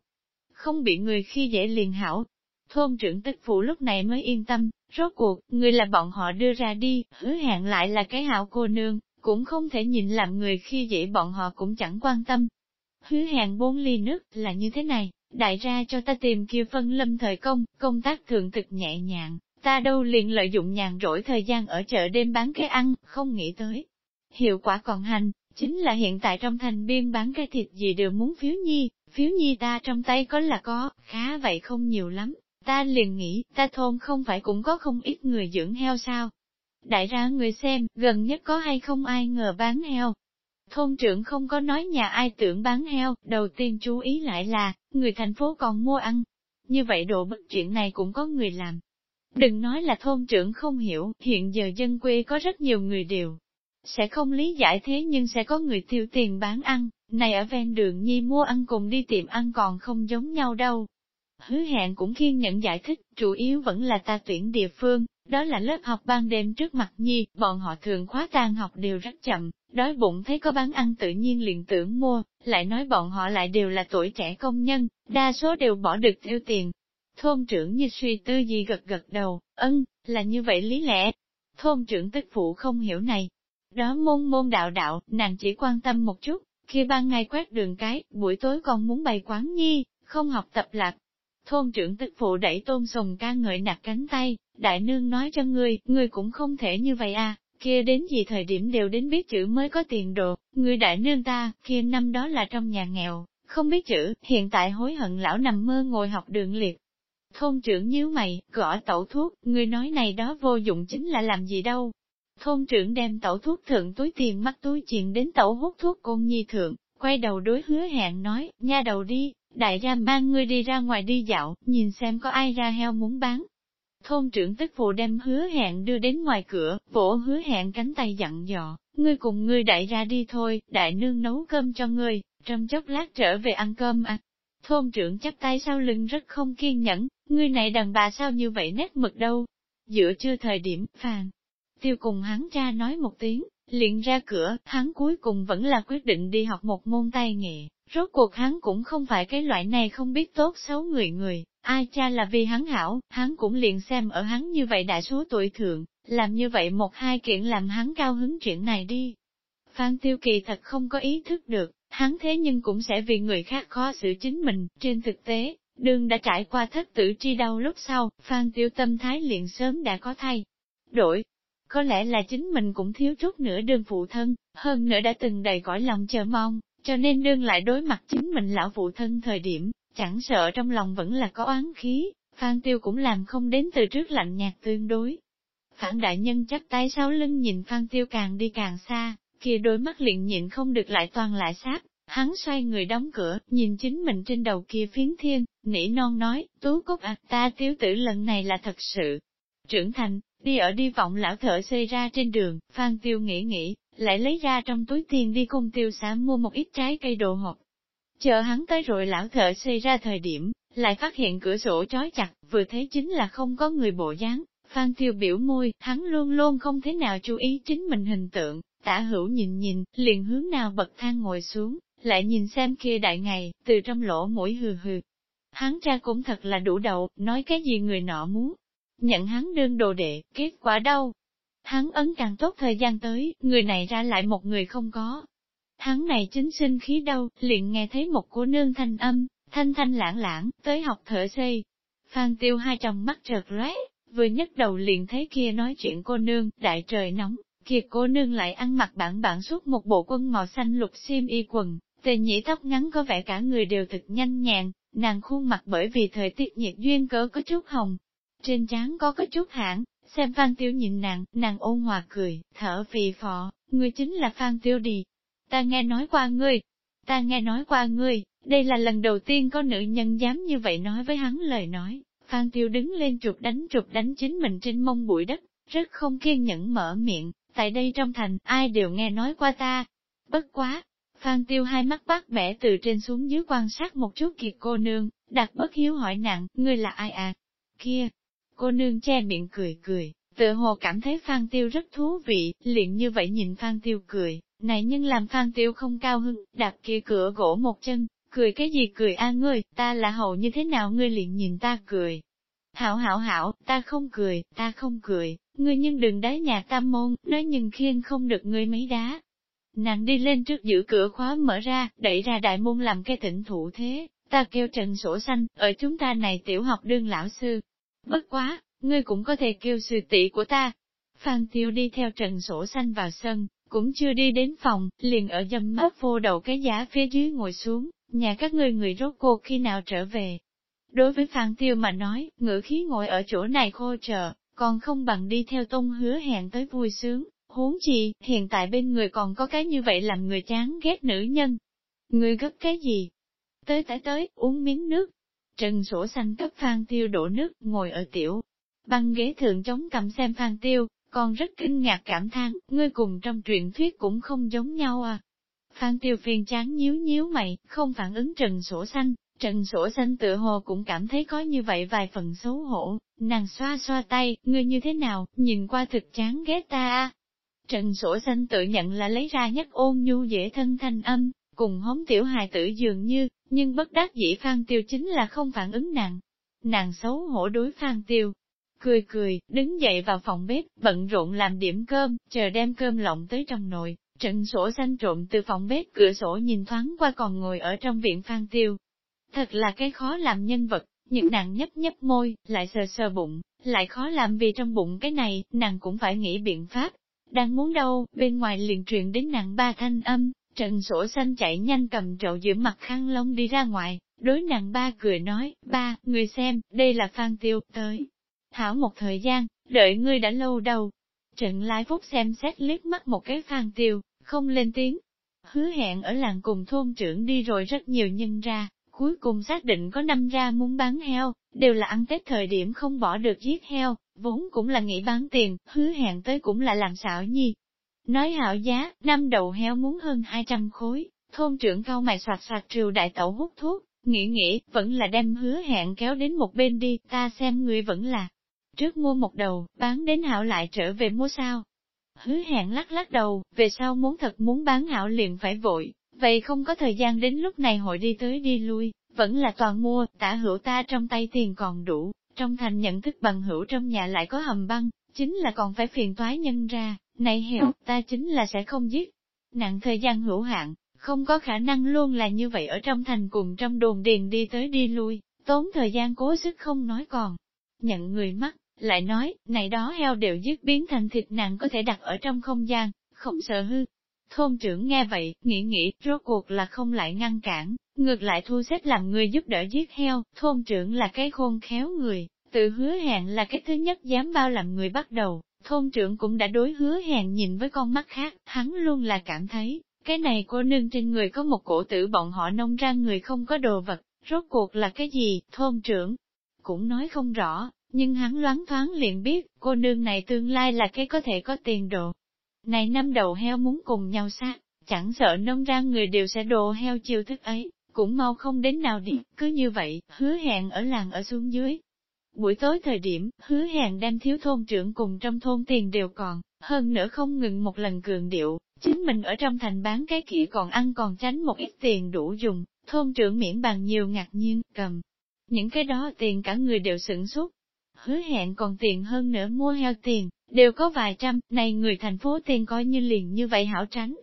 Không bị người khi dễ liền hảo. Thôn trưởng tức phụ lúc này mới yên tâm, rốt cuộc, người là bọn họ đưa ra đi, hứa hẹn lại là cái hảo cô nương, cũng không thể nhìn làm người khi dễ bọn họ cũng chẳng quan tâm. Hứa hẹn bốn ly nước là như thế này, đại ra cho ta tìm kia phân lâm thời công, công tác thường thực nhẹ nhàng, Ta đâu liền lợi dụng nhàn rỗi thời gian ở chợ đêm bán cái ăn, không nghĩ tới. Hiệu quả còn hành, chính là hiện tại trong thành biên bán cái thịt gì đều muốn phiếu nhi, phiếu nhi ta trong tay có là có, khá vậy không nhiều lắm. Ta liền nghĩ, ta thôn không phải cũng có không ít người dưỡng heo sao? Đại ra người xem, gần nhất có hay không ai ngờ bán heo. Thôn trưởng không có nói nhà ai tưởng bán heo, đầu tiên chú ý lại là, người thành phố còn mua ăn. Như vậy độ bất chuyện này cũng có người làm, Đừng nói là thôn trưởng không hiểu, hiện giờ dân quê có rất nhiều người đều sẽ không lý giải thế nhưng sẽ có người tiêu tiền bán ăn, này ở ven đường nhi mua ăn cùng đi tiệm ăn còn không giống nhau đâu. Hứa hẹn cũng khiên nhận giải thích, chủ yếu vẫn là ta tuyển địa phương, đó là lớp học ban đêm trước mặt nhi, bọn họ thường khóa tan học đều rất chậm, đói bụng thấy có bán ăn tự nhiên liền tưởng mua, lại nói bọn họ lại đều là tuổi trẻ công nhân, đa số đều bỏ được tiêu tiền, Thôn trưởng như suy tư gì gật gật đầu, ân, là như vậy lý lẽ. Thôn trưởng tức phụ không hiểu này. Đó môn môn đạo đạo, nàng chỉ quan tâm một chút, khi ban ngày quét đường cái, buổi tối còn muốn bày quán nhi, không học tập lạc. Thôn trưởng tức phụ đẩy tôn sùng ca ngợi nạt cánh tay, đại nương nói cho ngươi, ngươi cũng không thể như vậy à, kia đến gì thời điểm đều đến biết chữ mới có tiền đồ, ngươi đại nương ta, kia năm đó là trong nhà nghèo, không biết chữ, hiện tại hối hận lão nằm mơ ngồi học đường liệt, Thôn trưởng nhíu mày, gõ tẩu thuốc, người nói này đó vô dụng chính là làm gì đâu. Thôn trưởng đem tẩu thuốc thượng túi tiền mắt túi chuyện đến tẩu hút thuốc côn nhi thượng, quay đầu đối hứa hẹn nói, nha đầu đi, đại gia mang ngươi đi ra ngoài đi dạo, nhìn xem có ai ra heo muốn bán. Thôn trưởng tức phụ đem hứa hẹn đưa đến ngoài cửa, vỗ hứa hẹn cánh tay dặn dò, ngươi cùng ngươi đại ra đi thôi, đại nương nấu cơm cho ngươi, trong chốc lát trở về ăn cơm à. Thôn trưởng chắp tay sau lưng rất không kiên nhẫn, người này đàn bà sao như vậy nét mực đâu. Giữa chưa thời điểm, phàn. Tiêu cùng hắn cha nói một tiếng, liền ra cửa, hắn cuối cùng vẫn là quyết định đi học một môn tay nghề. Rốt cuộc hắn cũng không phải cái loại này không biết tốt xấu người người, ai cha là vì hắn hảo, hắn cũng liền xem ở hắn như vậy đại số tuổi thượng, làm như vậy một hai kiện làm hắn cao hứng chuyện này đi. Phan Tiêu Kỳ thật không có ý thức được, hắn thế nhưng cũng sẽ vì người khác khó xử chính mình, trên thực tế, đương đã trải qua thất tử tri đau lúc sau, Phan Tiêu tâm thái liền sớm đã có thay. Đổi, có lẽ là chính mình cũng thiếu chút nữa đương phụ thân, hơn nữa đã từng đầy cõi lòng chờ mong, cho nên đương lại đối mặt chính mình lão phụ thân thời điểm, chẳng sợ trong lòng vẫn là có oán khí, Phan Tiêu cũng làm không đến từ trước lạnh nhạt tương đối. Phản đại nhân chắc tay sau lưng nhìn Phan Tiêu càng đi càng xa, kia đôi mắt liền nhịn không được lại toàn lại sát, hắn xoay người đóng cửa, nhìn chính mình trên đầu kia phiến thiên, nỉ non nói, tú cúc à, ta tiếu tử lần này là thật sự. Trưởng thành, đi ở đi vọng lão thợ xây ra trên đường, Phan Tiêu nghĩ nghĩ, lại lấy ra trong túi tiền đi cùng tiêu xã mua một ít trái cây đồ hộp. Chờ hắn tới rồi lão thợ xây ra thời điểm, lại phát hiện cửa sổ trói chặt, vừa thấy chính là không có người bộ dáng. Phan Tiêu biểu môi, hắn luôn luôn không thế nào chú ý chính mình hình tượng, tả hữu nhìn nhìn, liền hướng nào bậc thang ngồi xuống, lại nhìn xem kia đại ngày, từ trong lỗ mũi hừ hừ. Hắn cha cũng thật là đủ đầu, nói cái gì người nọ muốn. Nhận hắn đương đồ đệ, kết quả đâu? Hắn ấn càng tốt thời gian tới, người này ra lại một người không có. Hắn này chính sinh khí đâu, liền nghe thấy một cô nương thanh âm, thanh thanh lãng lãng, tới học thở xây. Phan tiêu hai chồng mắt trợt lóe, vừa nhấc đầu liền thấy kia nói chuyện cô nương, đại trời nóng, kia cô nương lại ăn mặc bản bản suốt một bộ quân màu xanh lục xiêm y quần, tề nhĩ tóc ngắn có vẻ cả người đều thật nhanh nhàng, nàng khuôn mặt bởi vì thời tiết nhiệt duyên cớ có chút hồng, trên trán có có chút hãng, xem Phan Tiêu nhìn nàng, nàng ôn hòa cười, thở vì phò, ngươi chính là Phan Tiêu đi. Ta nghe nói qua ngươi, ta nghe nói qua ngươi, đây là lần đầu tiên có nữ nhân dám như vậy nói với hắn lời nói. Phan Tiêu đứng lên trục đánh trục đánh chính mình trên mông bụi đất, rất không kiên nhẫn mở miệng, tại đây trong thành, ai đều nghe nói qua ta. Bất quá, Phan Tiêu hai mắt bác bẻ từ trên xuống dưới quan sát một chút kiệt cô nương, đặt bất hiếu hỏi nặng, ngươi là ai à? Kia, cô nương che miệng cười cười, tự hồ cảm thấy Phan Tiêu rất thú vị, liền như vậy nhìn Phan Tiêu cười, này nhưng làm Phan Tiêu không cao hưng, đạp kia cửa gỗ một chân, cười cái gì cười a ngươi, ta là hậu như thế nào ngươi liền nhìn ta cười. Hảo hảo hảo, ta không cười, ta không cười, ngươi nhưng đừng đá nhà tam môn, nói nhưng khiên không được ngươi mấy đá. Nàng đi lên trước giữ cửa khóa mở ra, đẩy ra đại môn làm cái thỉnh thủ thế, ta kêu trần sổ xanh, ở chúng ta này tiểu học đương lão sư. Bất quá, ngươi cũng có thể kêu sư tỷ của ta. Phan Tiêu đi theo trần sổ xanh vào sân, cũng chưa đi đến phòng, liền ở dâm mắt vô đầu cái giá phía dưới ngồi xuống, nhà các ngươi người rốt cuộc khi nào trở về. Đối với Phan Tiêu mà nói, ngữ khí ngồi ở chỗ này khô chờ, còn không bằng đi theo tôn hứa hẹn tới vui sướng, huống chi, hiện tại bên người còn có cái như vậy làm người chán ghét nữ nhân. Người gấp cái gì? Tới tới tới, uống miếng nước. Trần sổ xanh cấp Phan Tiêu đổ nước, ngồi ở tiểu. Băng ghế thượng chống cầm xem Phan Tiêu, còn rất kinh ngạc cảm thán. ngươi cùng trong truyện thuyết cũng không giống nhau à. Phan Tiêu phiền chán nhíu nhíu mày, không phản ứng Trần sổ xanh, Trần sổ xanh tự hồ cũng cảm thấy có như vậy vài phần xấu hổ, nàng xoa xoa tay, ngươi như thế nào, nhìn qua thực chán ghét ta à. Trần sổ xanh tự nhận là lấy ra nhất ôn nhu dễ thân thanh âm, cùng hống tiểu hài tử dường như, nhưng bất đắc dĩ Phan Tiêu chính là không phản ứng nàng. Nàng xấu hổ đối Phan Tiêu, cười cười, đứng dậy vào phòng bếp, bận rộn làm điểm cơm, chờ đem cơm lộng tới trong nồi. Trần sổ xanh trộm từ phòng bếp cửa sổ nhìn thoáng qua còn ngồi ở trong viện Phan Tiêu, Thật là cái khó làm nhân vật, những nàng nhấp nhấp môi, lại sờ sờ bụng, lại khó làm vì trong bụng cái này, nàng cũng phải nghĩ biện pháp. Đang muốn đâu, bên ngoài liền truyền đến nàng ba thanh âm, trần sổ xanh chạy nhanh cầm trậu giữa mặt khăn lông đi ra ngoài, đối nàng ba cười nói, ba, người xem, đây là Phan Tiêu, tới. Thảo một thời gian, đợi ngươi đã lâu đâu. Trần Lai Phúc xem xét liếc mắt một cái Phan Tiêu, không lên tiếng. Hứa hẹn ở làng cùng thôn trưởng đi rồi rất nhiều nhân ra, Cuối cùng xác định có năm ra muốn bán heo, đều là ăn Tết thời điểm không bỏ được giết heo, vốn cũng là nghĩ bán tiền, hứa hẹn tới cũng là làm xảo nhi. Nói hảo giá, năm đầu heo muốn hơn 200 khối, thôn trưởng cao mày soạt soạt triều đại tẩu hút thuốc, Nghĩ nghĩ, vẫn là đem hứa hẹn kéo đến một bên đi, ta xem người vẫn là. Trước mua một đầu, bán đến hảo lại trở về mua sao. Hứa hẹn lắc lắc đầu, về sau muốn thật muốn bán hảo liền phải vội, vậy không có thời gian đến lúc này hội đi tới đi lui, vẫn là toàn mua, tả hữu ta trong tay tiền còn đủ, trong thành nhận thức bằng hữu trong nhà lại có hầm băng, chính là còn phải phiền toái nhân ra, này hiểu, ta chính là sẽ không giết. Nặng thời gian hữu hạn, không có khả năng luôn là như vậy ở trong thành cùng trong đồn điền đi tới đi lui, tốn thời gian cố sức không nói còn. Nhận người mắt, lại nói, này đó heo đều giết biến thành thịt nặng có thể đặt ở trong không gian, không sợ hư. Thôn trưởng nghe vậy, nghĩ nghĩ, rốt cuộc là không lại ngăn cản, ngược lại thu xếp làm người giúp đỡ giết heo, thôn trưởng là cái khôn khéo người, tự hứa hẹn là cái thứ nhất dám bao làm người bắt đầu, thôn trưởng cũng đã đối hứa hẹn nhìn với con mắt khác, hắn luôn là cảm thấy, cái này cô nương trên người có một cổ tử bọn họ nông ra người không có đồ vật, rốt cuộc là cái gì, thôn trưởng, cũng nói không rõ, nhưng hắn loáng thoáng liền biết, cô nương này tương lai là cái có thể có tiền đồ. Này năm đầu heo muốn cùng nhau sát, chẳng sợ nông ra người đều sẽ đồ heo chiêu thức ấy, cũng mau không đến nào đi, cứ như vậy, hứa hẹn ở làng ở xuống dưới. Buổi tối thời điểm, hứa hẹn đem thiếu thôn trưởng cùng trong thôn tiền đều còn, hơn nữa không ngừng một lần cường điệu, chính mình ở trong thành bán cái kỹ còn ăn còn tránh một ít tiền đủ dùng, thôn trưởng miễn bằng nhiều ngạc nhiên, cầm. Những cái đó tiền cả người đều sửng sốt. Hứa hẹn còn tiền hơn nữa mua heo tiền, đều có vài trăm, này người thành phố tiền coi như liền như vậy hảo tránh.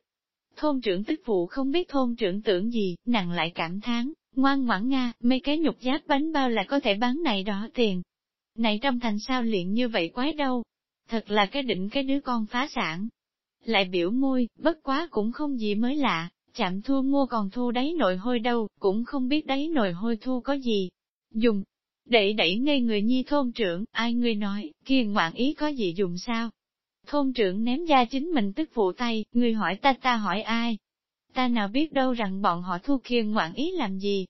Thôn trưởng tức phụ không biết thôn trưởng tưởng gì, nặng lại cảm thán, ngoan ngoãn Nga, mấy cái nhục giáp bánh bao là có thể bán này đó tiền. Này trong thành sao liền như vậy quái đâu, thật là cái định cái đứa con phá sản. Lại biểu môi, bất quá cũng không gì mới lạ, chạm thua mua còn thu đáy nội hôi đâu, cũng không biết đáy nội hôi thu có gì. Dùng, đẩy đẩy ngay người nhi thôn trưởng, ai người nói, kia ngoạn ý có gì dùng sao? Thôn trưởng ném ra chính mình tức phụ tay, người hỏi ta ta hỏi ai? Ta nào biết đâu rằng bọn họ thu kia ngoạn ý làm gì?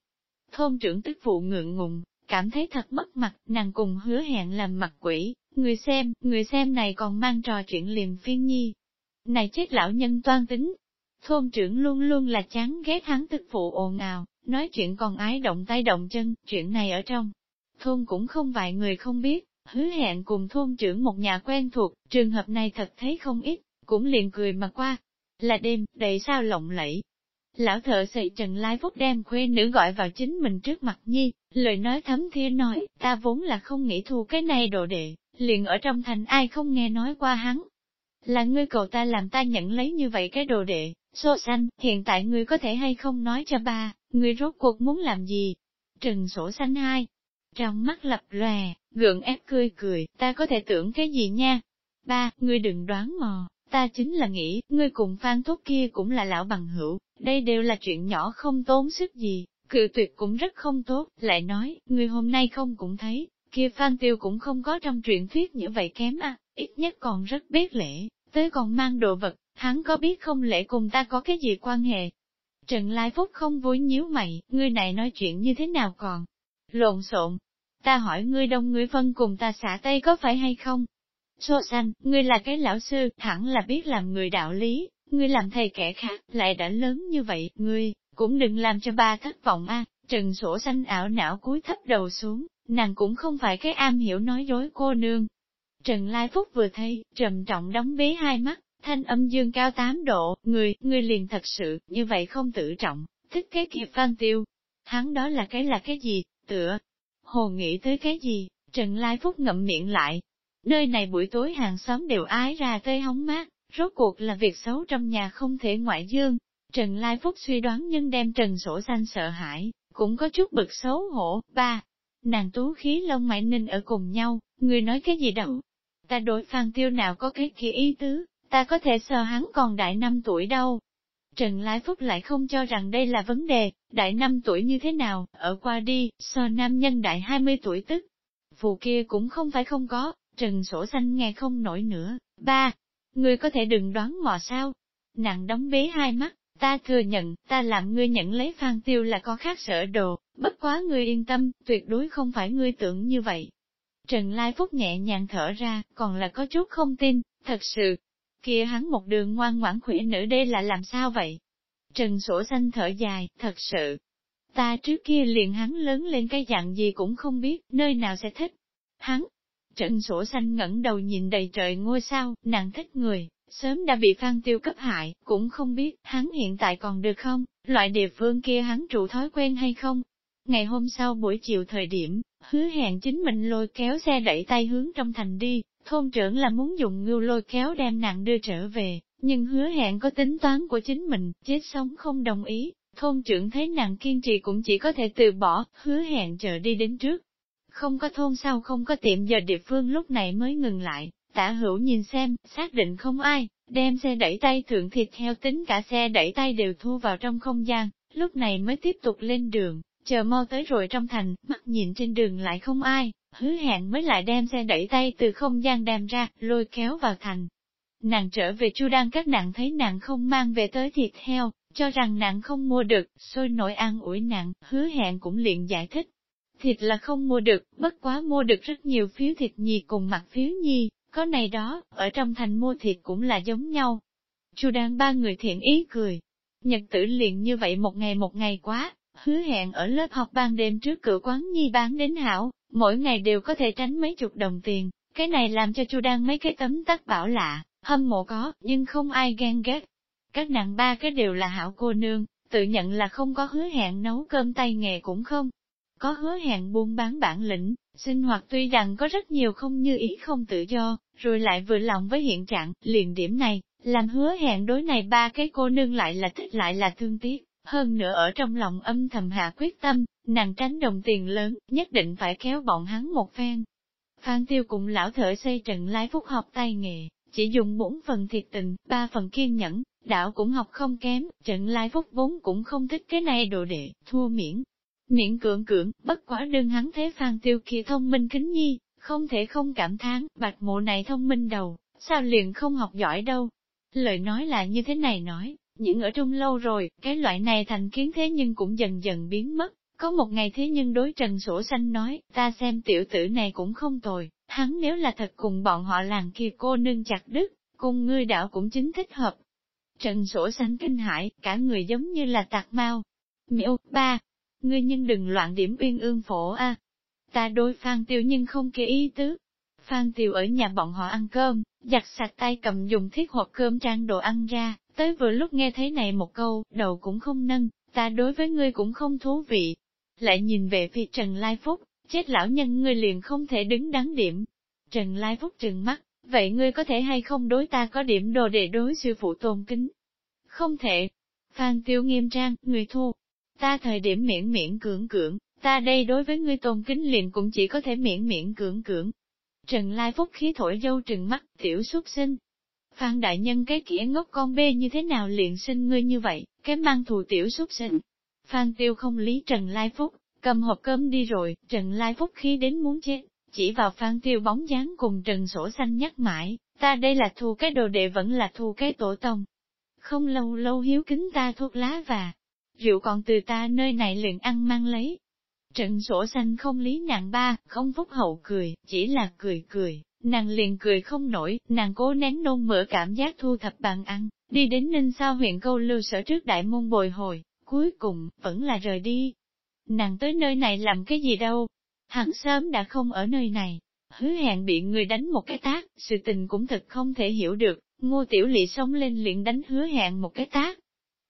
Thôn trưởng tức phụ ngượng ngùng, cảm thấy thật mất mặt, nàng cùng hứa hẹn làm mặt quỷ, người xem, người xem này còn mang trò chuyện liềm phiên nhi. Này chết lão nhân toan tính. Thôn trưởng luôn luôn là chán ghét hắn tức phụ ồn ào, nói chuyện còn ái động tay động chân, chuyện này ở trong. Thôn cũng không vài người không biết, hứa hẹn cùng thôn trưởng một nhà quen thuộc, trường hợp này thật thấy không ít, cũng liền cười mà qua. Là đêm, đầy sao lộng lẫy, Lão thợ sậy Trần Lai Phúc đem khuê nữ gọi vào chính mình trước mặt Nhi, lời nói thấm thía nói, ta vốn là không nghĩ thu cái này đồ đệ, liền ở trong thành ai không nghe nói qua hắn. Là ngươi cầu ta làm ta nhận lấy như vậy cái đồ đệ, xô xanh, hiện tại ngươi có thể hay không nói cho ba, ngươi rốt cuộc muốn làm gì? Trần sổ xanh hai, trong mắt lập lòe, gượng ép cười cười, ta có thể tưởng cái gì nha? Ba, ngươi đừng đoán mò, ta chính là nghĩ, ngươi cùng phan Thúc kia cũng là lão bằng hữu, đây đều là chuyện nhỏ không tốn sức gì, cự tuyệt cũng rất không tốt, lại nói, ngươi hôm nay không cũng thấy, kia Phan Tiêu cũng không có trong truyện thuyết như vậy kém à, ít nhất còn rất biết lễ, tới còn mang đồ vật, hắn có biết không lễ cùng ta có cái gì quan hệ. Trần Lai Phúc không vui nhíu mày, ngươi này nói chuyện như thế nào còn? Lộn xộn, ta hỏi ngươi đông ngươi phân cùng ta xả tay có phải hay không? Sô xanh, ngươi là cái lão sư, hẳn là biết làm người đạo lý, ngươi làm thầy kẻ khác, lại đã lớn như vậy, ngươi, cũng đừng làm cho ba thất vọng a. Trần sổ xanh ảo não cúi thấp đầu xuống, nàng cũng không phải cái am hiểu nói dối cô nương. Trần Lai Phúc vừa thấy, trầm trọng đóng bế hai mắt, thanh âm dương cao tám độ, người, người liền thật sự, như vậy không tự trọng, thích cái kịp phan tiêu. Hắn đó là cái là cái gì, tựa, hồ nghĩ tới cái gì, Trần Lai Phúc ngậm miệng lại. Nơi này buổi tối hàng xóm đều ái ra tơi hóng mát, rốt cuộc là việc xấu trong nhà không thể ngoại dương. Trần Lai Phúc suy đoán nhưng đem Trần Sổ Xanh sợ hãi, cũng có chút bực xấu hổ. Ba, nàng tú khí lông mãi ninh ở cùng nhau, người nói cái gì đâu. Ta đối phan tiêu nào có cái kia ý tứ, ta có thể sợ hắn còn đại năm tuổi đâu. Trần Lái Phúc lại không cho rằng đây là vấn đề, đại năm tuổi như thế nào, ở qua đi, so nam nhân đại 20 tuổi tức. Phù kia cũng không phải không có, Trần Sổ Xanh nghe không nổi nữa. Ba, người có thể đừng đoán mò sao. Nàng đóng bế hai mắt, Ta thừa nhận, ta làm ngươi nhận lấy Phan Tiêu là có khác sở đồ, bất quá ngươi yên tâm, tuyệt đối không phải ngươi tưởng như vậy. Trần Lai Phúc nhẹ nhàng thở ra, còn là có chút không tin, thật sự. Kia hắn một đường ngoan ngoãn khỏe nữ đây là làm sao vậy? Trần sổ xanh thở dài, thật sự. Ta trước kia liền hắn lớn lên cái dạng gì cũng không biết, nơi nào sẽ thích. Hắn, trận sổ xanh ngẩng đầu nhìn đầy trời ngôi sao, nàng thích người, sớm đã bị Phan Tiêu cấp hại, cũng không biết hắn hiện tại còn được không, loại địa phương kia hắn trụ thói quen hay không. Ngày hôm sau buổi chiều thời điểm, hứa hẹn chính mình lôi kéo xe đẩy tay hướng trong thành đi, thôn trưởng là muốn dùng ngưu lôi kéo đem nàng đưa trở về, nhưng hứa hẹn có tính toán của chính mình, chết sống không đồng ý, thôn trưởng thấy nàng kiên trì cũng chỉ có thể từ bỏ, hứa hẹn chờ đi đến trước. Không có thôn sau không có tiệm giờ địa phương lúc này mới ngừng lại, tả hữu nhìn xem, xác định không ai, đem xe đẩy tay thượng thịt heo tính cả xe đẩy tay đều thu vào trong không gian, lúc này mới tiếp tục lên đường, chờ mau tới rồi trong thành, mắt nhìn trên đường lại không ai, hứa hẹn mới lại đem xe đẩy tay từ không gian đem ra, lôi kéo vào thành. Nàng trở về chu đăng các nàng thấy nàng không mang về tới thịt heo, cho rằng nàng không mua được, sôi nổi an ủi nàng, hứa hẹn cũng liền giải thích. Thịt là không mua được, bất quá mua được rất nhiều phiếu thịt nhì cùng mặt phiếu nhi, có này đó, ở trong thành mua thịt cũng là giống nhau. Chu đan ba người thiện ý cười. Nhật tử liền như vậy một ngày một ngày quá, hứa hẹn ở lớp học ban đêm trước cửa quán nhi bán đến hảo, mỗi ngày đều có thể tránh mấy chục đồng tiền, cái này làm cho Chu Đan mấy cái tấm tắc bảo lạ, hâm mộ có, nhưng không ai ghen ghét. Các nàng ba cái đều là hảo cô nương, tự nhận là không có hứa hẹn nấu cơm tay nghề cũng không. Có hứa hẹn buôn bán bản lĩnh, sinh hoạt tuy rằng có rất nhiều không như ý không tự do, rồi lại vừa lòng với hiện trạng, liền điểm này, làm hứa hẹn đối này ba cái cô nương lại là thích lại là thương tiếc. Hơn nữa ở trong lòng âm thầm hạ quyết tâm, nàng tránh đồng tiền lớn, nhất định phải kéo bọn hắn một phen. Phan Tiêu cùng lão thợ xây trận lái phúc học tay nghề, chỉ dùng bốn phần thiệt tình, ba phần kiên nhẫn, đạo cũng học không kém, trận lái phúc vốn cũng không thích cái này đồ đệ, thua miễn. Miễn cưỡng cưỡng, bất quá đương hắn thế Phan Tiêu kia thông minh kính nhi, không thể không cảm thán, bạch mộ này thông minh đầu, sao liền không học giỏi đâu. Lời nói là như thế này nói, những ở trung lâu rồi, cái loại này thành kiến thế nhưng cũng dần dần biến mất. Có một ngày thế nhưng đối Trần Sổ Xanh nói, ta xem tiểu tử này cũng không tồi, hắn nếu là thật cùng bọn họ làng kia cô nương chặt đứt, cùng ngươi đạo cũng chính thích hợp. Trần Sổ Xanh kinh hãi, cả người giống như là tạc mau. Miêu, ba, ngươi nhưng đừng loạn điểm uyên ương phổ a. Ta đối Phan Tiêu nhưng không kia ý tứ. Phan Tiêu ở nhà bọn họ ăn cơm, giặt sạch tay cầm dùng thiết hộp cơm trang đồ ăn ra, Tới vừa lúc nghe thấy này một câu, đầu cũng không nâng, ta đối với ngươi cũng không thú vị. Lại nhìn về phía Trần Lai Phúc, chết lão nhân ngươi liền không thể đứng đắn điểm. Trần Lai Phúc trừng mắt, vậy ngươi có thể hay không đối ta có điểm đồ để đối sư phụ tôn kính? Không thể. Phan Tiêu nghiêm trang, người thu. Ta thời điểm miễn miễn cưỡng cưỡng, ta đây đối với ngươi tôn kính liền cũng chỉ có thể miễn miễn cưỡng cưỡng. Trần Lai Phúc khí thổi dâu trừng mắt, tiểu xuất sinh, Phan đại nhân cái kĩa ngốc con bê như thế nào liền sinh ngươi như vậy, cái mang thù tiểu xuất sinh. Phan tiêu không lý Trần Lai Phúc, cầm hộp cơm đi rồi, Trần Lai Phúc khí đến muốn chết, chỉ vào Phan tiêu bóng dáng cùng Trần Sổ Xanh nhắc mãi, ta đây là thù cái đồ đệ vẫn là thù cái tổ tông. Không lâu lâu hiếu kính ta thuốc lá và rượu còn từ ta nơi này luyện ăn mang lấy. Trần Sổ Xanh không lý nàng ba, không phúc hậu cười, chỉ là cười cười, Nàng liền cười không nổi, nàng cố nén nôn mửa cảm giác thu thập bàn ăn, đi đến Ninh Sao huyện câu lưu sở trước đại môn bồi hồi, cuối cùng, vẫn là rời đi. Nàng tới nơi này làm cái gì đâu? Hắn sớm đã không ở nơi này, hứa hẹn bị người đánh một cái tác, sự tình cũng thật không thể hiểu được, ngô tiểu lị sống lên liền đánh hứa hẹn một cái tác.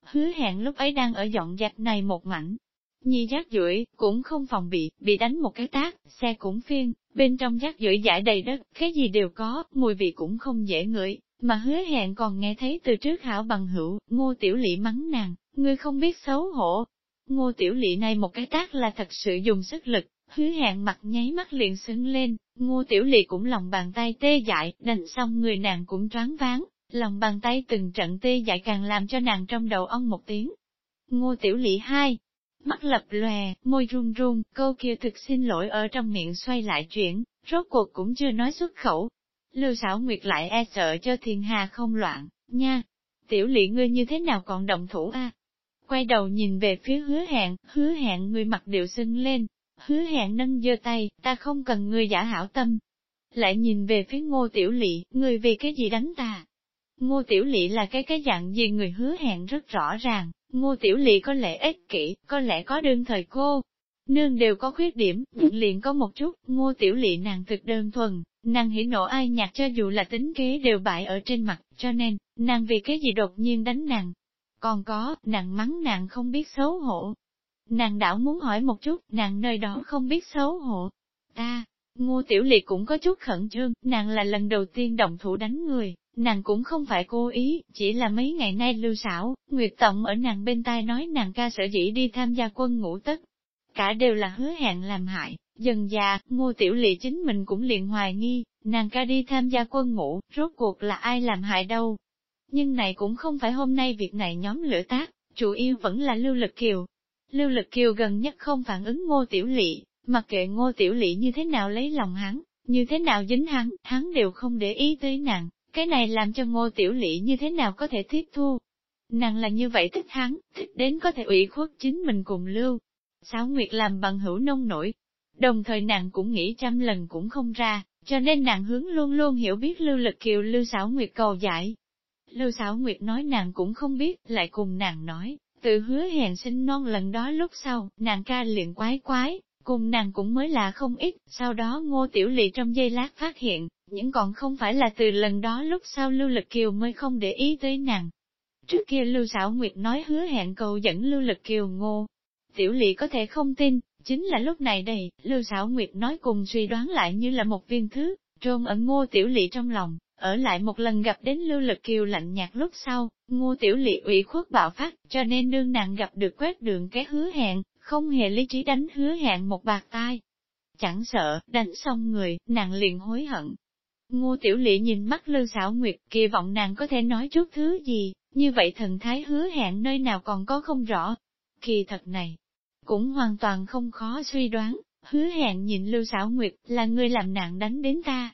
Hứa hẹn lúc ấy đang ở dọn dẹp này một mảnh, Nhi giác dưỡi, cũng không phòng bị, bị đánh một cái tác, xe cũng phiên, bên trong giác dưỡi giải đầy đất, cái gì đều có, mùi vị cũng không dễ ngửi, mà hứa hẹn còn nghe thấy từ trước hảo bằng hữu, ngô tiểu lị mắng nàng, ngươi không biết xấu hổ. Ngô tiểu lị này một cái tác là thật sự dùng sức lực, hứa hẹn mặt nháy mắt liền sưng lên, ngô tiểu lị cũng lòng bàn tay tê dại, đành xong người nàng cũng choáng váng, lòng bàn tay từng trận tê dại càng làm cho nàng trong đầu ong một tiếng. Ngô tiểu lị hai, Mắt lập lòe, môi run run, câu kia thực xin lỗi ở trong miệng xoay lại chuyển, rốt cuộc cũng chưa nói xuất khẩu. Lưu xảo nguyệt lại e sợ cho thiên hà không loạn, nha. Tiểu lị ngươi như thế nào còn động thủ a? Quay đầu nhìn về phía hứa hẹn, hứa hẹn người mặt điệu sưng lên, hứa hẹn nâng giơ tay, ta không cần ngươi giả hảo tâm. Lại nhìn về phía ngô tiểu lị, ngươi vì cái gì đánh ta? Ngô Tiểu Lị là cái cái dạng gì người hứa hẹn rất rõ ràng, Ngô Tiểu Lị có lẽ ích kỷ, có lẽ có đương thời cô. Nương đều có khuyết điểm, liền có một chút, Ngô Tiểu Lị nàng thực đơn thuần, nàng hỉ nộ ai nhạc cho dù là tính kế đều bại ở trên mặt, cho nên, nàng vì cái gì đột nhiên đánh nàng. Còn có, nàng mắng nàng không biết xấu hổ. Nàng đảo muốn hỏi một chút, nàng nơi đó không biết xấu hổ. Ta, Ngô Tiểu Liệt cũng có chút khẩn trương, nàng là lần đầu tiên động thủ đánh người, nàng cũng không phải cố ý, chỉ là mấy ngày nay lưu xảo, Nguyệt Tổng ở nàng bên tai nói nàng ca sở dĩ đi tham gia quân ngũ tất. Cả đều là hứa hẹn làm hại, dần già, Ngô Tiểu lị chính mình cũng liền hoài nghi, nàng ca đi tham gia quân ngũ, rốt cuộc là ai làm hại đâu. Nhưng này cũng không phải hôm nay việc này nhóm lửa tác, chủ yếu vẫn là Lưu Lực Kiều. Lưu Lực Kiều gần nhất không phản ứng Ngô Tiểu Lị, Mặc kệ ngô tiểu lị như thế nào lấy lòng hắn, như thế nào dính hắn, hắn đều không để ý tới nàng, cái này làm cho ngô tiểu lị như thế nào có thể tiếp thu. Nàng là như vậy thích hắn, thích đến có thể ủy khuất chính mình cùng lưu. Sáo Nguyệt làm bằng hữu nông nổi. Đồng thời nàng cũng nghĩ trăm lần cũng không ra, cho nên nàng hướng luôn luôn hiểu biết lưu lực kiều lưu Sáo Nguyệt cầu giải. Lưu Sáo Nguyệt nói nàng cũng không biết, lại cùng nàng nói, từ hứa hẹn sinh non lần đó lúc sau, nàng ca liền quái quái, Cùng nàng cũng mới là không ít, sau đó ngô tiểu lị trong giây lát phát hiện, những còn không phải là từ lần đó lúc sau Lưu Lực Kiều mới không để ý tới nàng. Trước kia Lưu Sảo Nguyệt nói hứa hẹn cầu dẫn Lưu Lực Kiều ngô. Tiểu lỵ có thể không tin, chính là lúc này đây, Lưu Sảo Nguyệt nói cùng suy đoán lại như là một viên thứ, trôn ở ngô tiểu lỵ trong lòng, ở lại một lần gặp đến Lưu Lực Kiều lạnh nhạt lúc sau, ngô tiểu lỵ ủy khuất bạo phát, cho nên đương nàng gặp được quét đường cái hứa hẹn, không hề lý trí đánh hứa hẹn một bạc tai. Chẳng sợ, đánh xong người, nàng liền hối hận. Ngô Tiểu Lệ nhìn mắt Lưu Sảo Nguyệt, kỳ vọng nàng có thể nói chút thứ gì, như vậy thần thái hứa hẹn nơi nào còn có không rõ. Kỳ thật này, cũng hoàn toàn không khó suy đoán, hứa hẹn nhìn Lưu Sảo Nguyệt là người làm nạn đánh đến ta.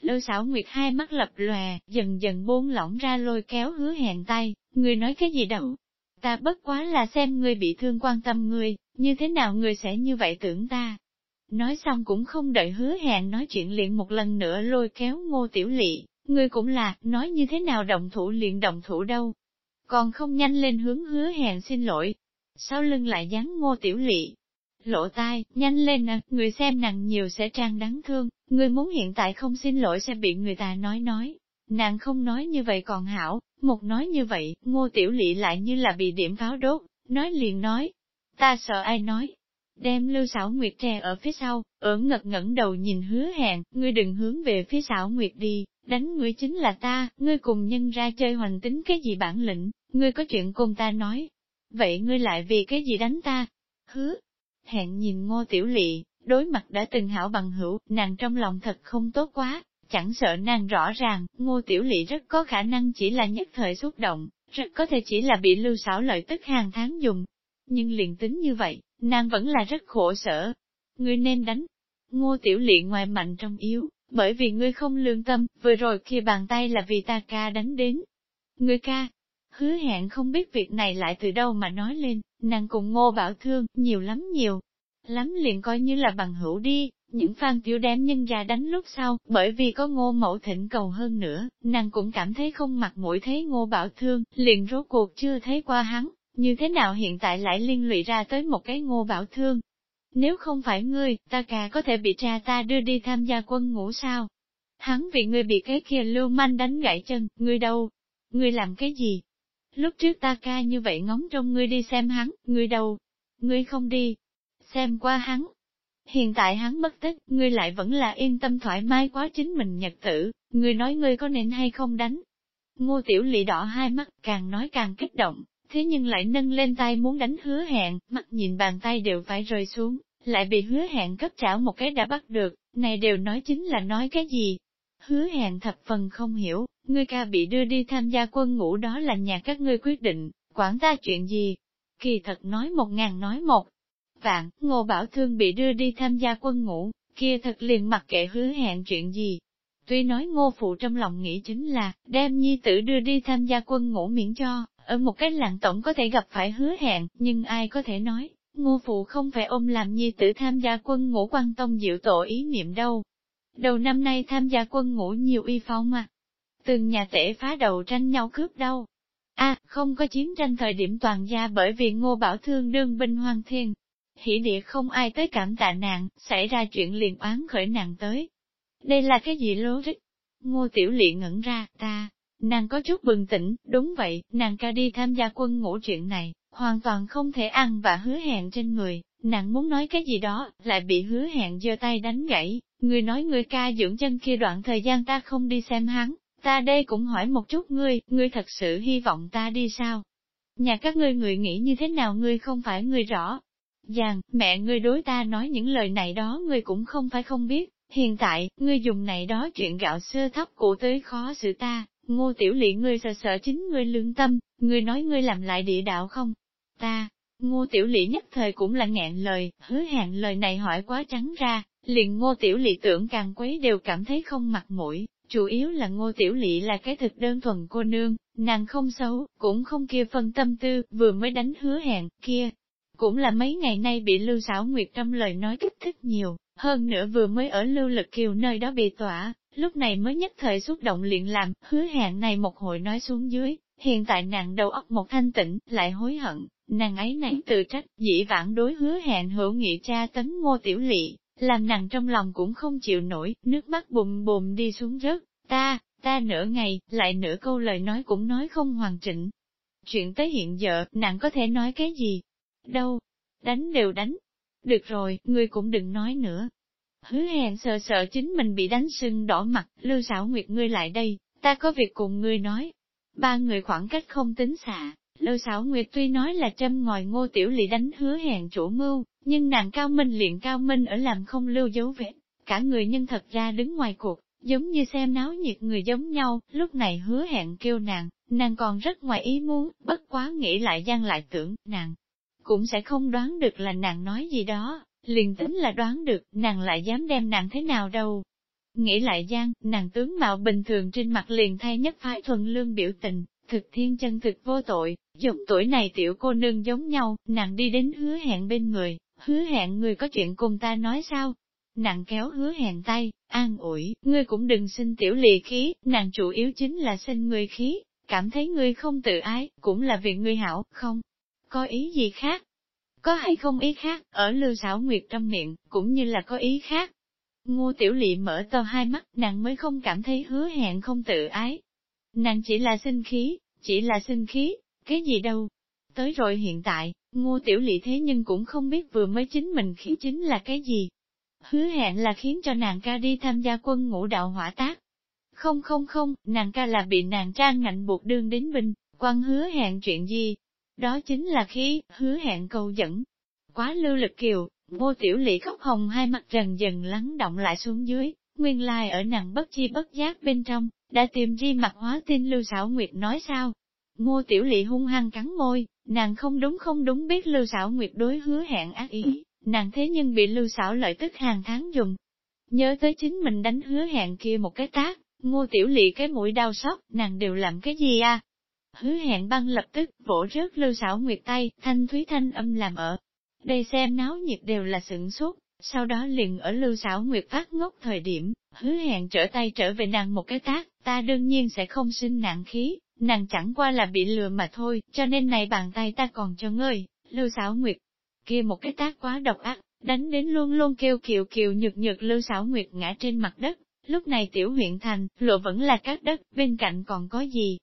Lưu Sảo Nguyệt hai mắt lập lòe, dần dần buông lỏng ra lôi kéo hứa hẹn tay, người nói cái gì đâu. Ta bất quá là xem người bị thương quan tâm người, như thế nào người sẽ như vậy tưởng ta? Nói xong cũng không đợi hứa hẹn nói chuyện liền một lần nữa lôi kéo ngô tiểu lị, người cũng là, nói như thế nào động thủ liền động thủ đâu. Còn không nhanh lên hướng hứa hẹn xin lỗi. Sau lưng lại dán ngô tiểu lị. Lộ tai, nhanh lên à, người xem nàng nhiều sẽ trang đáng thương, người muốn hiện tại không xin lỗi sẽ bị người ta nói nói. Nàng không nói như vậy còn hảo, một nói như vậy, ngô tiểu lị lại như là bị điểm pháo đốt, nói liền nói, ta sợ ai nói. Đem lưu xảo nguyệt tre ở phía sau, ở ngật ngẩn đầu nhìn hứa hẹn, ngươi đừng hướng về phía xảo nguyệt đi, đánh ngươi chính là ta, ngươi cùng nhân ra chơi hoành tính cái gì bản lĩnh, ngươi có chuyện cùng ta nói. Vậy ngươi lại vì cái gì đánh ta? Hứa, hẹn nhìn ngô tiểu lị, đối mặt đã từng hảo bằng hữu, nàng trong lòng thật không tốt quá, chẳng sợ nàng rõ ràng, ngô tiểu lị rất có khả năng chỉ là nhất thời xúc động, rất có thể chỉ là bị lưu xảo lợi tức hàng tháng dùng, nhưng liền tính như vậy, nàng vẫn là rất khổ sở. Ngươi nên đánh. Ngô tiểu lị ngoài mạnh trong yếu, bởi vì ngươi không lương tâm, vừa rồi kia bàn tay là vì ta ca đánh đến. Ngươi ca, hứa hẹn không biết việc này lại từ đâu mà nói lên, nàng cùng ngô bảo thương, nhiều lắm nhiều. Lắm liền coi như là bằng hữu đi, những phan tiểu đem nhân gia đánh lúc sau, bởi vì có ngô mẫu thỉnh cầu hơn nữa, nàng cũng cảm thấy không mặt mũi thấy ngô bảo thương, liền rốt cuộc chưa thấy qua hắn, như thế nào hiện tại lại liên lụy ra tới một cái ngô bảo thương? Nếu không phải ngươi, ta cả có thể bị cha ta đưa đi tham gia quân ngũ sao? Hắn vì ngươi bị cái kia lưu manh đánh gãy chân, ngươi đâu? Ngươi làm cái gì? Lúc trước ta ca như vậy ngóng trong ngươi đi xem hắn, ngươi đâu? Ngươi không đi. Xem qua hắn. Hiện tại hắn mất tích, ngươi lại vẫn là yên tâm thoải mái quá chính mình nhật tử, ngươi nói ngươi có nên hay không đánh. Ngô tiểu lị đỏ hai mắt, càng nói càng kích động, thế nhưng lại nâng lên tay muốn đánh hứa hẹn, mắt nhìn bàn tay đều phải rơi xuống, lại bị hứa hẹn cấp chảo một cái đã bắt được, này đều nói chính là nói cái gì. Hứa hẹn thập phần không hiểu, ngươi ca bị đưa đi tham gia quân ngũ đó là nhà các ngươi quyết định, quản ta chuyện gì. Kỳ thật nói một ngàn nói một. Vạn, Ngô Bảo Thương bị đưa đi tham gia quân ngũ, kia thật liền mặc kệ hứa hẹn chuyện gì. Tuy nói ngô phụ trong lòng nghĩ chính là, đem nhi tử đưa đi tham gia quân ngũ miễn cho, ở một cái làng tổng có thể gặp phải hứa hẹn, nhưng ai có thể nói, ngô phụ không phải ôm làm nhi tử tham gia quân ngũ quan tông diệu tổ ý niệm đâu. Đầu năm nay tham gia quân ngũ nhiều y phong mà. từng nhà tể phá đầu tranh nhau cướp đâu. a à, không có chiến tranh thời điểm toàn gia bởi vì ngô bảo thương đương binh hoang thiên. Hỷ địa không ai tới cảm tạ nạn, xảy ra chuyện liền oán khởi nạn tới. Đây là cái gì lố rích? Ngô tiểu lị ngẩn ra, ta, nàng có chút bừng tỉnh, đúng vậy, nàng ca đi tham gia quân ngũ chuyện này, hoàn toàn không thể ăn và hứa hẹn trên người, nàng muốn nói cái gì đó, lại bị hứa hẹn giơ tay đánh gãy, người nói người ca dưỡng chân kia đoạn thời gian ta không đi xem hắn, ta đây cũng hỏi một chút ngươi, ngươi thật sự hy vọng ta đi sao? Nhà các ngươi người nghĩ như thế nào ngươi không phải ngươi rõ. Giàng, mẹ ngươi đối ta nói những lời này đó ngươi cũng không phải không biết, hiện tại, ngươi dùng này đó chuyện gạo xưa thấp cụ tới khó xử ta, ngô tiểu lị ngươi sợ sợ chính ngươi lương tâm, ngươi nói ngươi làm lại địa đạo không? Ta, ngô tiểu lị nhất thời cũng là ngẹn lời, hứa hẹn lời này hỏi quá trắng ra, liền ngô tiểu lị tưởng càng quấy đều cảm thấy không mặt mũi, chủ yếu là ngô tiểu lị là cái thực đơn thuần cô nương, nàng không xấu, cũng không kia phân tâm tư, vừa mới đánh hứa hẹn, kia. Cũng là mấy ngày nay bị Lưu Sảo Nguyệt trong lời nói kích thích nhiều, hơn nữa vừa mới ở Lưu Lực Kiều nơi đó bị tỏa, lúc này mới nhất thời xúc động liền làm, hứa hẹn này một hồi nói xuống dưới, hiện tại nàng đầu óc một thanh tĩnh, lại hối hận, nàng ấy này tự trách, dĩ vãng đối hứa hẹn hữu nghị cha tấn ngô tiểu lị, làm nàng trong lòng cũng không chịu nổi, nước mắt bùm bùm đi xuống rớt, ta, ta nửa ngày, lại nửa câu lời nói cũng nói không hoàn chỉnh. Chuyện tới hiện giờ, nàng có thể nói cái gì? Đâu? Đánh đều đánh. Được rồi, ngươi cũng đừng nói nữa. Hứa hẹn sợ sợ chính mình bị đánh sưng đỏ mặt, lưu xảo nguyệt ngươi lại đây, ta có việc cùng ngươi nói. Ba người khoảng cách không tính xạ, Lưu xảo nguyệt tuy nói là châm ngòi ngô tiểu lị đánh hứa hẹn chủ mưu, nhưng nàng cao minh liền cao minh ở làm không lưu dấu vết, cả người nhân thật ra đứng ngoài cuộc, giống như xem náo nhiệt người giống nhau, lúc này hứa hẹn kêu nàng, nàng còn rất ngoài ý muốn, bất quá nghĩ lại gian lại tưởng, nàng cũng sẽ không đoán được là nàng nói gì đó, liền tính là đoán được, nàng lại dám đem nàng thế nào đâu. Nghĩ lại gian, nàng tướng mạo bình thường trên mặt liền thay nhất phái thuần lương biểu tình, thực thiên chân thực vô tội, dục tuổi này tiểu cô nương giống nhau, nàng đi đến hứa hẹn bên người, hứa hẹn người có chuyện cùng ta nói sao? Nàng kéo hứa hẹn tay, an ủi, ngươi cũng đừng xin tiểu lì khí, nàng chủ yếu chính là xin người khí, cảm thấy ngươi không tự ái, cũng là vì ngươi hảo, không? Có ý gì khác? Có hay không ý khác, ở lưu xảo nguyệt trong miệng, cũng như là có ý khác. Ngô tiểu lị mở to hai mắt, nàng mới không cảm thấy hứa hẹn không tự ái. Nàng chỉ là sinh khí, chỉ là sinh khí, cái gì đâu. Tới rồi hiện tại, ngô tiểu lị thế nhưng cũng không biết vừa mới chính mình khí chính là cái gì. Hứa hẹn là khiến cho nàng ca đi tham gia quân ngũ đạo hỏa tác. Không không không, nàng ca là bị nàng trang ngạnh buộc đương đến binh, quan hứa hẹn chuyện gì. Đó chính là khi hứa hẹn cầu dẫn. Quá lưu lực kiều, vô tiểu lị khóc hồng hai mặt dần dần lắng động lại xuống dưới, nguyên lai ở nàng bất chi bất giác bên trong, đã tìm di mặt hóa tin lưu xảo nguyệt nói sao, Ngô Tiểu Lị hung hăng cắn môi, nàng không đúng không đúng biết Lưu Sảo Nguyệt đối hứa hẹn ác ý, nàng thế nhưng bị Lưu Sảo lợi tức hàng tháng dùng. Nhớ tới chính mình đánh hứa hẹn kia một cái tác, Ngô Tiểu Lị cái mũi đau xót, nàng đều làm cái gì à? Hứa hẹn băng lập tức vỗ rớt Lưu xảo Nguyệt tay, thanh thúy thanh âm làm ở. Đây xem náo nhiệt đều là sửng sốt, sau đó liền ở Lưu xảo Nguyệt phát ngốc thời điểm, hứa hẹn trở tay trở về nàng một cái tác, ta đương nhiên sẽ không sinh nạn khí, nàng chẳng qua là bị lừa mà thôi, cho nên này bàn tay ta còn cho ngươi, lưu xảo nguyệt. Kia một cái tác quá độc ác, đánh đến luôn luôn kêu kiều kiều nhược nhược lưu xảo nguyệt ngã trên mặt đất. Lúc này tiểu huyện thành, lộ vẫn là cát đất, bên cạnh còn có gì?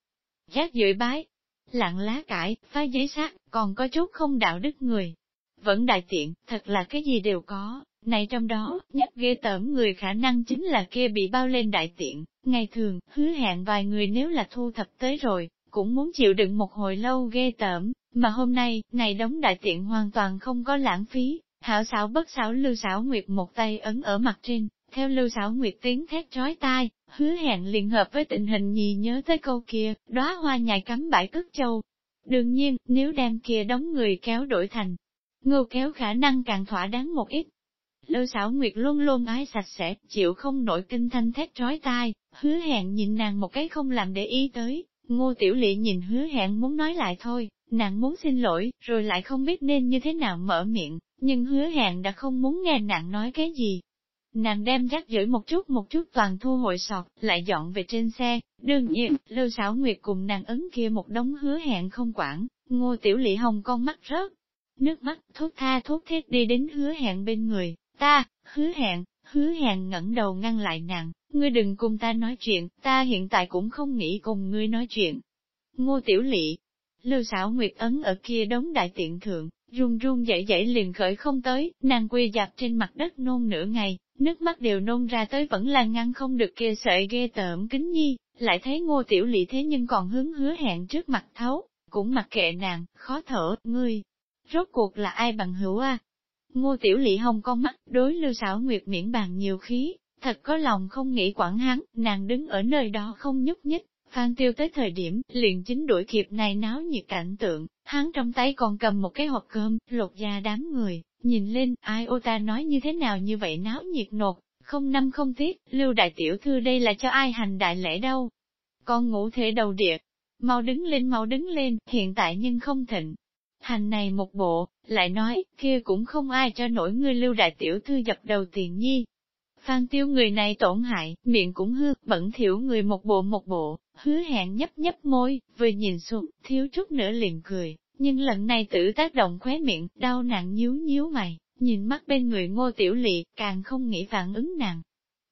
Giác dưỡi bái, lặng lá cải, phá giấy sát, còn có chút không đạo đức người. Vẫn đại tiện, thật là cái gì đều có, này trong đó, nhất ghê tởm người khả năng chính là kia bị bao lên đại tiện, ngày thường, hứa hẹn vài người nếu là thu thập tới rồi, cũng muốn chịu đựng một hồi lâu ghê tởm, mà hôm nay, này đóng đại tiện hoàn toàn không có lãng phí, hảo xảo bất xảo lưu xảo nguyệt một tay ấn ở mặt trên, theo lưu xảo nguyệt tiếng thét trói tai, hứa hẹn liền hợp với tình hình nhì nhớ tới câu kia, đóa hoa nhài cắm bãi cất châu. Đương nhiên, nếu đem kia đóng người kéo đổi thành, ngưu kéo khả năng càng thỏa đáng một ít, Lưu xảo nguyệt luôn luôn ái sạch sẽ, chịu không nổi kinh thanh thét trói tai, hứa hẹn nhìn nàng một cái không làm để ý tới, ngô tiểu lị nhìn hứa hẹn muốn nói lại thôi, nàng muốn xin lỗi, rồi lại không biết nên như thế nào mở miệng, nhưng hứa hẹn đã không muốn nghe nàng nói cái gì nàng đem rác rưởi một chút một chút toàn thu hồi sọt, lại dọn về trên xe. Đương nhiên, Lưu Sảo Nguyệt cùng nàng ấn kia một đống hứa hẹn không quản, ngô tiểu lị hồng con mắt rớt. Nước mắt, thuốc tha thuốc thiết đi đến hứa hẹn bên người, ta, hứa hẹn, hứa hẹn ngẩng đầu ngăn lại nàng, ngươi đừng cùng ta nói chuyện, ta hiện tại cũng không nghĩ cùng ngươi nói chuyện. Ngô tiểu lị, Lưu Sảo Nguyệt ấn ở kia đống đại tiện thượng, run run dậy dậy liền khởi không tới, nàng quy dạp trên mặt đất nôn nửa ngày, nước mắt đều nôn ra tới vẫn là ngăn không được kia sợi ghê tởm kính nhi, lại thấy ngô tiểu lị thế nhưng còn hướng hứa hẹn trước mặt thấu, cũng mặc kệ nàng, khó thở, ngươi, rốt cuộc là ai bằng hữu a? Ngô tiểu lị hồng con mắt, đối lưu xảo nguyệt miễn bàn nhiều khí, thật có lòng không nghĩ quản hắn, nàng đứng ở nơi đó không nhúc nhích, Phan Tiêu tới thời điểm, liền chính đuổi kịp này náo nhiệt cảnh tượng, hắn trong tay còn cầm một cái hộp cơm, lột da đám người, nhìn lên, ai ô ta nói như thế nào như vậy náo nhiệt nột, không năm không tiết, lưu đại tiểu thư đây là cho ai hành đại lễ đâu. Con ngủ thể đầu địa, mau đứng lên mau đứng lên, hiện tại nhưng không thịnh. Hành này một bộ, lại nói, kia cũng không ai cho nổi ngươi lưu đại tiểu thư dập đầu tiền nhi. Phan tiêu người này tổn hại, miệng cũng hư, bẩn thiểu người một bộ một bộ, hứa hẹn nhấp nhấp môi, vừa nhìn xuống, thiếu chút nữa liền cười, nhưng lần này tử tác động khóe miệng, đau nặng nhíu nhíu mày, nhìn mắt bên người ngô tiểu lị, càng không nghĩ phản ứng nàng.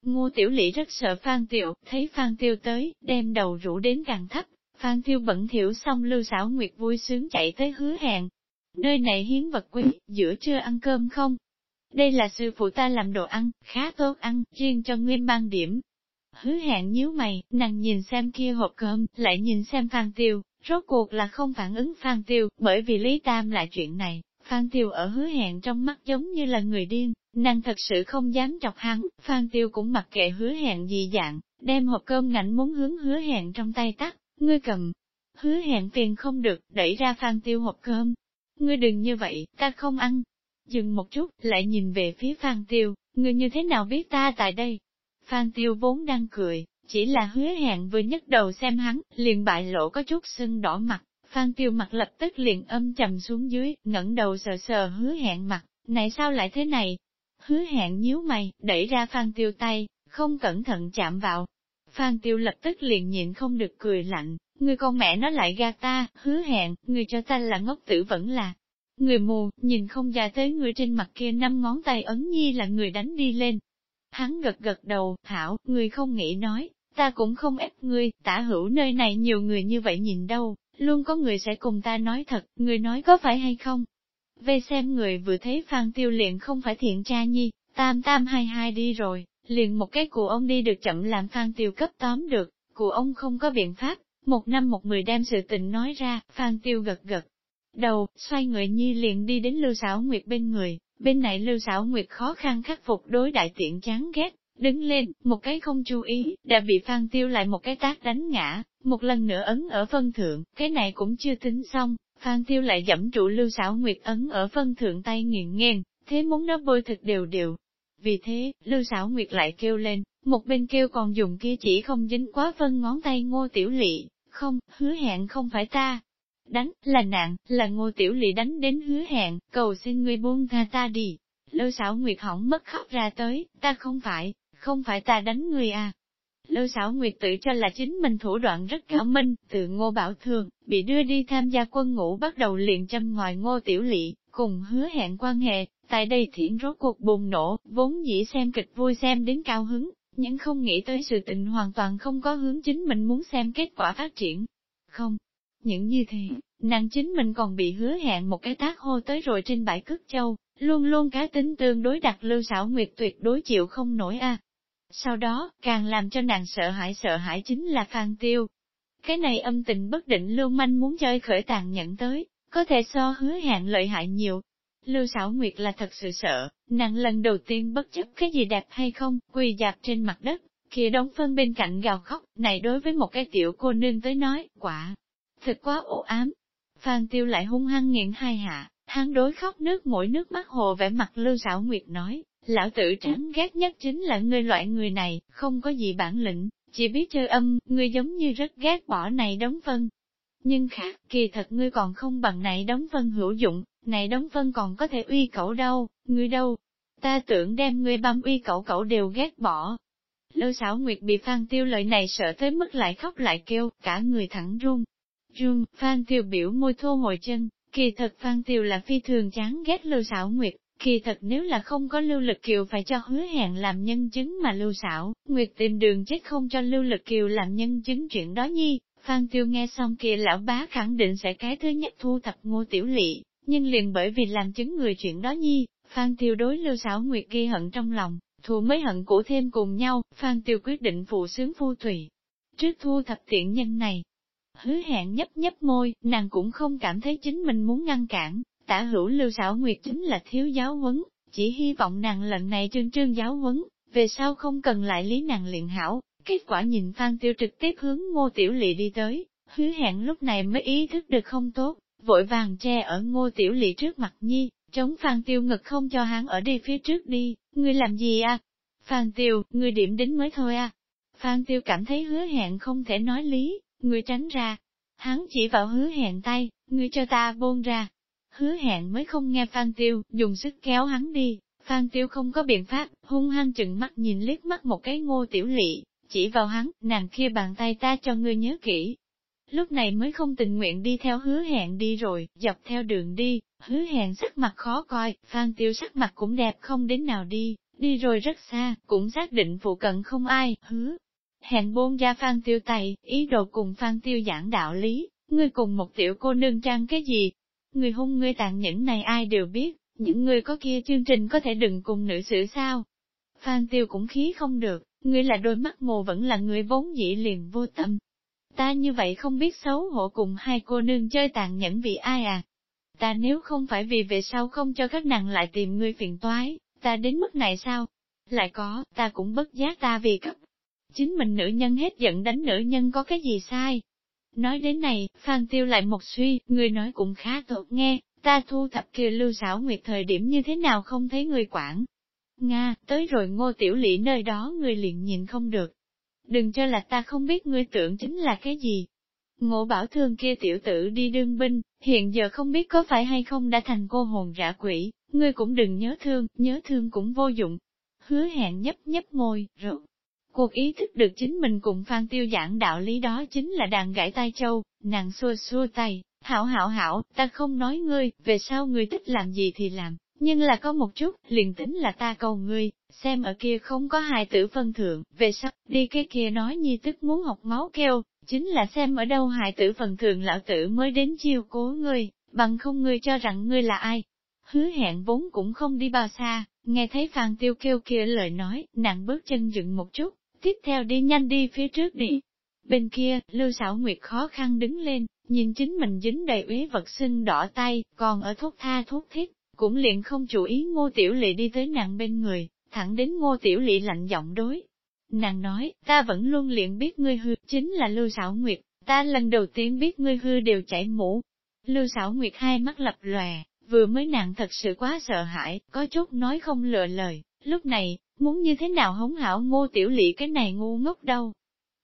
Ngô tiểu lị rất sợ Phan Tiêu, thấy Phan Tiêu tới, đem đầu rũ đến càng thấp, Phan Tiêu bẩn thiểu xong lưu xảo nguyệt vui sướng chạy tới hứa hẹn. Nơi này hiến vật quý, giữa trưa ăn cơm không? Đây là sư phụ ta làm đồ ăn, khá tốt ăn, riêng cho nguyên ban điểm, Hứa hẹn nhíu mày, nàng nhìn xem kia hộp cơm, lại nhìn xem Phan Tiêu, rốt cuộc là không phản ứng Phan Tiêu, bởi vì Lý Tam lại chuyện này, Phan Tiêu ở hứa hẹn trong mắt giống như là người điên, nàng thật sự không dám chọc hắn, Phan Tiêu cũng mặc kệ hứa hẹn gì dạng, đem hộp cơm ngạnh muốn hướng hứa hẹn trong tay tắt, ngươi cầm. Hứa hẹn tiền không được, đẩy ra Phan Tiêu hộp cơm. Ngươi đừng như vậy, ta không ăn. Dừng một chút, lại nhìn về phía Phan Tiêu, ngươi như thế nào biết ta tại đây? Phan Tiêu vốn đang cười, chỉ là hứa hẹn vừa nhấc đầu xem hắn, liền bại lộ có chút sưng đỏ mặt. Phan Tiêu mặt lập tức liền âm trầm xuống dưới, ngẩng đầu sờ sờ hứa hẹn mặt, này sao lại thế này? Hứa hẹn nhíu mày, đẩy ra Phan Tiêu tay, không cẩn thận chạm vào. Phan Tiêu lập tức liền nhịn không được cười lạnh, người con mẹ nó lại gạt ta, hứa hẹn, người cho ta là ngốc tử vẫn là. Người mù, nhìn không ra tới người trên mặt kia năm ngón tay ấn nhi là người đánh đi lên, Hắn gật gật đầu, hảo, người không nghĩ nói, ta cũng không ép ngươi, tả hữu nơi này nhiều người như vậy nhìn đâu, luôn có người sẽ cùng ta nói thật, người nói có phải hay không? Về xem người vừa thấy Phan Tiêu liền không phải thiện tra nhi, tam tam hai hai đi rồi, liền một cái cụ ông đi được chậm làm Phan Tiêu cấp tóm được, cụ ông không có biện pháp, một năm một mười đem sự tình nói ra, Phan Tiêu gật gật. Đầu, xoay người nhi liền đi đến lưu Sảo nguyệt bên người, Bên này Lưu Sảo Nguyệt khó khăn khắc phục đối đại tiện chán ghét, đứng lên, một cái không chú ý, đã bị Phan Tiêu lại một cái tác đánh ngã, một lần nữa ấn ở phân thượng, cái này cũng chưa tính xong, Phan Tiêu lại dẫm trụ Lưu Sảo Nguyệt ấn ở phân thượng tay nghiền nghiêng thế muốn nó bôi thực đều đều. Vì thế, Lưu Sảo Nguyệt lại kêu lên, một bên kêu còn dùng kia chỉ không dính quá phân ngón tay ngô tiểu lị, không, hứa hẹn không phải ta, đánh, là nạn, là ngô tiểu lị đánh đến hứa hẹn, cầu xin ngươi buông tha ta đi. Lưu xảo nguyệt hỏng mất khóc ra tới, ta không phải, không phải ta đánh người à. Lưu xảo nguyệt tự cho là chính mình thủ đoạn rất cao minh, từ ngô bảo thường, bị đưa đi tham gia quân ngũ bắt đầu liền châm ngoài ngô tiểu lị, cùng hứa hẹn quan hệ, tại đây thiển rốt cuộc bùng nổ, vốn dĩ xem kịch vui xem đến cao hứng, nhưng không nghĩ tới sự tình hoàn toàn không có hướng chính mình muốn xem kết quả phát triển. Không, những như thế, nàng chính mình còn bị hứa hẹn một cái tác hô tới rồi trên bãi cước châu, luôn luôn cá tính tương đối đặt lưu xảo nguyệt tuyệt đối chịu không nổi a. Sau đó, càng làm cho nàng sợ hãi sợ hãi chính là Phan Tiêu. Cái này âm tình bất định lưu manh muốn chơi khởi tàn nhận tới, có thể so hứa hẹn lợi hại nhiều. Lưu xảo nguyệt là thật sự sợ, nàng lần đầu tiên bất chấp cái gì đẹp hay không, quỳ dạp trên mặt đất, kia đóng phân bên cạnh gào khóc, này đối với một cái tiểu cô nương tới nói, quả, thật quá ổ ám. Phan Tiêu lại hung hăng nghiện hai hạ, hắn đối khóc nước mỗi nước mắt hồ vẻ mặt Lưu Sảo Nguyệt nói, lão tử trắng ghét nhất chính là ngươi loại người này, không có gì bản lĩnh, chỉ biết chơi âm, ngươi giống như rất ghét bỏ này đóng phân. Nhưng khác, kỳ thật ngươi còn không bằng này đóng phân hữu dụng, này đóng phân còn có thể uy cậu đâu, ngươi đâu. Ta tưởng đem ngươi băm uy cậu cậu đều ghét bỏ. Lưu xảo nguyệt bị Phan Tiêu lời này sợ tới mức lại khóc lại kêu, cả người thẳng run trương, Phan Tiêu biểu môi thô hồi chân, kỳ thật Phan Tiêu là phi thường chán ghét Lưu sảo nguyệt, kỳ thật nếu là không có Lưu Lực Kiều phải cho hứa hẹn làm nhân chứng mà Lưu sảo Nguyệt tìm đường chết không cho Lưu Lực Kiều làm nhân chứng chuyện đó nhi. Phan Tiêu nghe xong kia lão bá khẳng định sẽ cái thứ nhất thu thập ngô tiểu lị, nhưng liền bởi vì làm chứng người chuyện đó nhi, Phan Tiêu đối Lưu sảo Nguyệt ghi hận trong lòng, thù mới hận cũ thêm cùng nhau, Phan Tiêu quyết định phụ sướng phu thủy. Trước thu thập tiện nhân này, hứa hẹn nhấp nhấp môi, nàng cũng không cảm thấy chính mình muốn ngăn cản, tả hữu Lưu xảo Nguyệt chính là thiếu giáo huấn, chỉ hy vọng nàng lần này trương trương giáo huấn, về sau không cần lại lý nàng luyện hảo. Kết quả nhìn Phan Tiêu trực tiếp hướng ngô tiểu lị đi tới, hứa hẹn lúc này mới ý thức được không tốt, vội vàng che ở ngô tiểu lị trước mặt nhi, chống Phan Tiêu ngực không cho hắn ở đi phía trước đi, ngươi làm gì à? Phan Tiêu, ngươi điểm đến mới thôi à? Phan Tiêu cảm thấy hứa hẹn không thể nói lý, ngươi tránh ra. Hắn chỉ vào hứa hẹn tay, ngươi cho ta buông ra. Hứa hẹn mới không nghe Phan Tiêu, dùng sức kéo hắn đi. Phan Tiêu không có biện pháp, hung hăng chừng mắt nhìn liếc mắt một cái ngô tiểu lị, chỉ vào hắn, nàng kia bàn tay ta cho ngươi nhớ kỹ, lúc này mới không tình nguyện đi theo hứa hẹn đi rồi, dọc theo đường đi, hứa hẹn sắc mặt khó coi, Phan Tiêu sắc mặt cũng đẹp không đến nào đi, đi rồi rất xa, cũng xác định phụ cận không ai, hứa. Hẹn buông ra Phan Tiêu tay, ý đồ cùng Phan Tiêu giảng đạo lý, ngươi cùng một tiểu cô nương trang cái gì? Người hung ngươi tàn nhẫn này ai đều biết, những người có kia chương trình có thể đừng cùng nữ sử sao? Phan Tiêu cũng khí không được, ngươi là đôi mắt mù vẫn là người vốn dĩ liền vô tâm, Ta như vậy không biết xấu hổ cùng hai cô nương chơi tàn nhẫn vì ai à? Ta nếu không phải vì về sau không cho các nàng lại tìm ngươi phiền toái, ta đến mức này sao? Lại có, ta cũng bất giác ta vì cấp. Chính mình nữ nhân hết giận đánh nữ nhân có cái gì sai? Nói đến này, Phan Tiêu lại một suy, người nói cũng khá tốt nghe, ta thu thập kia lưu xảo nguyệt thời điểm như thế nào không thấy người quản. Nga, tới rồi ngô tiểu lỵ nơi đó người liền nhìn không được, đừng cho là ta không biết ngươi tưởng chính là cái gì. Ngộ bảo thương kia tiểu tử đi đương binh, hiện giờ không biết có phải hay không đã thành cô hồn rã quỷ, ngươi cũng đừng nhớ thương, nhớ thương cũng vô dụng. Hứa hẹn nhấp nhấp môi, rượu, Cuộc ý thức được chính mình cùng Phan Tiêu giảng đạo lý đó chính là đàn gãy tai châu, nàng xua xua tay, hảo hảo hảo, ta không nói ngươi, về sau ngươi thích làm gì thì làm, nhưng là có một chút, liền tính là ta cầu ngươi, xem ở kia không có hài tử phân thượng, về sau, đi cái kia nói nhi tức muốn học máu kêu, chính là xem ở đâu hài tử phần thượng lão tử mới đến chiêu cố ngươi, bằng không ngươi cho rằng ngươi là ai. Hứa hẹn vốn cũng không đi bao xa, nghe thấy Phan Tiêu kêu kia lời nói, nàng bước chân dựng một chút, tiếp theo đi nhanh đi phía trước đi. Bên kia, Lưu Sảo Nguyệt khó khăn đứng lên, nhìn chính mình dính đầy uế vật sinh đỏ tay, còn ở thuốc tha thuốc thiết, cũng liền không chú ý ngô tiểu lệ đi tới nàng bên người, thẳng đến ngô tiểu lệ lạnh giọng đối. Nàng nói, ta vẫn luôn liền biết ngươi hư, chính là Lưu Sảo Nguyệt, ta lần đầu tiên biết ngươi hư đều chảy mũ. Lưu Sảo Nguyệt hai mắt lập lòe, vừa mới nàng thật sự quá sợ hãi, có chút nói không lựa lời, lúc này, muốn như thế nào hống hảo ngô tiểu lị cái này ngu ngốc đâu.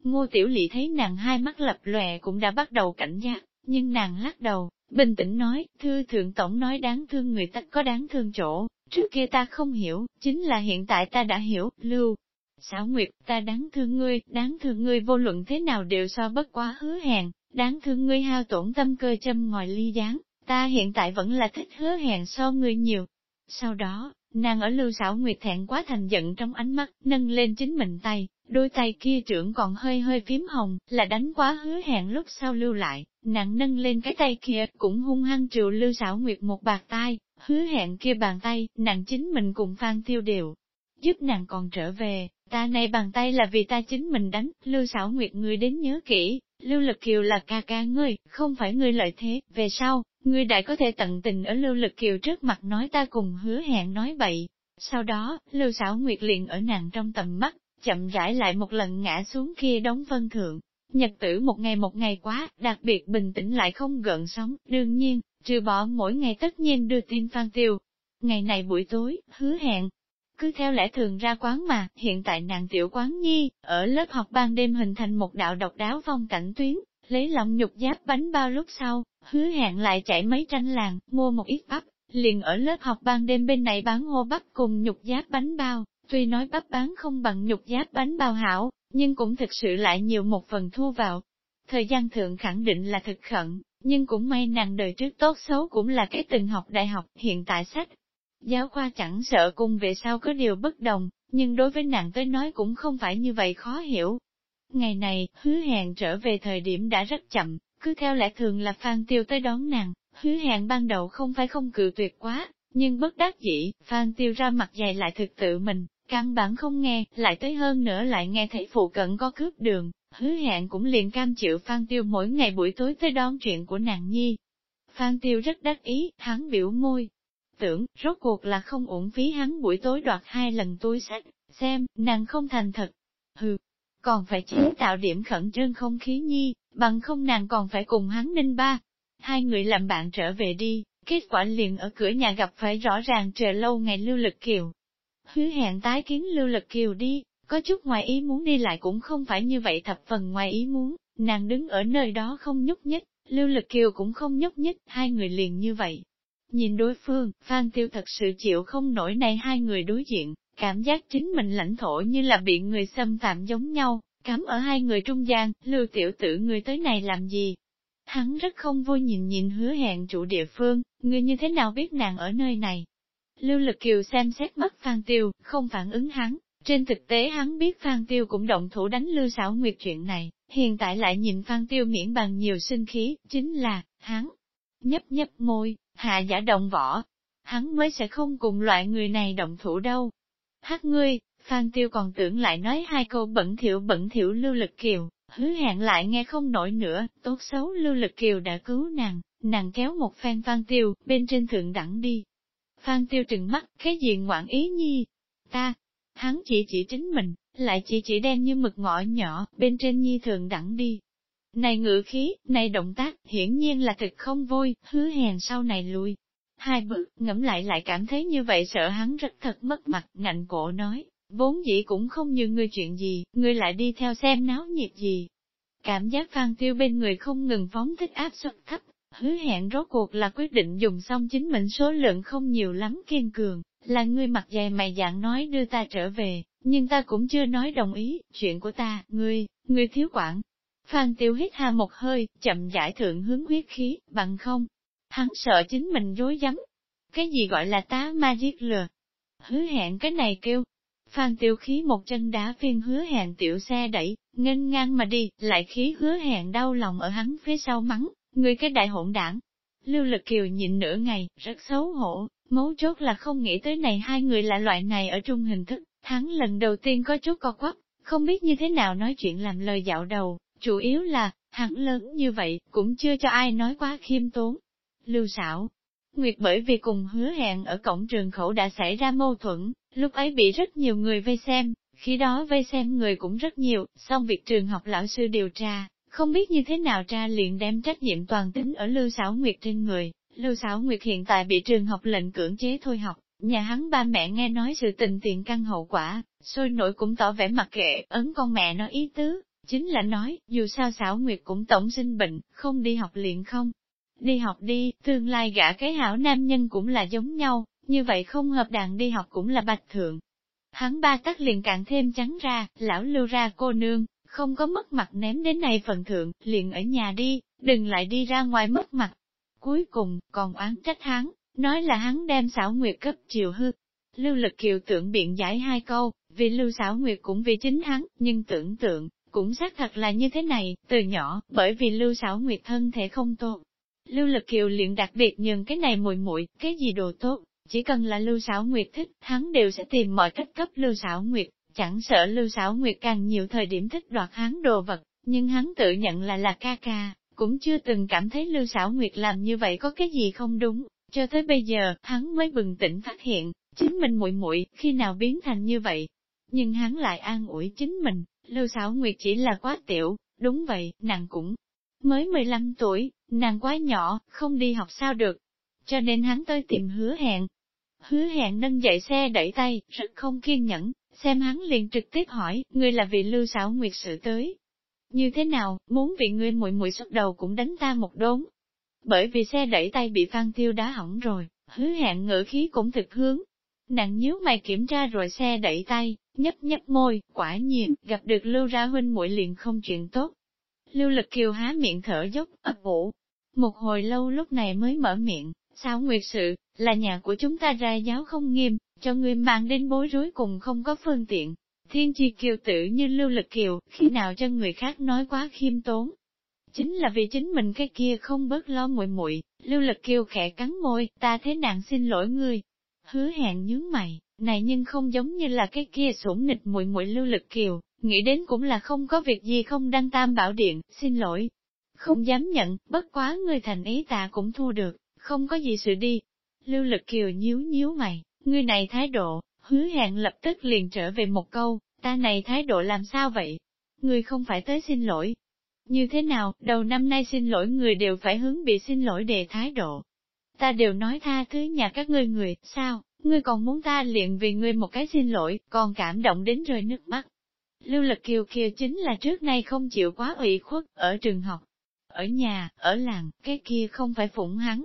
Ngô tiểu lị thấy nàng hai mắt lập lòe cũng đã bắt đầu cảnh giác, nhưng nàng lắc đầu, bình tĩnh nói, thư thượng tổng nói đáng thương người ta có đáng thương chỗ, Trước kia ta không hiểu, chính là hiện tại ta đã hiểu, lưu. Xảo Nguyệt, ta đáng thương ngươi, đáng thương ngươi vô luận thế nào đều so bất quá hứa hẹn, đáng thương ngươi hao tổn tâm cơ châm ngòi ly gián, ta hiện tại vẫn là thích hứa hẹn so ngươi nhiều. Sau đó, nàng ở lưu xảo Nguyệt thẹn quá thành giận trong ánh mắt, nâng lên chính mình tay, đôi tay kia trưởng còn hơi hơi phím hồng, là đánh quá hứa hẹn lúc sau lưu lại, nàng nâng lên cái tay kia, cũng hung hăng triệu lưu xảo Nguyệt một bạc tay hứa hẹn kia bàn tay, nàng chính mình cùng Phan Tiêu điều, giúp nàng còn trở về, ta này bàn tay là vì ta chính mình đánh, Lưu xảo Nguyệt ngươi đến nhớ kỹ, Lưu Lực Kiều là ca ca ngươi, không phải ngươi lợi thế, về sau, ngươi đại có thể tận tình ở Lưu Lực Kiều trước mặt nói ta cùng hứa hẹn nói bậy. Sau đó, Lưu Sảo Nguyệt liền ở nàng trong tầm mắt, chậm rãi lại một lần ngã xuống kia đóng phân thượng. Nhật tử một ngày một ngày quá, đặc biệt bình tĩnh lại không gợn sóng, đương nhiên, trừ bỏ mỗi ngày tất nhiên đưa tin Phan Tiêu. Ngày này buổi tối, hứa hẹn, cứ theo lẽ thường ra quán mà, hiện tại nàng tiểu quán nhi, ở lớp học ban đêm hình thành một đạo độc đáo phong cảnh tuyến, lấy lòng nhục giáp bánh bao lúc sau, hứa hẹn lại chạy mấy tranh làng, mua một ít bắp, liền ở lớp học ban đêm bên này bán hô bắp cùng nhục giáp bánh bao, tuy nói bắp bán không bằng nhục giáp bánh bao hảo, nhưng cũng thực sự lại nhiều một phần thu vào. Thời gian thượng khẳng định là thực khẩn, nhưng cũng may nàng đời trước tốt xấu cũng là cái từng học đại học, hiện tại sách. Giáo khoa chẳng sợ cùng về sau có điều bất đồng, nhưng đối với nàng tới nói cũng không phải như vậy khó hiểu. Ngày này, hứa hẹn trở về thời điểm đã rất chậm, cứ theo lẽ thường là Phan Tiêu tới đón nàng, hứa hẹn ban đầu không phải không cự tuyệt quá, nhưng bất đắc dĩ, Phan Tiêu ra mặt dày lại thực tự mình, căn bản không nghe, lại tới hơn nữa lại nghe thấy phụ cận có cướp đường, hứa hẹn cũng liền cam chịu Phan Tiêu mỗi ngày buổi tối tới đón chuyện của nàng nhi. Phan Tiêu rất đắc ý, hắn biểu môi. Tưởng, rốt cuộc là không uổng phí hắn buổi tối đoạt hai lần túi sách, xem, nàng không thành thật. Hừ, còn phải chế tạo điểm khẩn trương không khí nhi, bằng không nàng còn phải cùng hắn ninh ba. Hai người làm bạn trở về đi, kết quả liền ở cửa nhà gặp phải rõ ràng chờ lâu ngày lưu lực kiều. Hứa hẹn tái kiến lưu lực kiều đi, có chút ngoài ý muốn đi lại cũng không phải như vậy thập phần ngoài ý muốn, nàng đứng ở nơi đó không nhúc nhích, lưu lực kiều cũng không nhúc nhích, hai người liền như vậy. Nhìn đối phương, Phan Tiêu thật sự chịu không nổi này hai người đối diện, cảm giác chính mình lãnh thổ như là bị người xâm phạm giống nhau, cắm ở hai người trung gian, lưu tiểu tử người tới này làm gì? Hắn rất không vui nhìn nhìn hứa hẹn chủ địa phương, người như thế nào biết nàng ở nơi này? Lưu Lực Kiều xem xét mất Phan Tiêu, không phản ứng hắn, trên thực tế hắn biết Phan Tiêu cũng động thủ đánh Lưu Sảo Nguyệt chuyện này, hiện tại lại nhìn Phan Tiêu miễn bằng nhiều sinh khí, chính là, hắn, nhấp nhấp môi, hạ giả động võ, hắn mới sẽ không cùng loại người này động thủ đâu. Hát ngươi, Phan Tiêu còn tưởng lại nói hai câu bẩn thiểu bẩn thiểu Lưu Lực Kiều, hứa hẹn lại nghe không nổi nữa, tốt xấu Lưu Lực Kiều đã cứu nàng, nàng kéo một phen Phan Tiêu, bên trên thượng đẳng đi. Phan Tiêu trừng mắt, cái gì ngoạn ý nhi? Ta, hắn chỉ chỉ chính mình, lại chỉ chỉ đen như mực ngõ nhỏ, bên trên nhi thượng đẳng đi. Này ngữ khí, này động tác, hiển nhiên là thực không vui, hứa hèn sau này lui. Hai bước ngẫm lại lại cảm thấy như vậy sợ hắn rất thật mất mặt, ngạnh cổ nói, vốn dĩ cũng không như ngươi chuyện gì, ngươi lại đi theo xem náo nhiệt gì. Cảm giác phan tiêu bên người không ngừng phóng thích áp suất thấp, hứa hẹn rốt cuộc là quyết định dùng xong chính mình số lượng không nhiều lắm kiên cường, là ngươi mặt dày mày dạng nói đưa ta trở về, nhưng ta cũng chưa nói đồng ý, chuyện của ta, ngươi, ngươi thiếu quản. Phan tiêu hít hà một hơi, chậm giải thượng hướng huyết khí, bằng không. Hắn sợ chính mình dối dám. Cái gì gọi là tá ma giết lừa? Hứa hẹn cái này kêu. Phan tiêu khí một chân đá phiên hứa hẹn tiểu xe đẩy, nghênh ngang mà đi, lại khí hứa hẹn đau lòng ở hắn phía sau mắng, người cái đại hỗn đảng. Lưu Lực Kiều nhịn nửa ngày, rất xấu hổ, Mấu chốt là không nghĩ tới này hai người là loại này ở trung hình thức, hắn lần đầu tiên có chút co quắp, không biết như thế nào nói chuyện làm lời dạo đầu, chủ yếu là, hắn lớn như vậy, cũng chưa cho ai nói quá khiêm tốn. Lưu xảo, Nguyệt bởi vì cùng hứa hẹn ở cổng trường khẩu đã xảy ra mâu thuẫn, lúc ấy bị rất nhiều người vây xem, khi đó vây xem người cũng rất nhiều, xong việc trường học lão sư điều tra, không biết như thế nào tra liền đem trách nhiệm toàn tính ở Lưu xảo Nguyệt trên người, Lưu Sảo Nguyệt hiện tại bị trường học lệnh cưỡng chế thôi học, nhà hắn ba mẹ nghe nói sự tình tiền căn hậu quả, sôi nổi cũng tỏ vẻ mặc kệ, ấn con mẹ nó ý tứ, chính là nói, dù sao Sảo Nguyệt cũng tổng sinh bệnh, không đi học liền không. Đi học đi, tương lai gả cái hảo nam nhân cũng là giống nhau, như vậy không hợp đàn đi học cũng là bạch thượng. Hắn ba tắc liền cạn thêm trắng ra, lão lưu ra cô nương, không có mất mặt ném đến này phần thượng, liền ở nhà đi, đừng lại đi ra ngoài mất mặt. Cuối cùng, còn oán trách hắn, nói là hắn đem xảo nguyệt cấp chiều hư. Lưu lực kiều tưởng biện giải hai câu, vì lưu xảo nguyệt cũng vì chính hắn, nhưng tưởng tượng, cũng xác thật là như thế này, từ nhỏ, bởi vì lưu xảo nguyệt thân thể không tốt. Lưu lực kiều liền đặc biệt nhường cái này mùi muội cái gì đồ tốt, chỉ cần là lưu xảo nguyệt thích, hắn đều sẽ tìm mọi cách cấp lưu xảo nguyệt, chẳng sợ lưu xảo nguyệt càng nhiều thời điểm thích đoạt hắn đồ vật, nhưng hắn tự nhận là là ca ca, cũng chưa từng cảm thấy Lưu Sảo Nguyệt làm như vậy có cái gì không đúng, cho tới bây giờ, hắn mới bừng tỉnh phát hiện, chính mình muội muội khi nào biến thành như vậy. Nhưng hắn lại an ủi chính mình, Lưu Sảo Nguyệt chỉ là quá tiểu, đúng vậy, nàng cũng mới 15 tuổi, nàng quá nhỏ, không đi học sao được. Cho nên hắn tới tìm hứa hẹn. Hứa hẹn nâng dậy xe đẩy tay, rất không kiên nhẫn, xem hắn liền trực tiếp hỏi, ngươi là vị Lưu Sảo Nguyệt sự tới, như thế nào, muốn vị ngươi muội muội xuất đầu cũng đánh ta một đốn. Bởi vì xe đẩy tay bị Phan Tiêu đá hỏng rồi, hứa hẹn ngữ khí cũng thực hướng. Nàng nhíu mày kiểm tra rồi xe đẩy tay, nhấp nhấp môi, quả nhiên, gặp được lưu ra huynh muội liền không chuyện tốt. Lưu lực kiều há miệng thở dốc, ấp ủ. Một hồi lâu lúc này mới mở miệng, sao nguyệt sự, là nhà của chúng ta ra giáo không nghiêm, cho người mang đến bối rối cùng không có phương tiện. Thiên chi kiều tử như lưu lực kiều, khi nào cho người khác nói quá khiêm tốn. Chính là vì chính mình cái kia không bớt lo muội muội lưu lực kiều khẽ cắn môi, ta thế nạn xin lỗi ngươi. Hứa hẹn nhướng mày, này nhưng không giống như là cái kia sủng nịch muội muội lưu lực kiều, nghĩ đến cũng là không có việc gì không đăng tam bảo điện, xin lỗi. Không dám nhận, bất quá người thành ý ta cũng thu được, không có gì sự đi. Lưu lực kiều nhíu nhíu mày, người này thái độ, hứa hẹn lập tức liền trở về một câu, ta này thái độ làm sao vậy? Người không phải tới xin lỗi. Như thế nào, đầu năm nay xin lỗi người đều phải hướng bị xin lỗi đề thái độ. Ta đều nói tha thứ nhà các ngươi người, sao, ngươi còn muốn ta liền vì ngươi một cái xin lỗi, còn cảm động đến rơi nước mắt. Lưu Lực Kiều kia chính là trước nay không chịu quá ủy khuất, ở trường học, ở nhà, ở làng, cái kia không phải phụng hắn.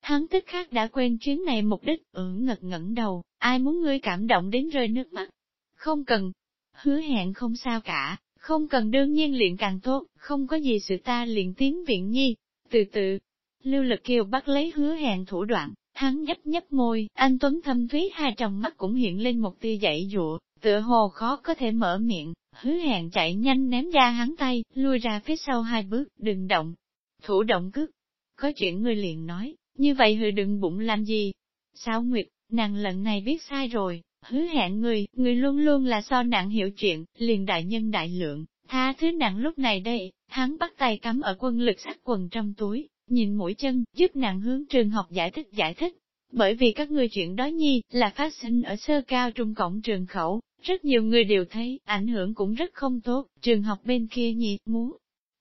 Hắn tức khác đã quên chuyến này mục đích, ừ ngật ngẩn đầu, ai muốn ngươi cảm động đến rơi nước mắt. Không cần, hứa hẹn không sao cả, không cần đương nhiên liền càng tốt, không có gì sự ta liền tiến viện nhi. Từ từ, Lưu Lực Kiều bắt lấy hứa hẹn thủ đoạn, hắn nhấp nhấp môi, anh Tuấn thâm thúy hai tròng mắt cũng hiện lên một tia dậy dụa, tựa hồ khó có thể mở miệng, hứa hẹn chạy nhanh ném ra hắn tay, lui ra phía sau hai bước, đừng động. Thủ động cước. Có chuyện ngươi liền nói, như vậy hừ đừng bụng làm gì? Sao Nguyệt, nàng lần này biết sai rồi, hứa hẹn người, người luôn luôn là so nặng hiểu chuyện, liền đại nhân đại lượng, tha thứ nặng lúc này đây, hắn bắt tay cắm ở quân lực sắc quần trong túi, nhìn mũi chân, giúp nàng hướng trường học giải thích giải thích. Bởi vì các ngươi chuyện đó nhi, là phát sinh ở sơ cao trung cổng trường khẩu, rất nhiều người đều thấy, ảnh hưởng cũng rất không tốt, trường học bên kia nhi muốn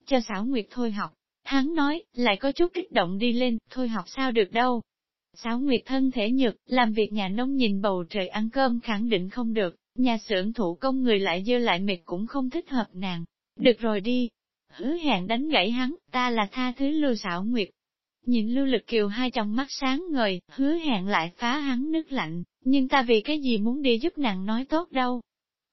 cho xảo nguyệt thôi học. Hắn nói, lại có chút kích động đi lên, thôi học sao được đâu. Xảo nguyệt thân thể nhược, làm việc nhà nông nhìn bầu trời ăn cơm khẳng định không được, nhà xưởng thủ công người lại dơ lại mệt cũng không thích hợp nàng. Được rồi đi. Hứa hẹn đánh gãy hắn, ta là tha thứ lưu xảo nguyệt, Nhìn lưu lực kiều hai trong mắt sáng ngời, hứa hẹn lại phá hắn nước lạnh, nhưng ta vì cái gì muốn đi giúp nàng nói tốt đâu.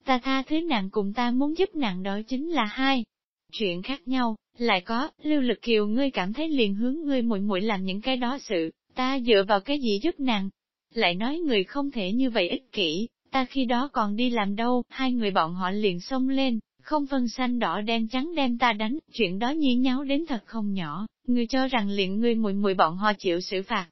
Ta tha thứ nàng cùng ta muốn giúp nàng đó chính là hai. Chuyện khác nhau, lại có, lưu lực kiều ngươi cảm thấy liền hướng ngươi muội muội làm những cái đó sự, ta dựa vào cái gì giúp nàng. Lại nói người không thể như vậy ích kỷ, ta khi đó còn đi làm đâu, hai người bọn họ liền xông lên, không phân xanh đỏ đen trắng đem ta đánh, chuyện đó nhí nháo đến thật không nhỏ, người cho rằng liền ngươi mùi mùi bọn họ chịu xử phạt.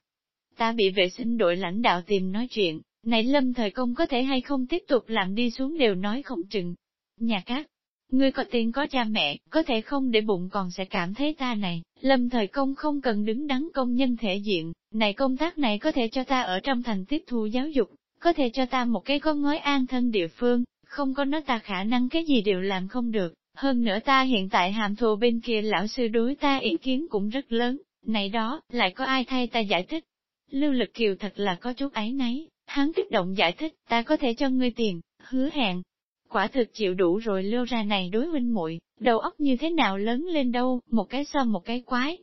Ta bị vệ sinh đội lãnh đạo tìm nói chuyện, này lâm thời công có thể hay không tiếp tục làm đi xuống đều nói không chừng. Nhà cát, ngươi có tiền có cha mẹ, có thể không để bụng còn sẽ cảm thấy ta này, lâm thời công không cần đứng đắn công nhân thể diện, này công tác này có thể cho ta ở trong thành tiếp thu giáo dục, có thể cho ta một cái con ngói an thân địa phương, không có nó ta khả năng cái gì đều làm không được, hơn nữa ta hiện tại hàm thù bên kia lão sư đối ta ý kiến cũng rất lớn, này đó, lại có ai thay ta giải thích. Lưu Lực Kiều thật là có chút ấy nấy, hắn kích động giải thích, ta có thể cho ngươi tiền, hứa hẹn. Quả thực chịu đủ rồi lưu ra này đối huynh muội đầu óc như thế nào lớn lên đâu, một cái so một cái quái.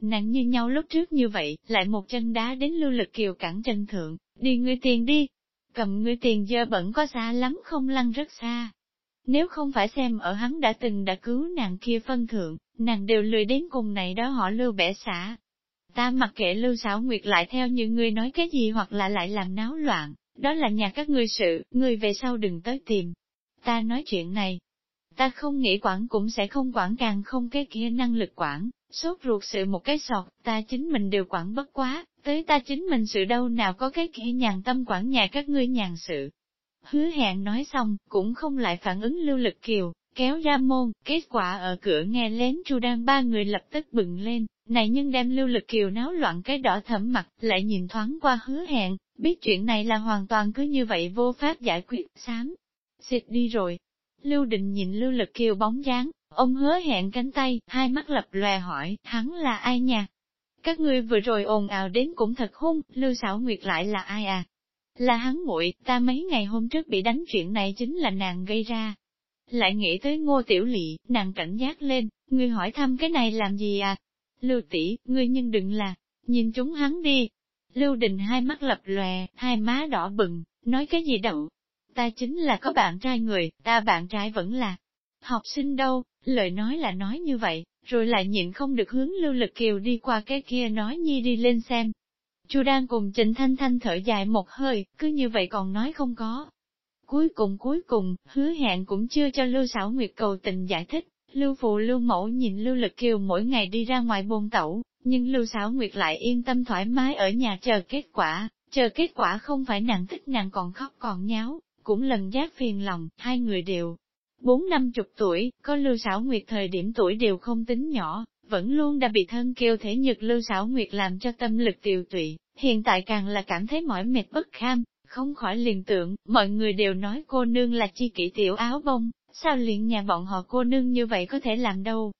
Nặng như nhau lúc trước như vậy, lại một chân đá đến Lưu Lực Kiều cẳng chân thượng, đi ngươi tiền đi, cầm ngươi tiền dơ bẩn có xa lắm không lăn rất xa. Nếu không phải xem ở hắn đã từng đã cứu nàng kia phân thượng, nàng đều lười đến cùng này đó họ lưu bẻ xả. Ta mặc kệ lưu xảo nguyệt lại theo những người nói cái gì hoặc là lại làm náo loạn, đó là nhà các ngươi sự, người về sau đừng tới tìm. Ta nói chuyện này, ta không nghĩ quản cũng sẽ không quản càng không cái kia năng lực quản, sốt ruột sự một cái sọt, ta chính mình đều quản bất quá, tới ta chính mình sự đâu nào có cái kia nhàn tâm quản nhà các ngươi nhàn sự. Hứa hẹn nói xong, cũng không lại phản ứng lưu lực kiều, kéo ra môn, kết quả ở cửa nghe lén chu đan ba người lập tức bừng lên, này nhưng đem lưu lực kiều náo loạn cái đỏ thẫm mặt, lại nhìn thoáng qua hứa hẹn, biết chuyện này là hoàn toàn cứ như vậy vô pháp giải quyết, sám, xịt đi rồi. Lưu định nhìn lưu lực kiều bóng dáng, ông hứa hẹn cánh tay, hai mắt lập lòe hỏi, hắn là ai nha? Các ngươi vừa rồi ồn ào đến cũng thật hung, lưu Sảo nguyệt lại là ai à? Là hắn muội, ta mấy ngày hôm trước bị đánh chuyện này chính là nàng gây ra. Lại nghĩ tới ngô tiểu lị, nàng cảnh giác lên, ngươi hỏi thăm cái này làm gì à? Lưu tỷ, ngươi nhưng đừng là, nhìn chúng hắn đi. Lưu Đình hai mắt lập lòe, hai má đỏ bừng, nói cái gì đậu? Ta chính là có bạn trai người, ta bạn trai vẫn là học sinh đâu, lời nói là nói như vậy, rồi lại nhịn không được hướng Lưu Lực Kiều đi qua cái kia nói nhi đi lên xem. Chu đang cùng Trịnh Thanh Thanh thở dài một hơi, cứ như vậy còn nói không có. Cuối cùng cuối cùng, hứa hẹn cũng chưa cho Lưu Sảo Nguyệt cầu tình giải thích, Lưu Phụ Lưu Mẫu nhìn Lưu Lực Kiều mỗi ngày đi ra ngoài bồn tẩu, nhưng Lưu Sảo Nguyệt lại yên tâm thoải mái ở nhà chờ kết quả, chờ kết quả không phải nàng thích nàng còn khóc còn nháo, cũng lần giác phiền lòng, hai người đều bốn năm chục tuổi, có Lưu Sảo Nguyệt thời điểm tuổi đều không tính nhỏ, vẫn luôn đã bị thân kêu thể nhược Lưu Sảo Nguyệt làm cho tâm lực tiều tụy, hiện tại càng là cảm thấy mỏi mệt bất kham, không khỏi liền tưởng mọi người đều nói cô nương là chi kỷ tiểu áo bông, sao liền nhà bọn họ cô nương như vậy có thể làm đâu.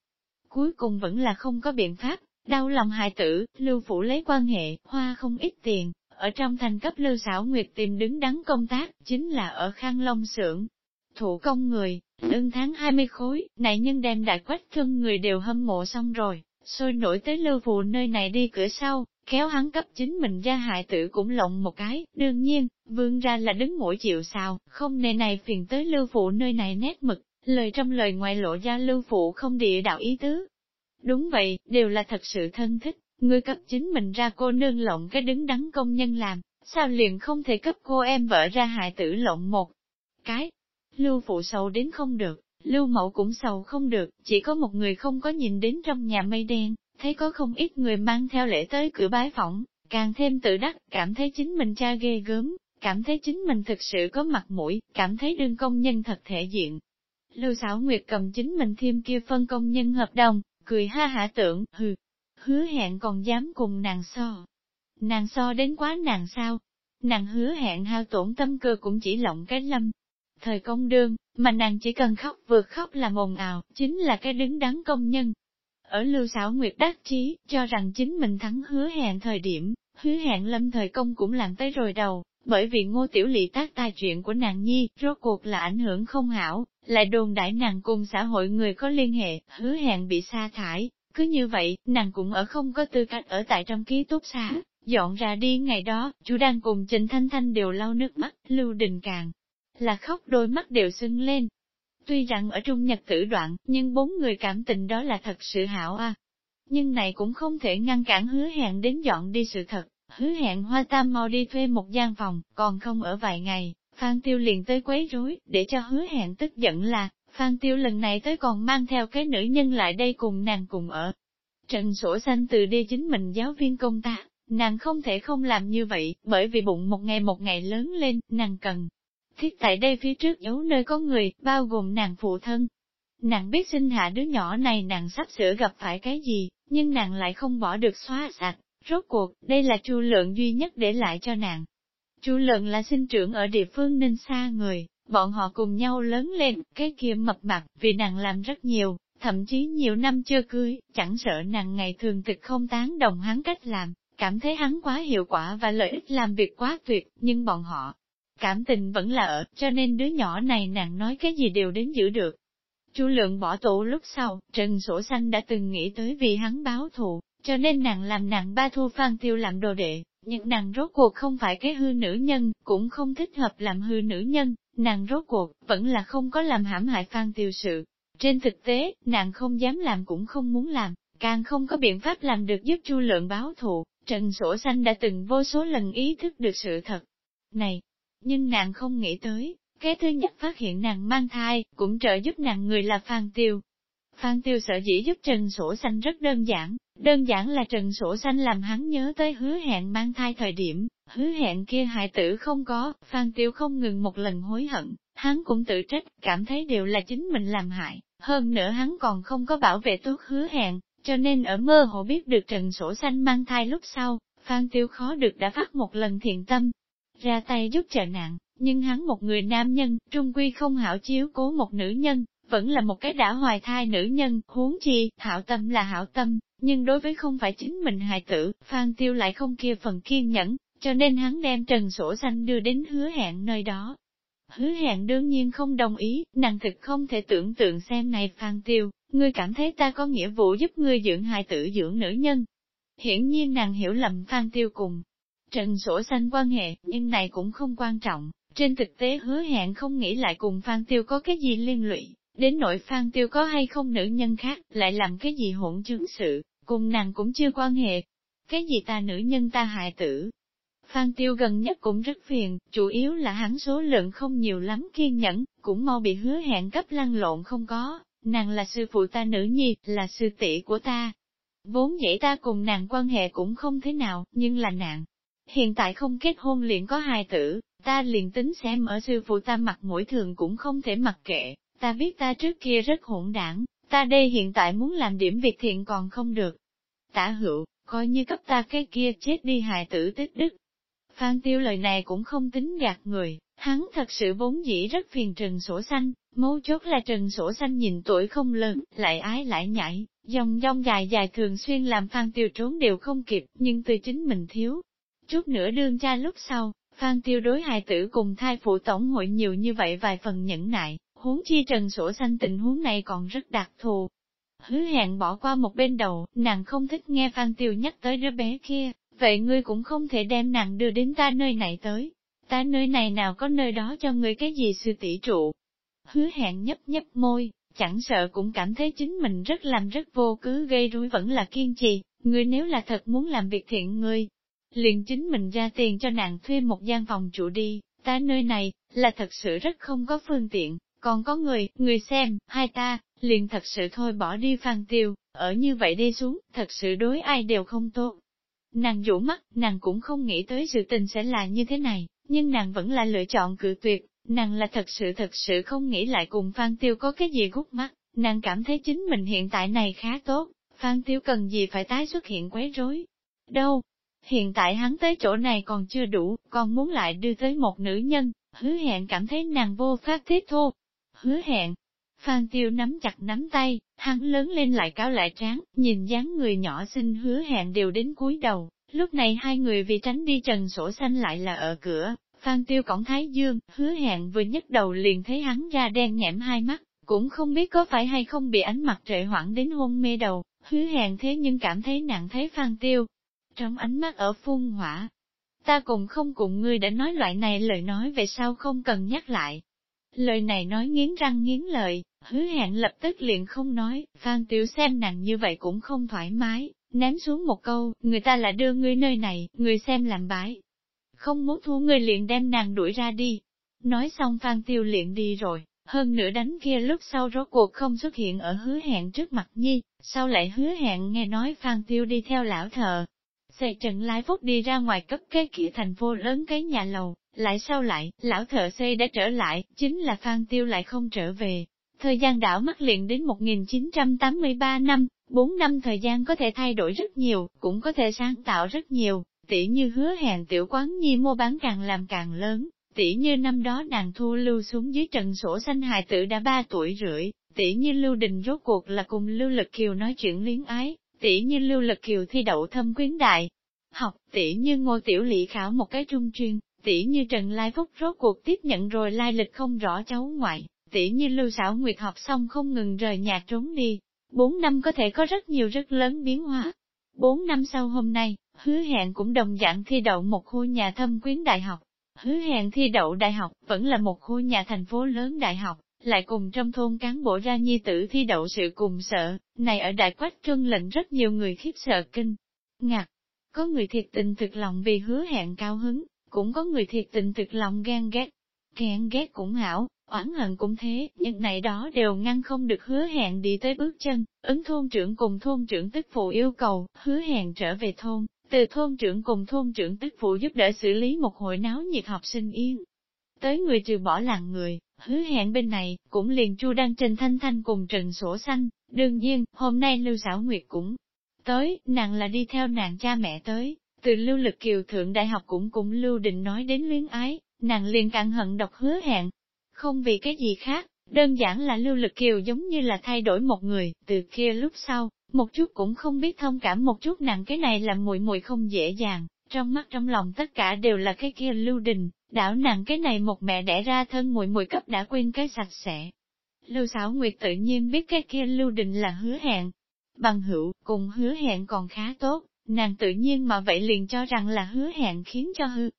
Cuối cùng vẫn là không có biện pháp, đau lòng hài tử, lưu phủ lấy quan hệ, hoa không ít tiền, ở trong thành cấp lưu xảo nguyệt tìm đứng đắn công tác, chính là ở Khang Long xưởng. Thủ công người, lương tháng 20 khối, này nhưng đem đại quách thương người đều hâm mộ xong rồi, sôi nổi tới lưu phụ nơi này đi cửa sau, kéo hắn cấp chính mình ra hại tử cũng lộng một cái, đương nhiên, vương ra là đứng mũi chịu sao, không nề này phiền tới lưu phụ nơi này nét mực, lời trong lời ngoài lộ ra lưu phụ không địa đạo ý tứ. Đúng vậy, đều là thật sự thân thích, ngươi cấp chính mình ra cô nương lộng cái đứng đắn công nhân làm, sao liền không thể cấp cô em vợ ra hại tử lộng một cái. Lưu phụ sầu đến không được, lưu mẫu cũng sầu không được, chỉ có một người không có nhìn đến trong nhà mây đen, thấy có không ít người mang theo lễ tới cửa bái phỏng, càng thêm tự đắc, cảm thấy chính mình cha ghê gớm, cảm thấy chính mình thực sự có mặt mũi, cảm thấy đương công nhân thật thể diện. Lưu Sảo Nguyệt cầm chính mình thêm kia phân công nhân hợp đồng, cười ha hả tưởng, hừ, hứa hẹn còn dám cùng nàng so. Nàng so đến quá nàng sao? Nàng hứa hẹn hao tổn tâm cơ cũng chỉ lộng cái lâm. Thời công đương, mà nàng chỉ cần khóc vượt khóc là mồm ào, chính là cái đứng đắn công nhân, ở lưu xảo nguyệt đắc trí, cho rằng chính mình thắng hứa hẹn thời điểm, hứa hẹn lâm thời công cũng làm tới rồi đầu, bởi vì ngô tiểu lị tác tài chuyện của nàng nhi, rốt cuộc là ảnh hưởng không hảo, lại đồn đại nàng cùng xã hội người có liên hệ, hứa hẹn bị sa thải, cứ như vậy, nàng cũng ở không có tư cách ở tại trong ký túc xá, dọn ra đi ngày đó, chú đang cùng Trịnh Thanh Thanh đều lau nước mắt, Lưu Đình Càng. Là khóc đôi mắt đều sưng lên, Tuy rằng ở trung nhật tử đoạn, nhưng bốn người cảm tình đó là thật sự hảo a. Nhưng này cũng không thể ngăn cản hứa hẹn đến dọn đi sự thật, hứa hẹn hoa tam mau đi thuê một gian phòng, còn không ở vài ngày, Phan Tiêu liền tới quấy rối, để cho hứa hẹn tức giận là, Phan Tiêu lần này tới còn mang theo cái nữ nhân lại đây cùng nàng cùng ở. Trần sổ xanh từ đi chính mình giáo viên công tác, nàng không thể không làm như vậy, bởi vì bụng một ngày một ngày lớn lên, nàng cần thiết tại đây phía trước giấu nơi có người, bao gồm nàng phụ thân. Nàng biết sinh hạ đứa nhỏ này nàng sắp sửa gặp phải cái gì, nhưng nàng lại không bỏ được xóa sạch. Rốt cuộc, đây là chu lượng duy nhất để lại cho nàng. Chu lượng là sinh trưởng ở địa phương nên xa người, bọn họ cùng nhau lớn lên, cái kia mập mặt, vì nàng làm rất nhiều, thậm chí nhiều năm chưa cưới, chẳng sợ nàng ngày thường thực không tán đồng hắn cách làm, cảm thấy hắn quá hiệu quả và lợi ích làm việc quá tuyệt, nhưng bọn họ Cảm tình vẫn là ở, cho nên đứa nhỏ này nàng nói cái gì đều đến giữ được. Chu lượng bỏ tù lúc sau, Trần Sổ Xanh đã từng nghĩ tới vì hắn báo thù, cho nên nàng làm nàng ba thu phan tiêu làm đồ đệ, nhưng nàng rốt cuộc không phải cái hư nữ nhân, cũng không thích hợp làm hư nữ nhân, nàng rốt cuộc, vẫn là không có làm hãm hại phan tiêu sự. Trên thực tế, nàng không dám làm cũng không muốn làm, càng không có biện pháp làm được giúp chu lượng báo thù, Trần Sổ Xanh đã từng vô số lần ý thức được sự thật. Này, nhưng nàng không nghĩ tới, cái thứ nhất phát hiện nàng mang thai, cũng trợ giúp nàng người là Phan Tiêu. Phan Tiêu sợ dĩ giúp Trần Sổ Xanh rất đơn giản, đơn giản là Trần Sổ Xanh làm hắn nhớ tới hứa hẹn mang thai thời điểm, hứa hẹn kia hại tử không có, Phan Tiêu không ngừng một lần hối hận, hắn cũng tự trách, cảm thấy đều là chính mình làm hại, hơn nữa hắn còn không có bảo vệ tốt hứa hẹn, cho nên ở mơ hồ biết được Trần Sổ Xanh mang thai lúc sau, Phan Tiêu khó được đã phát một lần thiện tâm, ra tay giúp trợ nạn, nhưng hắn một người nam nhân, trung quy không hảo chiếu cố một nữ nhân, vẫn là một cái đã hoài thai nữ nhân, huống chi, hảo tâm là hảo tâm, nhưng đối với không phải chính mình hài tử, Phan Tiêu lại không kia phần kiên nhẫn, cho nên hắn đem trần sổ xanh đưa đến hứa hẹn nơi đó. Hứa hẹn đương nhiên không đồng ý, nàng thực không thể tưởng tượng xem này Phan Tiêu, ngươi cảm thấy ta có nghĩa vụ giúp ngươi dưỡng hài tử dưỡng nữ nhân. Hiển nhiên nàng hiểu lầm Phan Tiêu cùng, Trần sổ xanh quan hệ, nhưng này cũng không quan trọng. Trên thực tế hứa hẹn không nghĩ lại cùng Phan Tiêu có cái gì liên lụy, đến nội Phan Tiêu có hay không nữ nhân khác, lại làm cái gì hỗn chứng sự, cùng nàng cũng chưa quan hệ. Cái gì ta nữ nhân ta hại tử. Phan Tiêu gần nhất cũng rất phiền, chủ yếu là hắn số lượng không nhiều lắm kiên nhẫn, cũng mau bị hứa hẹn cấp lăn lộn không có, nàng là sư phụ ta nữ nhi, là sư tỷ của ta. Vốn dĩ ta cùng nàng quan hệ cũng không thế nào, nhưng là nàng. Hiện tại không kết hôn liền có hài tử, ta liền tính xem ở sư phụ ta mặt mũi thường cũng không thể mặc kệ, ta biết ta trước kia rất hỗn đảng, ta đây hiện tại muốn làm điểm việc thiện còn không được. Tả hữu, coi như cấp ta cái kia chết đi hài tử tích đức. Phan tiêu lời này cũng không tính gạt người, hắn thật sự vốn dĩ rất phiền trần sổ xanh, mấu chốt là trần sổ xanh nhìn tuổi không lớn, lại ái lại nhảy, dòng dòng dài dài thường xuyên làm phan tiêu trốn đều không kịp, nhưng từ chính mình thiếu. Chút nữa đương cha lúc sau, phan tiêu đối hài tử cùng thai phụ tổng hội nhiều như vậy vài phần nhẫn nại, huống chi trần sổ xanh tình huống này còn rất đặc thù. Hứa hẹn bỏ qua một bên đầu, nàng không thích nghe Phan Tiêu nhắc tới đứa bé kia, vậy ngươi cũng không thể đem nàng đưa đến ta nơi này tới. Ta nơi này nào có nơi đó cho ngươi cái gì sư tỷ trụ. Hứa hẹn nhấp nhấp môi, chẳng sợ cũng cảm thấy chính mình rất làm rất vô cứ gây rối vẫn là kiên trì, ngươi nếu là thật muốn làm việc thiện ngươi, liền chính mình ra tiền cho nàng thuê một gian phòng trụ đi, ta nơi này, là thật sự rất không có phương tiện, còn có người, người xem, hai ta, liền thật sự thôi bỏ đi phan tiêu, ở như vậy đi xuống, thật sự đối ai đều không tốt. Nàng rũ mắt, nàng cũng không nghĩ tới sự tình sẽ là như thế này, nhưng nàng vẫn là lựa chọn cự tuyệt, nàng là thật sự thật sự không nghĩ lại cùng Phan Tiêu có cái gì gút mắt, nàng cảm thấy chính mình hiện tại này khá tốt, Phan Tiêu cần gì phải tái xuất hiện quấy rối. Đâu? Hiện tại hắn tới chỗ này còn chưa đủ, còn muốn lại đưa tới một nữ nhân, hứa hẹn cảm thấy nàng vô pháp thiết thô, hứa hẹn. Phan Tiêu nắm chặt nắm tay, hắn lớn lên lại cáo lại tráng, nhìn dáng người nhỏ xinh hứa hẹn đều đến cuối đầu. Lúc này hai người vì tránh đi trần sổ xanh lại là ở cửa, Phan Tiêu cổng Thái Dương, hứa hẹn vừa nhấc đầu liền thấy hắn ra đen nhẽm hai mắt, cũng không biết có phải hay không bị ánh mặt trời hoảng đến hôn mê đầu, hứa hẹn thế nhưng cảm thấy nặng thấy Phan Tiêu. Trong ánh mắt ở phun hỏa, ta cùng không cùng ngươi đã nói loại này lời nói về sau không cần nhắc lại, Lời này nói nghiến răng nghiến lợi, hứa hẹn lập tức liền không nói, Phan Tiểu xem nàng như vậy cũng không thoải mái, ném xuống một câu, người ta là đưa ngươi nơi này, người xem làm bái. Không muốn thú ngươi liền đem nàng đuổi ra đi. Nói xong Phan Tiêu liền đi rồi, hơn nữa đánh kia lúc sau rốt cuộc không xuất hiện ở hứa hẹn trước mặt nhi, sau lại hứa hẹn nghe nói Phan Tiêu đi theo lão thờ. Xây trần lái phúc đi ra ngoài cấp cái kia thành phố lớn cái nhà lầu, lại sau lại, lão thợ xây đã trở lại, chính là Phan Tiêu lại không trở về. Thời gian đảo mắt liền đến 1983 năm, 4 năm thời gian có thể thay đổi rất nhiều, cũng có thể sáng tạo rất nhiều, tỉ như hứa hẹn tiểu quán nhi mua bán càng làm càng lớn, tỉ như năm đó nàng thu lưu xuống dưới trần sổ xanh hài tử đã 3 tuổi rưỡi, tỉ như lưu đình rốt cuộc là cùng lưu lực kiều nói chuyện luyến ái, tỉ như lưu lực kiều thi đậu thâm quyến đại. Học, tỉ như ngô tiểu lị khảo một cái trung chuyên, tỷ như Trần Lai Phúc rốt cuộc tiếp nhận rồi lai lịch không rõ cháu ngoại, tỷ như Lưu Sảo Nguyệt học xong không ngừng rời nhà trốn đi. Bốn năm có thể có rất nhiều rất lớn biến hóa. Bốn năm sau hôm nay, hứa hẹn cũng đồng dạng thi đậu một khu nhà thâm quyến đại học. Hứa hẹn thi đậu đại học vẫn là một khu nhà thành phố lớn đại học, lại cùng trong thôn cán bộ ra nhi tử thi đậu sự cùng sợ, này ở đại quách trân lệnh rất nhiều người khiếp sợ kinh. Ngạc, có người thiệt tình thực lòng vì hứa hẹn cao hứng, cũng có người thiệt tình thực lòng ghen ghét. Ghen ghét cũng hảo, oán hận cũng thế, nhưng này đó đều ngăn không được hứa hẹn đi tới bước chân, ứng thôn trưởng cùng thôn trưởng tức phụ yêu cầu, hứa hẹn trở về thôn, từ thôn trưởng cùng thôn trưởng tức phụ giúp đỡ xử lý một hội náo nhiệt học sinh yên. Tới người trừ bỏ làng người, hứa hẹn bên này, cũng liền chu đăng trình thanh thanh cùng trần sổ xanh, đương nhiên, hôm nay Lưu Sảo Nguyệt cũng tới, nàng là đi theo nàng cha mẹ tới, từ lưu lực kiều thượng đại học cũng cũng lưu định nói đến luyến ái, nàng liền cạn hận độc hứa hẹn. Không vì cái gì khác, đơn giản là lưu lực kiều giống như là thay đổi một người, từ kia lúc sau, một chút cũng không biết thông cảm một chút nàng cái này làm muội muội không dễ dàng, trong mắt trong lòng tất cả đều là cái kia lưu đình, đảo nàng cái này một mẹ đẻ ra thân muội muội cấp đã quên cái sạch sẽ. Lưu sáu nguyệt tự nhiên biết cái kia lưu đình là hứa hẹn, bằng hữu, cùng hứa hẹn còn khá tốt, nàng tự nhiên mà vậy liền cho rằng là hứa hẹn khiến cho hư.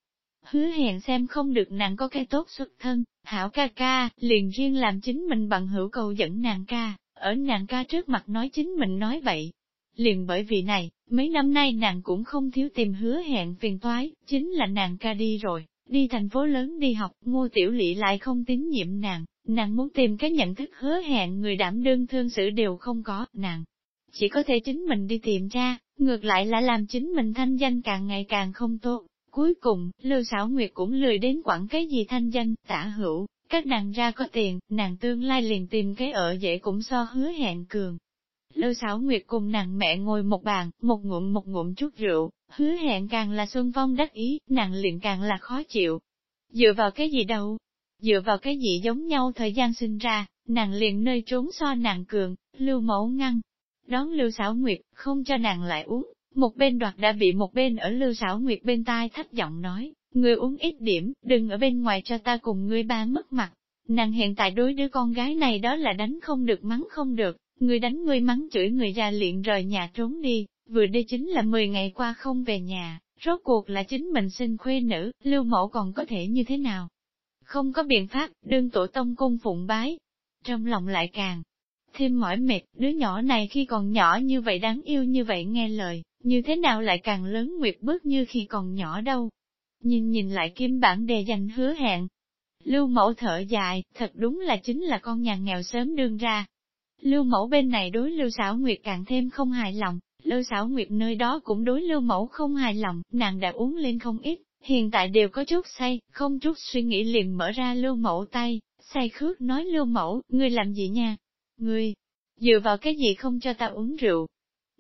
Hứa hẹn xem không được nàng có cái tốt xuất thân, hảo ca ca, liền riêng làm chính mình bằng hữu cầu dẫn nàng ca, ở nàng ca trước mặt nói chính mình nói vậy. Liền bởi vì này, mấy năm nay nàng cũng không thiếu tìm hứa hẹn phiền toái, chính là nàng ca đi rồi, đi thành phố lớn đi học, ngô tiểu lỵ lại không tín nhiệm nàng, nàng muốn tìm cái nhận thức hứa hẹn người đảm đương thương sự đều không có, nàng chỉ có thể chính mình đi tìm ra, ngược lại là làm chính mình thanh danh càng ngày càng không tốt. Cuối cùng, Lưu Sảo Nguyệt cũng lười đến quản cái gì thanh danh, tả hữu, các nàng ra có tiền, nàng tương lai liền tìm cái ở dễ cũng so hứa hẹn cường. Lưu Sảo Nguyệt cùng nàng mẹ ngồi một bàn, một ngụm một ngụm chút rượu, hứa hẹn càng là xuân phong đắc ý, nàng liền càng là khó chịu. Dựa vào cái gì đâu? Dựa vào cái gì giống nhau thời gian sinh ra, nàng liền nơi trốn so nàng cường, lưu mẫu ngăn. Đón Lưu Sảo Nguyệt, không cho nàng lại uống, một bên đoạt đã bị một bên ở Lưu Sảo Nguyệt bên tai thấp giọng nói, người uống ít điểm, đừng ở bên ngoài cho ta cùng ngươi ba mất mặt. Nàng hiện tại đối đứa con gái này đó là đánh không được mắng không được, người đánh người mắng chửi người ra liền rời nhà trốn đi, vừa đi chính là 10 ngày qua không về nhà, rốt cuộc là chính mình sinh khuê nữ, lưu mẫu còn có thể như thế nào? Không có biện pháp, đương tổ tông cung phụng bái. Trong lòng lại càng thêm mỏi mệt, đứa nhỏ này khi còn nhỏ như vậy đáng yêu như vậy nghe lời, như thế nào lại càng lớn nguyệt bước như khi còn nhỏ đâu nhìn nhìn lại kim bản đề dành hứa hẹn. Lưu mẫu thở dài, thật đúng là chính là con nhà nghèo sớm đương ra. Lưu mẫu bên này đối Lưu xảo Nguyệt càng thêm không hài lòng, Lưu xảo Nguyệt nơi đó cũng đối Lưu mẫu không hài lòng, nàng đã uống lên không ít, hiện tại đều có chút say, không chút suy nghĩ liền mở ra Lưu mẫu tay, say khước nói Lưu mẫu, ngươi làm gì nha? Ngươi, dựa vào cái gì không cho ta uống rượu?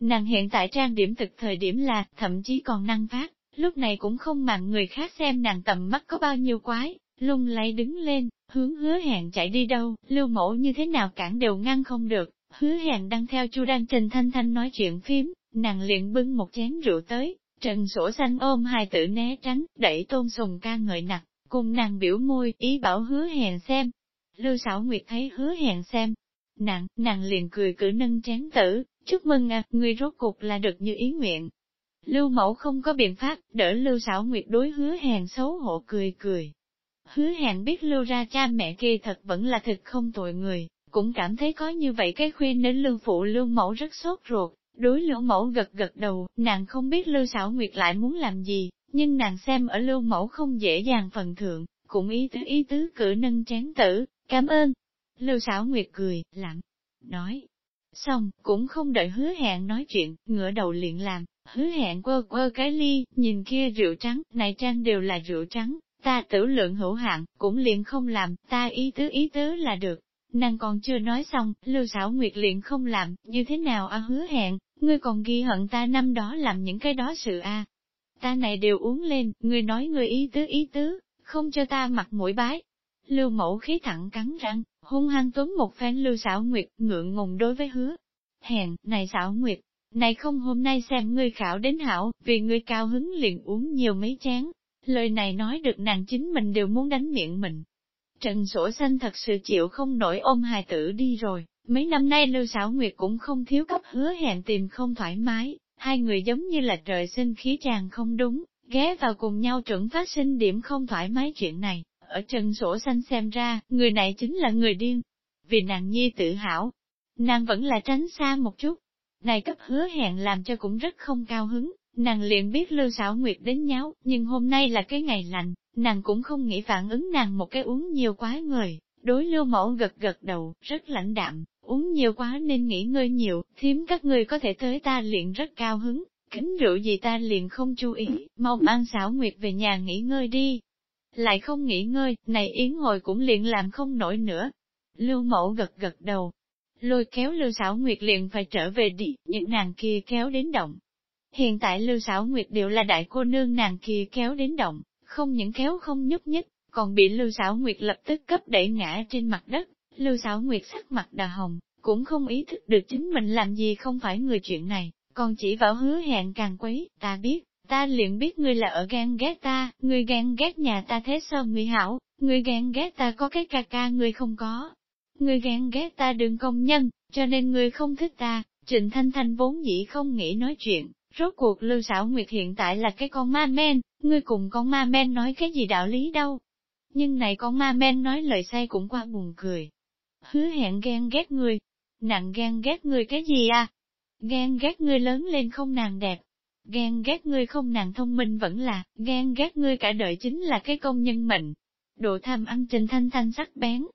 Nàng hiện tại trang điểm thực thời điểm là, thậm chí còn năng phát, lúc này cũng không màng người khác xem nàng tầm mắt có bao nhiêu quái, lung lay đứng lên, hướng hứa hẹn chạy đi đâu, lưu mẫu như thế nào cản đều ngăn không được, hứa hẹn đang theo chu đang trình thanh thanh nói chuyện phím, nàng liền bưng một chén rượu tới, trần sổ xanh ôm hai tử né tránh, đẩy tôn sùng ca ngợi nặc, cùng nàng biểu môi, ý bảo hứa hẹn xem. Lưu xảo nguyệt thấy hứa hẹn xem, nàng, nàng liền cười cử nâng chén tử, chúc mừng à, người rốt cục là được như ý nguyện, Lưu mẫu không có biện pháp, đỡ lưu xảo nguyệt đối hứa hẹn xấu hổ cười cười. Hứa hẹn biết lưu ra cha mẹ kia thật vẫn là thật không tội người, cũng cảm thấy có như vậy cái khuyên đến lưu phụ lưu mẫu rất sốt ruột, đối lưu mẫu gật gật đầu, nàng không biết lưu xảo nguyệt lại muốn làm gì, nhưng nàng xem ở lưu mẫu không dễ dàng phần thượng, cũng ý tứ ý tứ cử nâng chén tử, cảm ơn. Lưu xảo nguyệt cười, lặng, nói. Xong, cũng không đợi hứa hẹn nói chuyện, ngửa đầu liền làm, Hứa hẹn quơ quơ cái ly, nhìn kia rượu trắng, này trang đều là rượu trắng, ta tử lượng hữu hạn, cũng liền không làm, ta ý tứ ý tứ là được. Nàng còn chưa nói xong, lưu xảo nguyệt liền không làm, như thế nào a hứa hẹn, ngươi còn ghi hận ta năm đó làm những cái đó sự a Ta này đều uống lên, ngươi nói ngươi ý tứ ý tứ, không cho ta mặt mũi bái. Lưu mẫu khí thẳng cắn răng, hung hăng tuấn một phen lưu xảo nguyệt, ngượng ngùng đối với hứa. Hèn, này xảo nguyệt, này không hôm nay xem ngươi khảo đến hảo, vì ngươi cao hứng liền uống nhiều mấy chén. Lời này nói được nàng chính mình đều muốn đánh miệng mình. Trần sổ xanh thật sự chịu không nổi ôm hài tử đi rồi, mấy năm nay Lưu Sảo Nguyệt cũng không thiếu cấp hứa hẹn tìm không thoải mái, hai người giống như là trời sinh khí chàng không đúng, ghé vào cùng nhau chuẩn phát sinh điểm không thoải mái chuyện này, ở chân sổ xanh xem ra, người này chính là người điên. Vì nàng nhi tự hảo, nàng vẫn là tránh xa một chút, này cấp hứa hẹn làm cho cũng rất không cao hứng, nàng liền biết Lưu Sảo Nguyệt đến nháo, nhưng hôm nay là cái ngày lành, nàng cũng không nghĩ phản ứng nàng một cái uống nhiều quá người. Đối lưu mẫu gật gật đầu, rất lãnh đạm, uống nhiều quá nên nghỉ ngơi nhiều, thiếm các người có thể tới ta liền rất cao hứng, kính rượu gì ta liền không chú ý, mau mang xảo nguyệt về nhà nghỉ ngơi đi. Lại không nghỉ ngơi, này yến hồi cũng liền làm không nổi nữa. Lưu mẫu gật gật đầu, lôi kéo Lưu Sảo Nguyệt liền phải trở về đi, những nàng kia kéo đến động. Hiện tại Lưu Sảo Nguyệt đều là đại cô nương nàng kia kéo đến động, không những kéo không nhúc nhích, còn bị Lưu Sảo Nguyệt lập tức cấp đẩy ngã trên mặt đất. Lưu Sảo Nguyệt sắc mặt đà hồng, cũng không ý thức được chính mình làm gì không phải người chuyện này, còn chỉ vào hứa hẹn càng quấy, ta biết, ta liền biết ngươi là ở gan ghét ta, ngươi gan ghét nhà ta thế sao ngươi hảo, ngươi gan ghét ta có cái ca ca ngươi không có, Ngươi ghen ghét ta đường công nhân, cho nên ngươi không thích ta, Trịnh Thanh Thanh vốn dĩ không nghĩ nói chuyện, Rốt cuộc Lưu Sảo Nguyệt hiện tại là cái con ma men, ngươi cùng con ma men nói cái gì đạo lý đâu. Nhưng này con ma men nói lời say cũng qua buồn cười. Hứa hẹn ghen ghét ngươi. Nặng ghen ghét ngươi cái gì à? Ghen ghét ngươi lớn lên không nàng đẹp. Ghen ghét ngươi không nàng thông minh vẫn là, ghen ghét ngươi cả đời chính là cái công nhân mệnh. Độ tham ăn trình thanh thanh sắc bén.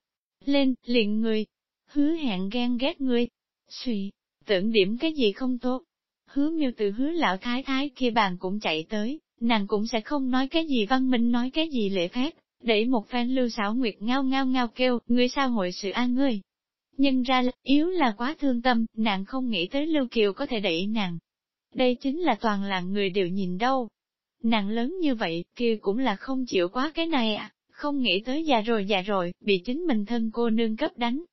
Lên, liền người. Hứa hẹn ghen ghét ngươi. Suy, tưởng điểm cái gì không tốt. Hứa miêu từ hứa lão thái thái kia bàn cũng chạy tới, nàng cũng sẽ không nói cái gì văn minh nói cái gì lễ phép, đẩy một phen lưu xảo nguyệt ngao ngao ngao kêu, ngươi sao hội sự an ngươi. Nhưng ra yếu là quá thương tâm, nàng không nghĩ tới Lưu Kiều có thể đẩy nàng. Đây chính là toàn làng người đều nhìn đâu. Nàng lớn như vậy, kia cũng là không chịu quá cái này à, không nghĩ tới già rồi già rồi, bị chính mình thân cô nương cấp đánh.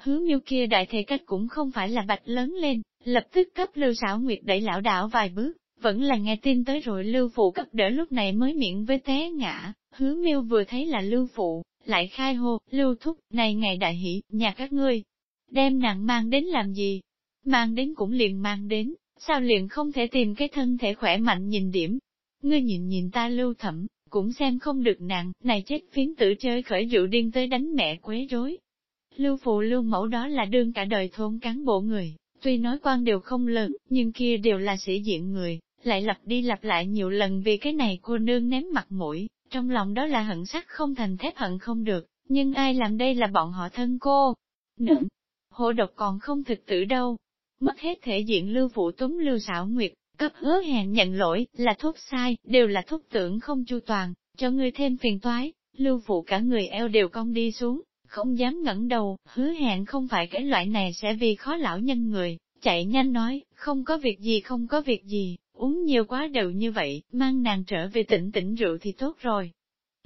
Hứa miêu kia đại thể cách cũng không phải là bạch lớn lên, lập tức cấp lưu xảo nguyệt đẩy lão đảo vài bước, vẫn là nghe tin tới rồi lưu phụ cấp đỡ lúc này mới miệng với té ngã, hứa miêu vừa thấy là lưu phụ, lại khai hô, lưu thúc, này ngày đại hỷ, nhà các ngươi, đem nặng mang đến làm gì? Mang đến cũng liền mang đến, sao liền không thể tìm cái thân thể khỏe mạnh nhìn điểm? Ngươi nhìn nhìn ta lưu thẩm, cũng xem không được nàng này chết phiến tử chơi khởi rượu điên tới đánh mẹ quấy rối. Lưu phụ lưu mẫu đó là đương cả đời thôn cán bộ người, tuy nói quan đều không lớn, nhưng kia đều là sĩ diện người, lại lặp đi lặp lại nhiều lần vì cái này cô nương ném mặt mũi, trong lòng đó là hận sắc không thành thép hận không được, nhưng ai làm đây là bọn họ thân cô. Nữ, hộ độc còn không thực tử đâu. Mất hết thể diện lưu phụ túng lưu xảo nguyệt, cấp hứa hẹn nhận lỗi, là thuốc sai, đều là thuốc tưởng không chu toàn, cho ngươi thêm phiền toái, lưu phụ cả người eo đều cong đi xuống, không dám ngẩng đầu, hứa hẹn không phải cái loại này sẽ vì khó lão nhân người, chạy nhanh nói, không có việc gì không có việc gì, uống nhiều quá đều như vậy, mang nàng trở về tỉnh tỉnh rượu thì tốt rồi.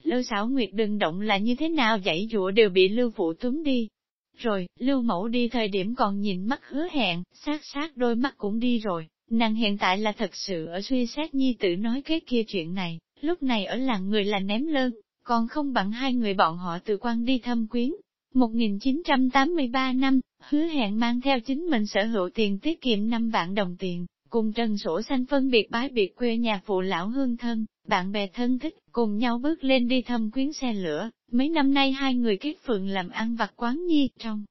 Lưu xảo nguyệt đừng động là như thế nào dãy dụa đều bị lưu phụ túm đi. Rồi, lưu mẫu đi thời điểm còn nhìn mắt hứa hẹn, sát sát đôi mắt cũng đi rồi, nàng hiện tại là thật sự ở suy xét nhi tử nói cái kia chuyện này, lúc này ở làng người là ném lơn, còn không bằng hai người bọn họ từ quan đi thăm quyến. 1983 năm, hứa hẹn mang theo chính mình sở hữu tiền tiết kiệm 5 vạn đồng tiền, cùng Trần Sổ Xanh phân biệt bái biệt quê nhà phụ lão hương thân, bạn bè thân thích, cùng nhau bước lên đi thăm quyến xe lửa. Mấy năm nay hai người kết phượng làm ăn vặt quán nhi trong.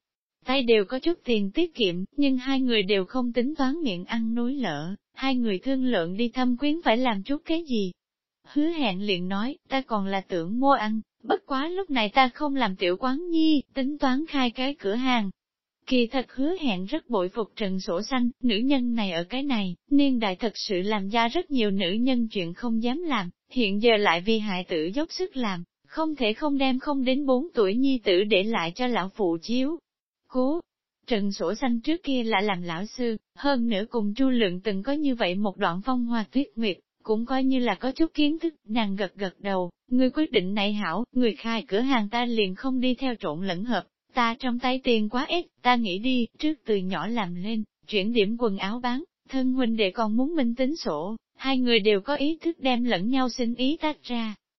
Tay đều có chút tiền tiết kiệm, nhưng hai người đều không tính toán miệng ăn núi lỡ, hai người thương lượng đi thăm quyến phải làm chút cái gì. Hứa hẹn liền nói, ta còn là tưởng mua ăn, bất quá lúc này ta không làm tiểu quán nhi, tính toán khai cái cửa hàng, Kỳ thật hứa hẹn rất bội phục Trần Sổ Xanh, nữ nhân này ở cái này, niên đại thật sự làm ra rất nhiều nữ nhân chuyện không dám làm, hiện giờ lại vì hại tử dốc sức làm, không thể không đem không đến 4 tuổi nhi tử để lại cho lão phụ chiếu. Cố, Trần Sổ Xanh trước kia là làm lão sư, hơn nữa cùng Chu Lượng từng có như vậy một đoạn phong hoa tuyết nguyệt, cũng coi như là có chút kiến thức, nàng gật gật đầu, người quyết định này hảo, người khai cửa hàng ta liền không đi theo trộn lẫn hợp, Ta trong tay tiền quá ít, ta nghĩ đi, trước từ nhỏ làm lên, chuyển điểm quần áo bán, thân huynh đệ còn muốn minh tính sổ, hai người đều có ý thức đem lẫn nhau xin ý tách ra,